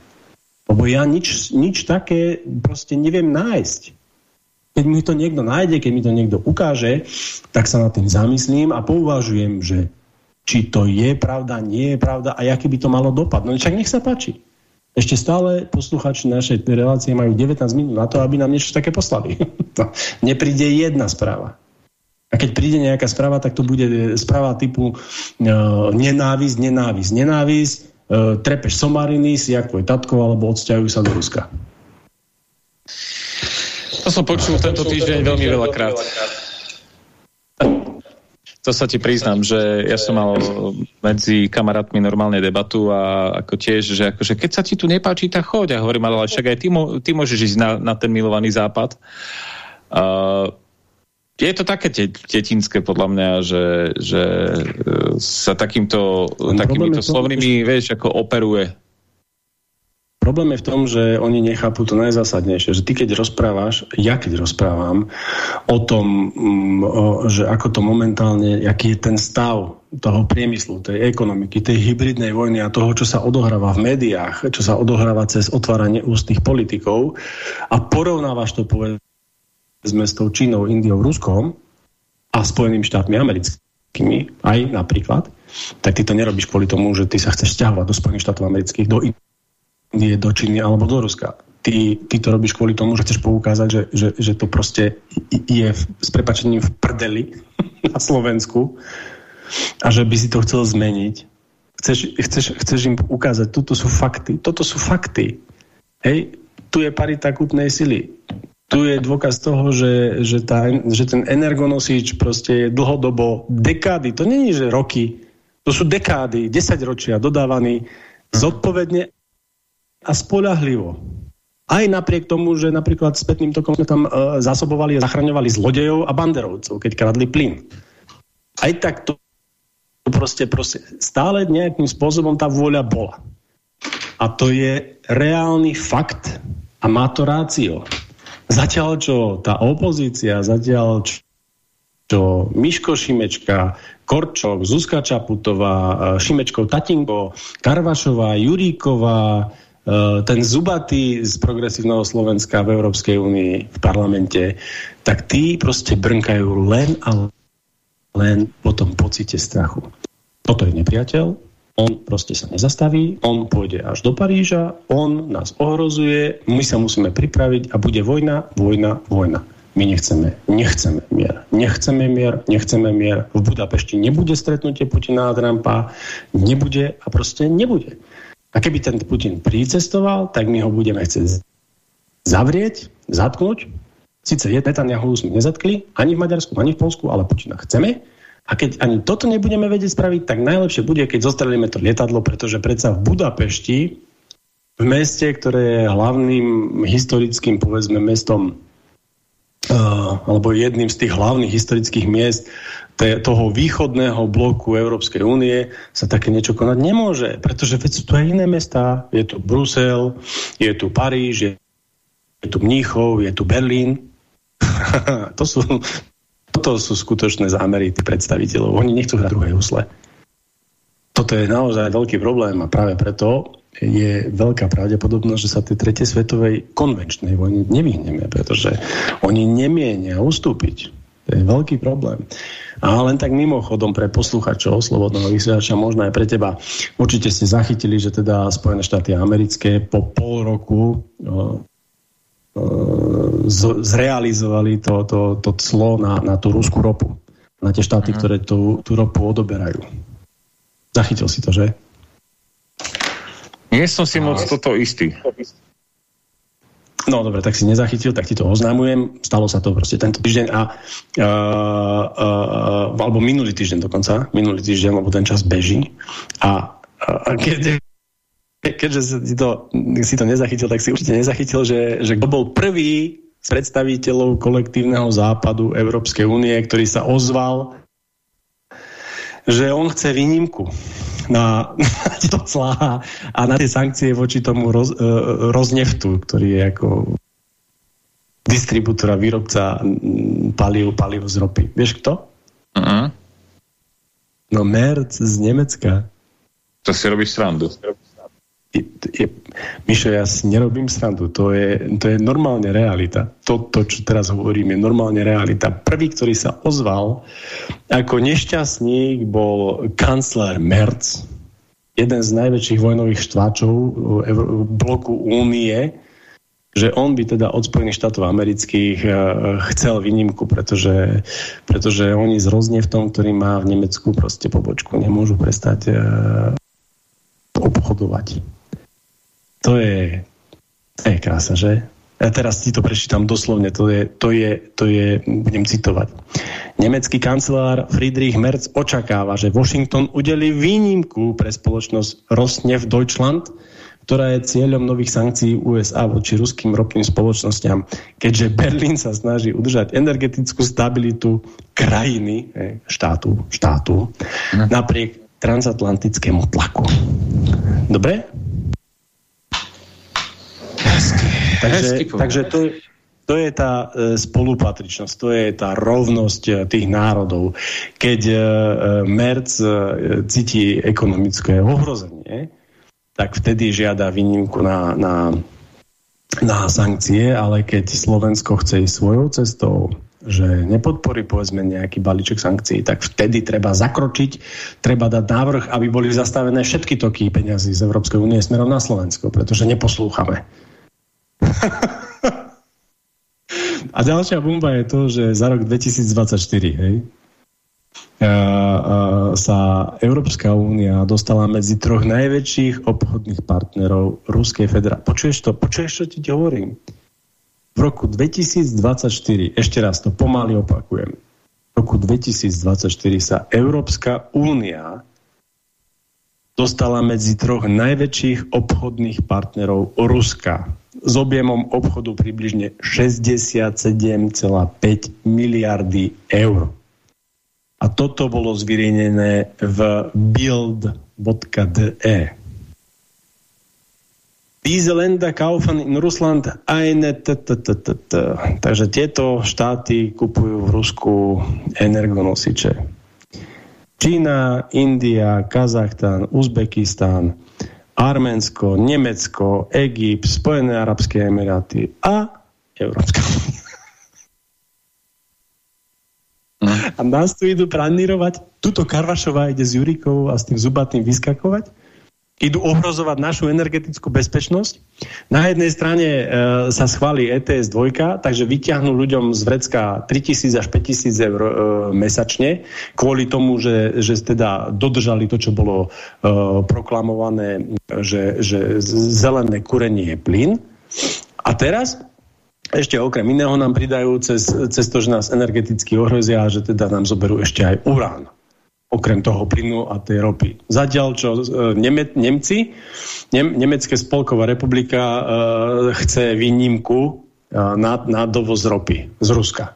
Lebo ja nič, nič také proste neviem nájsť. Keď mi to niekto nájde, keď mi to niekto ukáže, tak sa nad tým zamyslím a pouvažujem, že či to je pravda, nie je pravda a aký by to malo dopad. No však nech sa páči. Ešte stále posluchači našej relácie majú 19 minút na to, aby nám niečo také poslali. <laughs> Nepríde jedna správa. A keď príde nejaká správa, tak to bude správa typu uh, nenávisť, nenávisť, nenávisť, uh, trepeš somariny, si jak tvoj tatko, alebo odsťahujú sa do Ruska. To som počul tento týždeň veľmi veľakrát to sa ti priznám, že ja som mal medzi kamarátmi normálne debatu a ako tiež, že akože keď sa ti tu nepáči, tak choď. A hovorím, ale však aj ty, ty môžeš ísť na, na ten milovaný západ. Uh, je to také tetinské podľa mňa, že, že sa takýmto, takýmito slovnými, vieš, ako operuje Problém je v tom, že oni nechápu to najzásadnejšie, že ty keď rozprávaš, ja keď rozprávam o tom, mm, že ako to momentálne, aký je ten stav toho priemyslu, tej ekonomiky, tej hybridnej vojny a toho, čo sa odohráva v médiách, čo sa odohráva cez otváranie ústnych politikov a porovnávaš to povedzme s tou Čínou, Indiou, Ruskom a Spojenými štátmi americkými, aj napríklad, tak ty to nerobíš kvôli tomu, že ty sa chceš stiahovať do Spojených štátov amerických, do nie do Číny alebo do Ruska. Ty, ty to robíš kvôli tomu, že chceš poukázať, že, že, že to proste je v, s prepačením v prdeli <laughs> na Slovensku a že by si to chcel zmeniť. Chceš, chceš, chceš im ukázať, toto sú fakty. Toto sú fakty. Hej, tu je parita kúpnej sily. Tu je dôkaz toho, že, že, tá, že ten energonosič proste je dlhodobo dekády. To není, že roky. To sú dekády, desaťročia dodávaný zodpovedne a spolahlivo. Aj napriek tomu, že napríklad spätným tokom sme tam uh, zásobovali a zachraňovali zlodejov a banderovcov, keď kradli plyn. Aj tak to proste, proste stále nejakým spôsobom tá vôľa bola. A to je reálny fakt a má to rácio. Zatiaľ, čo tá opozícia, zatiaľ, čo, čo Miško Šimečka, Korčok, Zuzka Čaputová, e, Šimečkov Tatinko, Karvašová, Juríková, ten zubatý z progresívneho Slovenska v Európskej únii v parlamente, tak tí proste brnkajú len a len po tom pocite strachu. Toto je nepriateľ, on proste sa nezastaví, on pôjde až do Paríža, on nás ohrozuje, my sa musíme pripraviť a bude vojna, vojna, vojna. My nechceme, nechceme mier. Nechceme mier, nechceme mier. V Budapešti nebude stretnutie Putina a Trumpa, nebude a proste nebude. A keby ten Putin pricestoval, tak my ho budeme chcieť zavrieť, zatknúť. Sice je Netanyahu sme nezatkli, ani v Maďarsku, ani v Polsku, ale Putina chceme. A keď ani toto nebudeme vedieť spraviť, tak najlepšie bude, keď zostrelíme to lietadlo, pretože predsa v Budapešti, v meste, ktoré je hlavným historickým, povedzme, mestom Uh, alebo jedným z tých hlavných historických miest toho východného bloku Európskej únie sa také niečo konať nemôže, pretože veď sú tu aj iné mesta. Je tu Brusel, je tu Paríž, je, tu Mníchov, je tu Berlín. <laughs> to sú, toto sú skutočné zámery tých predstaviteľov. Oni nechcú hrať druhej husle. Toto je naozaj veľký problém a práve preto je veľká pravdepodobnosť, že sa tej tretej svetovej konvenčnej vojny nevyhneme, pretože oni nemienia ustúpiť. To je veľký problém. A len tak mimochodom pre posluchačov Slobodného vysielača, možno aj pre teba, určite ste zachytili, že teda Spojené štáty americké po pol roku uh, zrealizovali to, to, to clo na, na tú ruskú ropu. Na tie štáty. -huh. ktoré tú, tú ropu odoberajú. Zachytil si to, že? Nie som si moc toto istý. No dobre, tak si nezachytil, tak ti to oznámujem. Stalo sa to proste tento týždeň a uh, uh, alebo minulý týždeň dokonca, minulý týždeň, lebo ten čas beží. A, uh, keď, keďže si to, si to nezachytil, tak si určite nezachytil, že, že kto bol prvý z predstaviteľov kolektívneho západu Európskej únie, ktorý sa ozval, že on chce výnimku na, <laughs> na to clá a na tie sankcie voči tomu roz, uh, rozneftu, ktorý je ako distribútor a výrobca palív, palív z ropy. Vieš kto? Uh -huh. No Merc z Nemecka. To si robíš srandu. Je, Mišo, ja si nerobím srandu. To je, to je normálne realita. To, to, čo teraz hovorím, je normálne realita. Prvý, ktorý sa ozval ako nešťastník, bol kancler Merz, jeden z najväčších vojnových štváčov bloku Únie, že on by teda od Spojených štátov amerických uh, chcel výnimku, pretože, pretože oni z Rozneftom, ktorý má v Nemecku proste pobočku, nemôžu prestať uh, obchodovať. To je, to je krása, že? Ja teraz ti to prečítam doslovne, to je, to je, to je, budem citovať. Nemecký kancelár Friedrich Merz očakáva, že Washington udeli výnimku pre spoločnosť Rosneft Deutschland, ktorá je cieľom nových sankcií USA voči ruským ropným spoločnosťam, keďže Berlín sa snaží udržať energetickú stabilitu krajiny, štátu, štátu, hm. napriek transatlantickému tlaku. Dobre? Takže, takže to, to je tá e, spolupatričnosť, to je tá rovnosť e, tých národov. Keď e, Merc cíti ekonomické ohrozenie, tak vtedy žiada výnimku na, na, na sankcie, ale keď Slovensko chce ísť svojou cestou, že nepodporí povedzme nejaký balíček sankcií, tak vtedy treba zakročiť, treba dať návrh, aby boli zastavené všetky toky peňazí z Európskej únie smerom na Slovensko, pretože neposlúchame. A ďalšia bomba je to, že za rok 2024 hej, sa Európska únia dostala medzi troch najväčších obchodných partnerov Ruskej federácie. Počuješ to? Počuješ, čo ti hovorím? V roku 2024, ešte raz to pomaly opakujem, v roku 2024 sa Európska únia dostala medzi troch najväčších obchodných partnerov Ruska s objemom obchodu približne 67,5 miliardy eur. A toto bolo zverejnené v build.de. Diese Länder kaufen in Russland eine Takže tieto štáty kupujú v Rusku energonosiče. Čína, India, Kazachstan, Uzbekistan, Arménsko, Nemecko, Egypt, Spojené arabské emiráty a Európska hm. A nás tu idú pranírovať, tuto Karvašová ide s Jurikou a s tým zubatým vyskakovať idú ohrozovať našu energetickú bezpečnosť. Na jednej strane e, sa schváli ETS 2, takže vyťahnú ľuďom z vrecka 3000 až 5000 eur e, mesačne, kvôli tomu, že, že teda dodržali to, čo bolo e, proklamované, že, že zelené kurenie je plyn. A teraz ešte okrem iného nám pridajú cez, cez to, že nás energeticky ohrozia, že teda nám zoberú ešte aj urán okrem toho plynu a tej ropy. Zatiaľ, čo e, Neme, Nemci, Nem, Nemecké spolková republika e, chce výnimku e, na, na dovoz ropy z Ruska.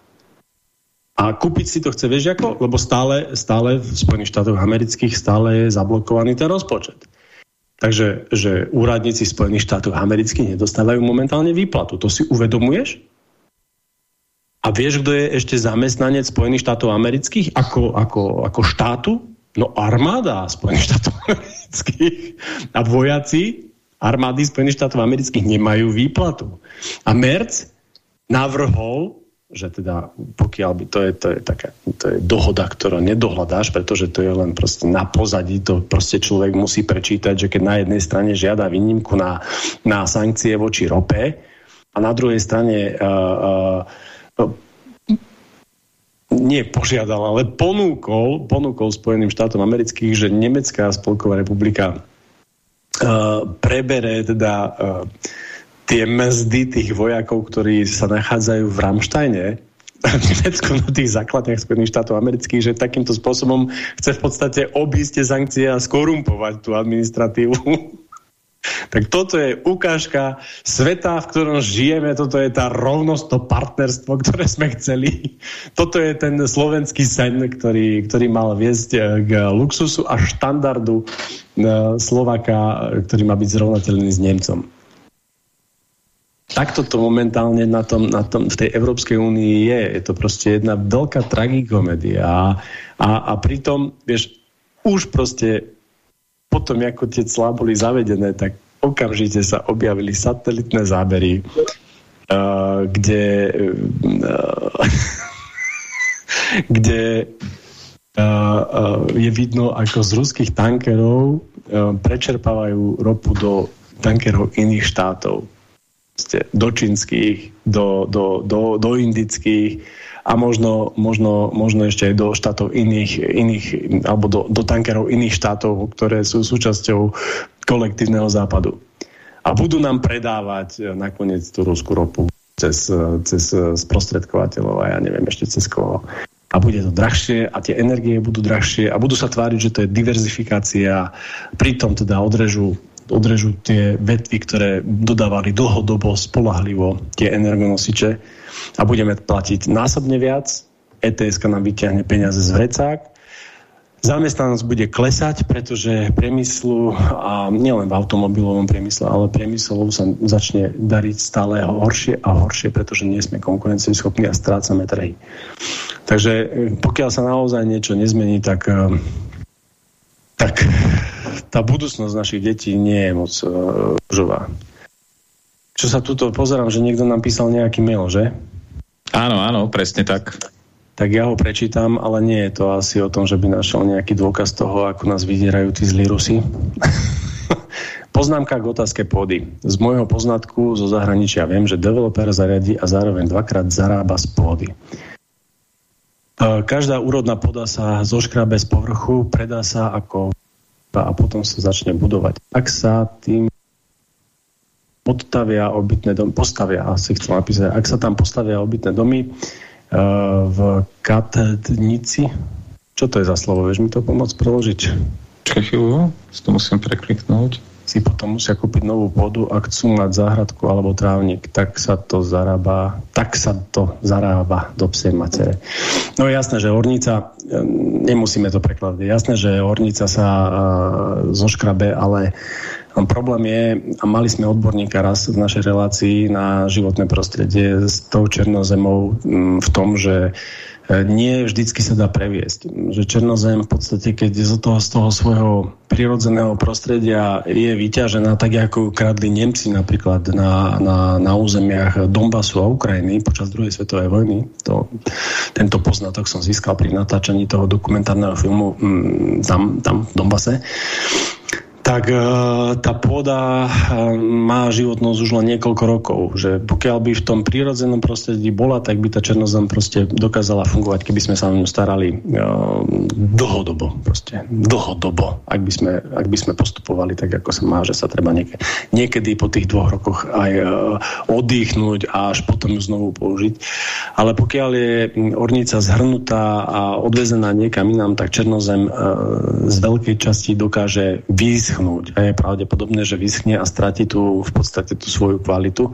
A kúpiť si to chce, vieš ako? Lebo stále, stále v Spojených štátoch amerických stále je zablokovaný ten rozpočet. Takže že úradníci Spojených štátov amerických nedostávajú momentálne výplatu. To si uvedomuješ? A vieš, kto je ešte zamestnanec Spojených štátov amerických ako, ako, ako štátu? No armáda Spojených štátov <laughs> amerických. A vojaci armády Spojených štátov amerických nemajú výplatu. A Merc navrhol, že teda pokiaľ by, to je, to je, taká, to je dohoda, ktorú nedohľadáš, pretože to je len proste na pozadí, to proste človek musí prečítať, že keď na jednej strane žiada výnimku na, na sankcie voči rope a na druhej strane uh, uh, nie požiadal, ale ponúkol, ponúkol Spojeným štátom amerických, že Nemecká spolková republika uh, prebere teda uh, tie mzdy tých vojakov, ktorí sa nachádzajú v Ramštajne, v <laughs> Nemecku na tých základniach Spojených štátov amerických, že takýmto spôsobom chce v podstate obísť tie sankcie a skorumpovať tú administratívu <laughs> tak toto je ukážka sveta, v ktorom žijeme, toto je tá rovnosť, to partnerstvo, ktoré sme chceli. Toto je ten slovenský sen, ktorý, ktorý mal viesť eh, k luxusu a štandardu eh, Slovaka, ktorý má byť zrovnateľný s Nemcom. Takto to momentálne na tom, na tom, v tej Európskej únii je. Je to proste jedna veľká tragikomédia. A, a, a pritom, vieš, už proste potom, ako tie clá boli zavedené, tak okamžite sa objavili satelitné zábery, uh, kde, uh, <laughs> kde uh, uh, je vidno, ako z ruských tankerov uh, prečerpávajú ropu do tankerov iných štátov. Do čínskych, do, do, do, do indických a možno, možno, možno ešte aj do štátov iných, iných alebo do, do tankerov iných štátov, ktoré sú súčasťou kolektívneho západu. A budú nám predávať e, nakoniec tú ruskú ropu cez, e, cez e, sprostredkovateľov a ja neviem ešte cez koho. A bude to drahšie a tie energie budú drahšie a budú sa tváriť, že to je diverzifikácia. Pritom teda odrežú odrežú tie vetvy, ktoré dodávali dlhodobo, spolahlivo tie energonosiče a budeme platiť násobne viac. ETS nám vyťahne peniaze z vrecák. Zamestnanosť bude klesať, pretože priemyslu, a nielen v automobilovom priemysle, ale priemyslov sa začne dariť stále horšie a horšie, pretože nie sme konkurencieschopní a strácame trhy. Takže eh, pokiaľ sa naozaj niečo nezmení, tak, eh, tak tá budúcnosť našich detí nie je moc uh, Čo sa tuto pozerám, že niekto nám písal nejaký mail, že? Áno, áno, presne tak. Tak ja ho prečítam, ale nie je to asi o tom, že by našiel nejaký dôkaz toho, ako nás vydierajú tí zlí Rusy. <laughs> Poznámka k otázke pôdy. Z môjho poznatku zo zahraničia viem, že developer zariadi a zároveň dvakrát zarába z pôdy. Uh, každá úrodná pôda sa zoškrabe z povrchu, predá sa ako a potom sa začne budovať. Ak sa tým odtavia obytné domy, postavia, asi chcem napísať, ak sa tam postavia obytné domy uh, v Katnici, čo to je za slovo, vieš mi to pomôcť preložiť? Čakaj chvíľu, to musím prekliknúť si potom musia kúpiť novú pôdu a chcú mať záhradku alebo trávnik, tak sa to zarába, tak sa to zarába do psej macere. No je jasné, že ornica, nemusíme to prekladať, je jasné, že ornica sa zoškrabe, ale problém je, a mali sme odborníka raz v našej relácii na životné prostredie s tou černozemou v tom, že nie vždycky sa dá previesť. Že Černozem v podstate, keď z toho, z toho svojho prirodzeného prostredia je vyťažená, tak ako kradli Nemci napríklad na, na, na územiach Donbasu a Ukrajiny počas druhej svetovej vojny. To, tento poznatok som získal pri natáčaní toho dokumentárneho filmu mm, tam, tam v Donbase tak e, tá pôda e, má životnosť už len niekoľko rokov. Že pokiaľ by v tom prírodzenom prostredí bola, tak by tá černozem proste dokázala fungovať, keby sme sa o ňu starali uh, dlhodobo. Proste, dlhodobo, ak by, sme, ak by sme postupovali tak, ako sa má, že sa treba niek niekedy po tých dvoch rokoch aj oddychnúť a až potom ju znovu použiť. Ale pokiaľ je ornica zhrnutá a odvezená niekam inám, tak černozem z veľkej časti dokáže výsť vyschnúť. A je pravdepodobné, že vyschne a stratí tu v podstate tú svoju kvalitu.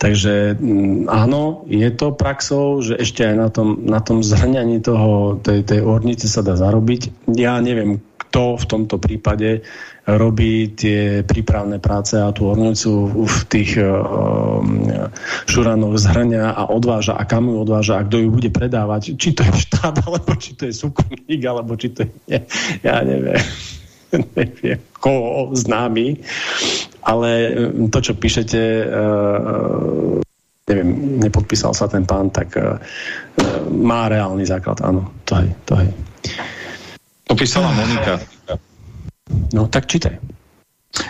Takže mm, áno, je to praxou, že ešte aj na tom, na tom zhrňaní toho, tej, tej ornice sa dá zarobiť. Ja neviem, kto v tomto prípade robí tie prípravné práce a tú ornicu v tých uh, šuranoch zhrňa a odváža a kam ju odváža a kto ju bude predávať. Či to je štát, <laughs> alebo či to je súkromník, alebo či to je... Ja neviem. <laughs> neviem, koho známy, ale mm, to, čo píšete, uh, neviem, nepodpísal sa ten pán, tak uh, má reálny základ, áno, to hej, to hej. To písala Monika. No, tak čítaj.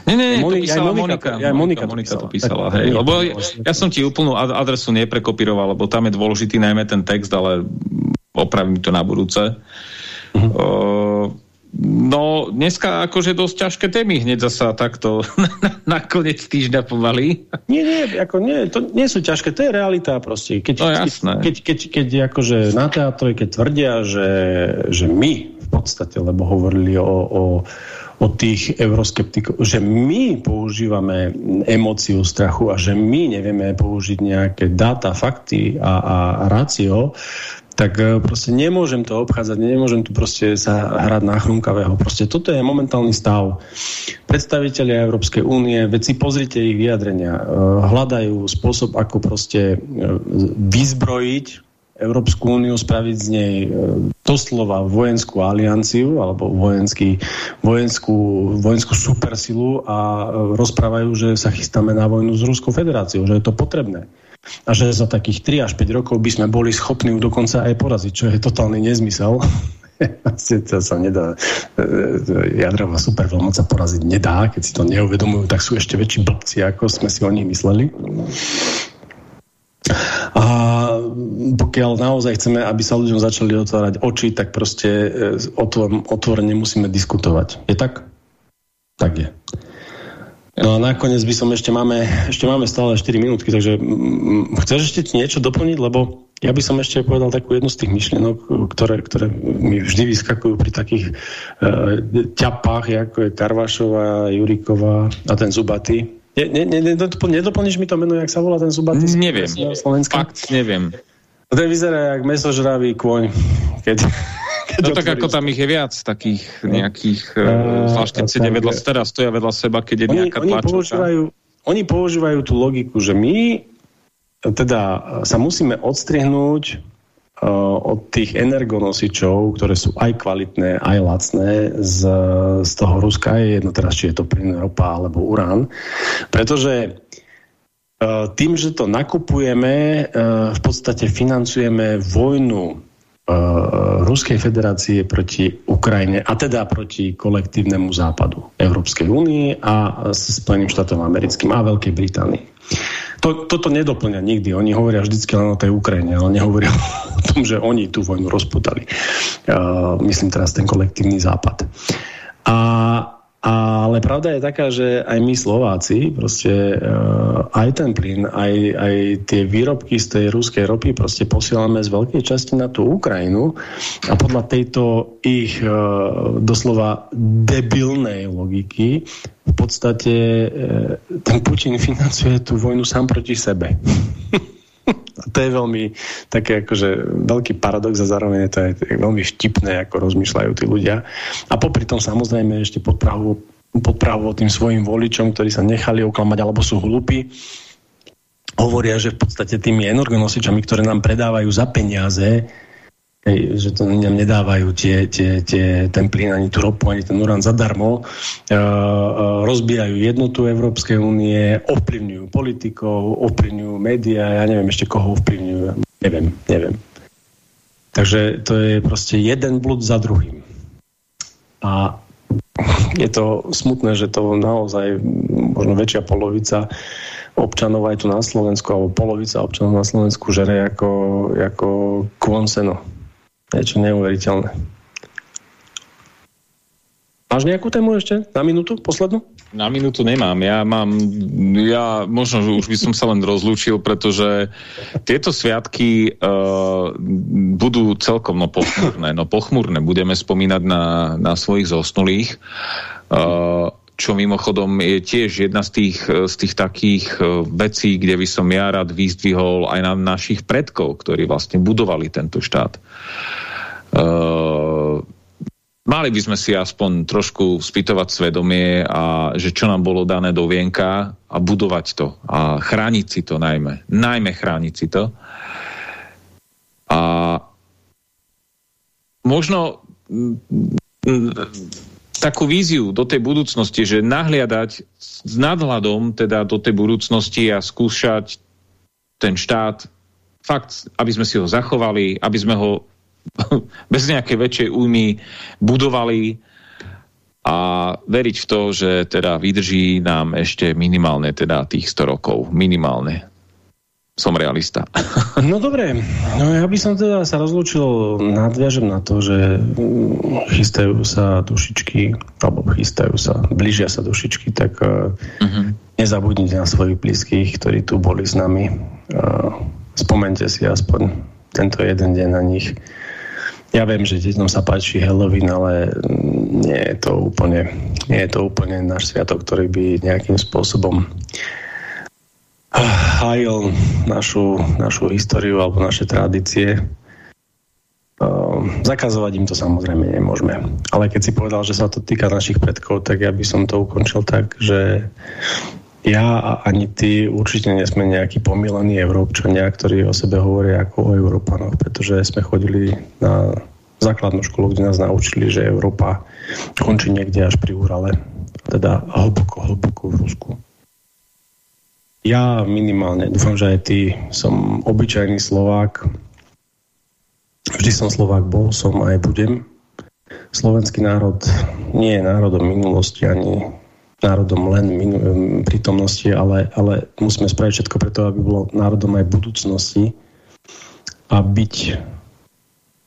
Nie, nie, nie, to písala Monika. Ja, Monika, Monika to písala, tak, hej. Lebo ja, ja som ti úplnú adresu neprekopíroval, lebo tam je dôležitý najmä ten text, ale opravím to na budúce. Uh -huh. uh, No, dneska akože dosť ťažké témy hneď zasa takto <laughs> na, koniec týždňa pomaly. Nie, nie, ako nie, to nie sú ťažké, to je realita proste. Keď, no, jasné. Keď, keď, keď, keď akože na teatre, keď tvrdia, že, že my v podstate, lebo hovorili o, o, o tých euroskeptikov, že my používame emóciu strachu a že my nevieme použiť nejaké dáta, fakty a, a rácio, tak e, proste nemôžem to obchádzať, nemôžem tu proste sa hrať na chrumkavého. Proste toto je momentálny stav. Predstavitelia Európskej únie, veď si pozrite ich vyjadrenia, e, hľadajú spôsob, ako proste e, vyzbrojiť Európsku úniu, spraviť z nej doslova vojenskú alianciu alebo vojenský, vojenskú, vojenskú supersilu a rozprávajú, že sa chystáme na vojnu s Ruskou federáciou, že je to potrebné a že za takých 3 až 5 rokov by sme boli schopní ju dokonca aj poraziť, čo je totálny nezmysel. <laughs> to sa nedá, e, e, jadrová superveľmoc sa poraziť nedá, keď si to neuvedomujú, tak sú ešte väčší blbci, ako sme si o nich mysleli. A pokiaľ naozaj chceme, aby sa ľuďom začali otvárať oči, tak proste e, otvorene musíme diskutovať. Je tak? Tak je. No a nakoniec by som ešte máme, ešte máme stále 4 minútky, takže chceš ešte niečo doplniť, lebo ja by som ešte povedal takú jednu z tých myšlienok, ktoré, ktoré mi vždy vyskakujú pri takých uh, ťapách, ako je Karvašová, Juriková a ten Zubatý. Ne, ne, ne, nedoplníš mi to meno, jak sa volá ten Zubatý? Neviem, fakt neviem. Ten vyzerá jak mesožravý kôň. Keď, No tak ako tam ich je viac, takých nejakých, uh, zvlášť keď sedia vedľa, teraz stoja vedľa seba, keď je oni, nejaká oni používajú, oni používajú tú logiku, že my teda sa musíme odstrihnúť uh, od tých energonosičov, ktoré sú aj kvalitné, aj lacné z, z toho Ruska, je jedno teraz, či je to plyn, ropa alebo urán, pretože uh, tým, že to nakupujeme, uh, v podstate financujeme vojnu Ruskej federácie proti Ukrajine a teda proti kolektívnemu západu Európskej únie a Spojeným štátom americkým a Veľkej Británii. To, toto nedoplňa nikdy. Oni hovoria vždycky len o tej Ukrajine, ale nehovoria <laughs> o tom, že oni tú vojnu rozputali. Uh, myslím teraz ten kolektívny západ. A ale pravda je taká, že aj my Slováci, proste uh, aj ten plyn, aj, aj tie výrobky z tej ruskej ropy proste posielame z veľkej časti na tú Ukrajinu a podľa tejto ich uh, doslova debilnej logiky v podstate uh, ten Putin <laughs> financuje tú vojnu sám proti sebe. <laughs> <laughs> to je veľmi také akože veľký paradox a zároveň je to aj veľmi vtipné, ako rozmýšľajú tí ľudia. A popri tom samozrejme ešte pod Prahu, pod Prahu tým svojim voličom, ktorí sa nechali oklamať alebo sú hlupí, hovoria, že v podstate tými energonosičami, ktoré nám predávajú za peniaze, Hej, že to nám nedávajú tie, tie, tie, ten plyn, ani tú ropu, ani ten urán zadarmo. E, rozbijajú jednotu Európskej únie, ovplyvňujú politikov, ovplyvňujú médiá, ja neviem ešte koho ovplyvňujú, neviem, neviem. Takže to je proste jeden blud za druhým. A je to smutné, že to naozaj možno väčšia polovica občanov aj tu na Slovensku, alebo polovica občanov na Slovensku žere ako, ako kvonseno. Niečo neuveriteľné. Máš nejakú tému ešte? Na minútu? Poslednú? Na minútu nemám. Ja mám, ja možno, že už by som sa len rozlúčil, pretože tieto sviatky uh, budú celkom no, pochmúrne. No pochmúrne budeme spomínať na, na svojich zosnulých. Uh, čo mimochodom je tiež jedna z tých, z tých takých e, vecí, kde by som ja rád vyzdvihol aj na našich predkov, ktorí vlastne budovali tento štát. Uh, mali by sme si aspoň trošku spýtovať svedomie a že čo nám bolo dané do vienka a budovať to a chrániť si to najmä. Najmä chrániť si to. A možno takú víziu do tej budúcnosti, že nahliadať s nadhľadom teda do tej budúcnosti a skúšať ten štát fakt, aby sme si ho zachovali, aby sme ho <laughs> bez nejakej väčšej újmy budovali a veriť v to, že teda vydrží nám ešte minimálne teda tých 100 rokov. Minimálne som realista. <laughs> No dobre, no ja by som teda sa rozlúčil, nadviažem na to, že chystajú sa dušičky, alebo chystajú sa, blížia sa dušičky, tak uh mhm. -huh. nezabudnite na svojich blízkych, ktorí tu boli s nami. Uh, spomente si aspoň tento jeden deň na nich. Ja viem, že deťom sa páči Halloween, ale nie je to úplne, nie je to úplne náš sviatok, ktorý by nejakým spôsobom hájil našu, našu históriu alebo naše tradície. Uh, zakazovať im to samozrejme nemôžeme. Ale keď si povedal, že sa to týka našich predkov, tak ja by som to ukončil tak, že ja a ani ty určite nesme nejakí pomilení Európčania, ktorí o sebe hovoria ako o Európanoch, pretože sme chodili na základnú školu, kde nás naučili, že Európa končí niekde až pri Urale, teda hlboko, hlboko v Rusku. Ja minimálne, dúfam, že aj ty som obyčajný Slovák. Vždy som Slovák bol, som aj budem. Slovenský národ nie je národom minulosti ani národom len minu prítomnosti, ale, ale musíme spraviť všetko preto, aby bolo národom aj budúcnosti a byť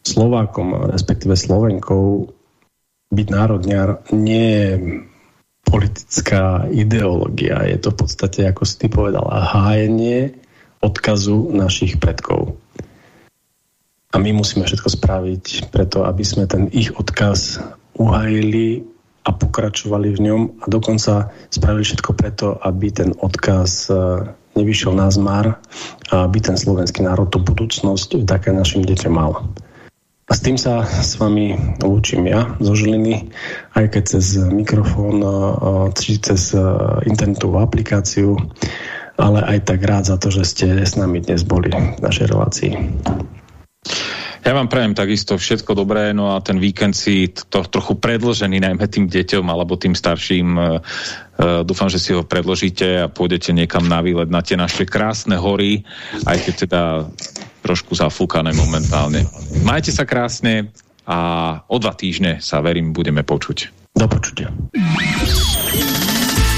Slovákom, respektíve Slovenkou, byť národňar nie je politická ideológia. Je to v podstate, ako si ty povedal, hájenie odkazu našich predkov. A my musíme všetko spraviť preto, aby sme ten ich odkaz uhajili a pokračovali v ňom a dokonca spravili všetko preto, aby ten odkaz e, nevyšiel na zmar a aby ten slovenský národ tú budúcnosť také našim deťom mal. S tým sa s vami lúčim ja zo Žiliny, aj keď cez mikrofón, či cez internetovú aplikáciu, ale aj tak rád za to, že ste s nami dnes boli v našej relácii. Ja vám prajem takisto všetko dobré, no a ten víkend si to trochu predložený, najmä tým deťom alebo tým starším. Uh, dúfam, že si ho predložíte a pôjdete niekam na výlet na tie naše krásne hory, aj keď teda trošku zafúkané momentálne. Majte sa krásne a o dva týždne sa verím budeme počuť. Do počutia.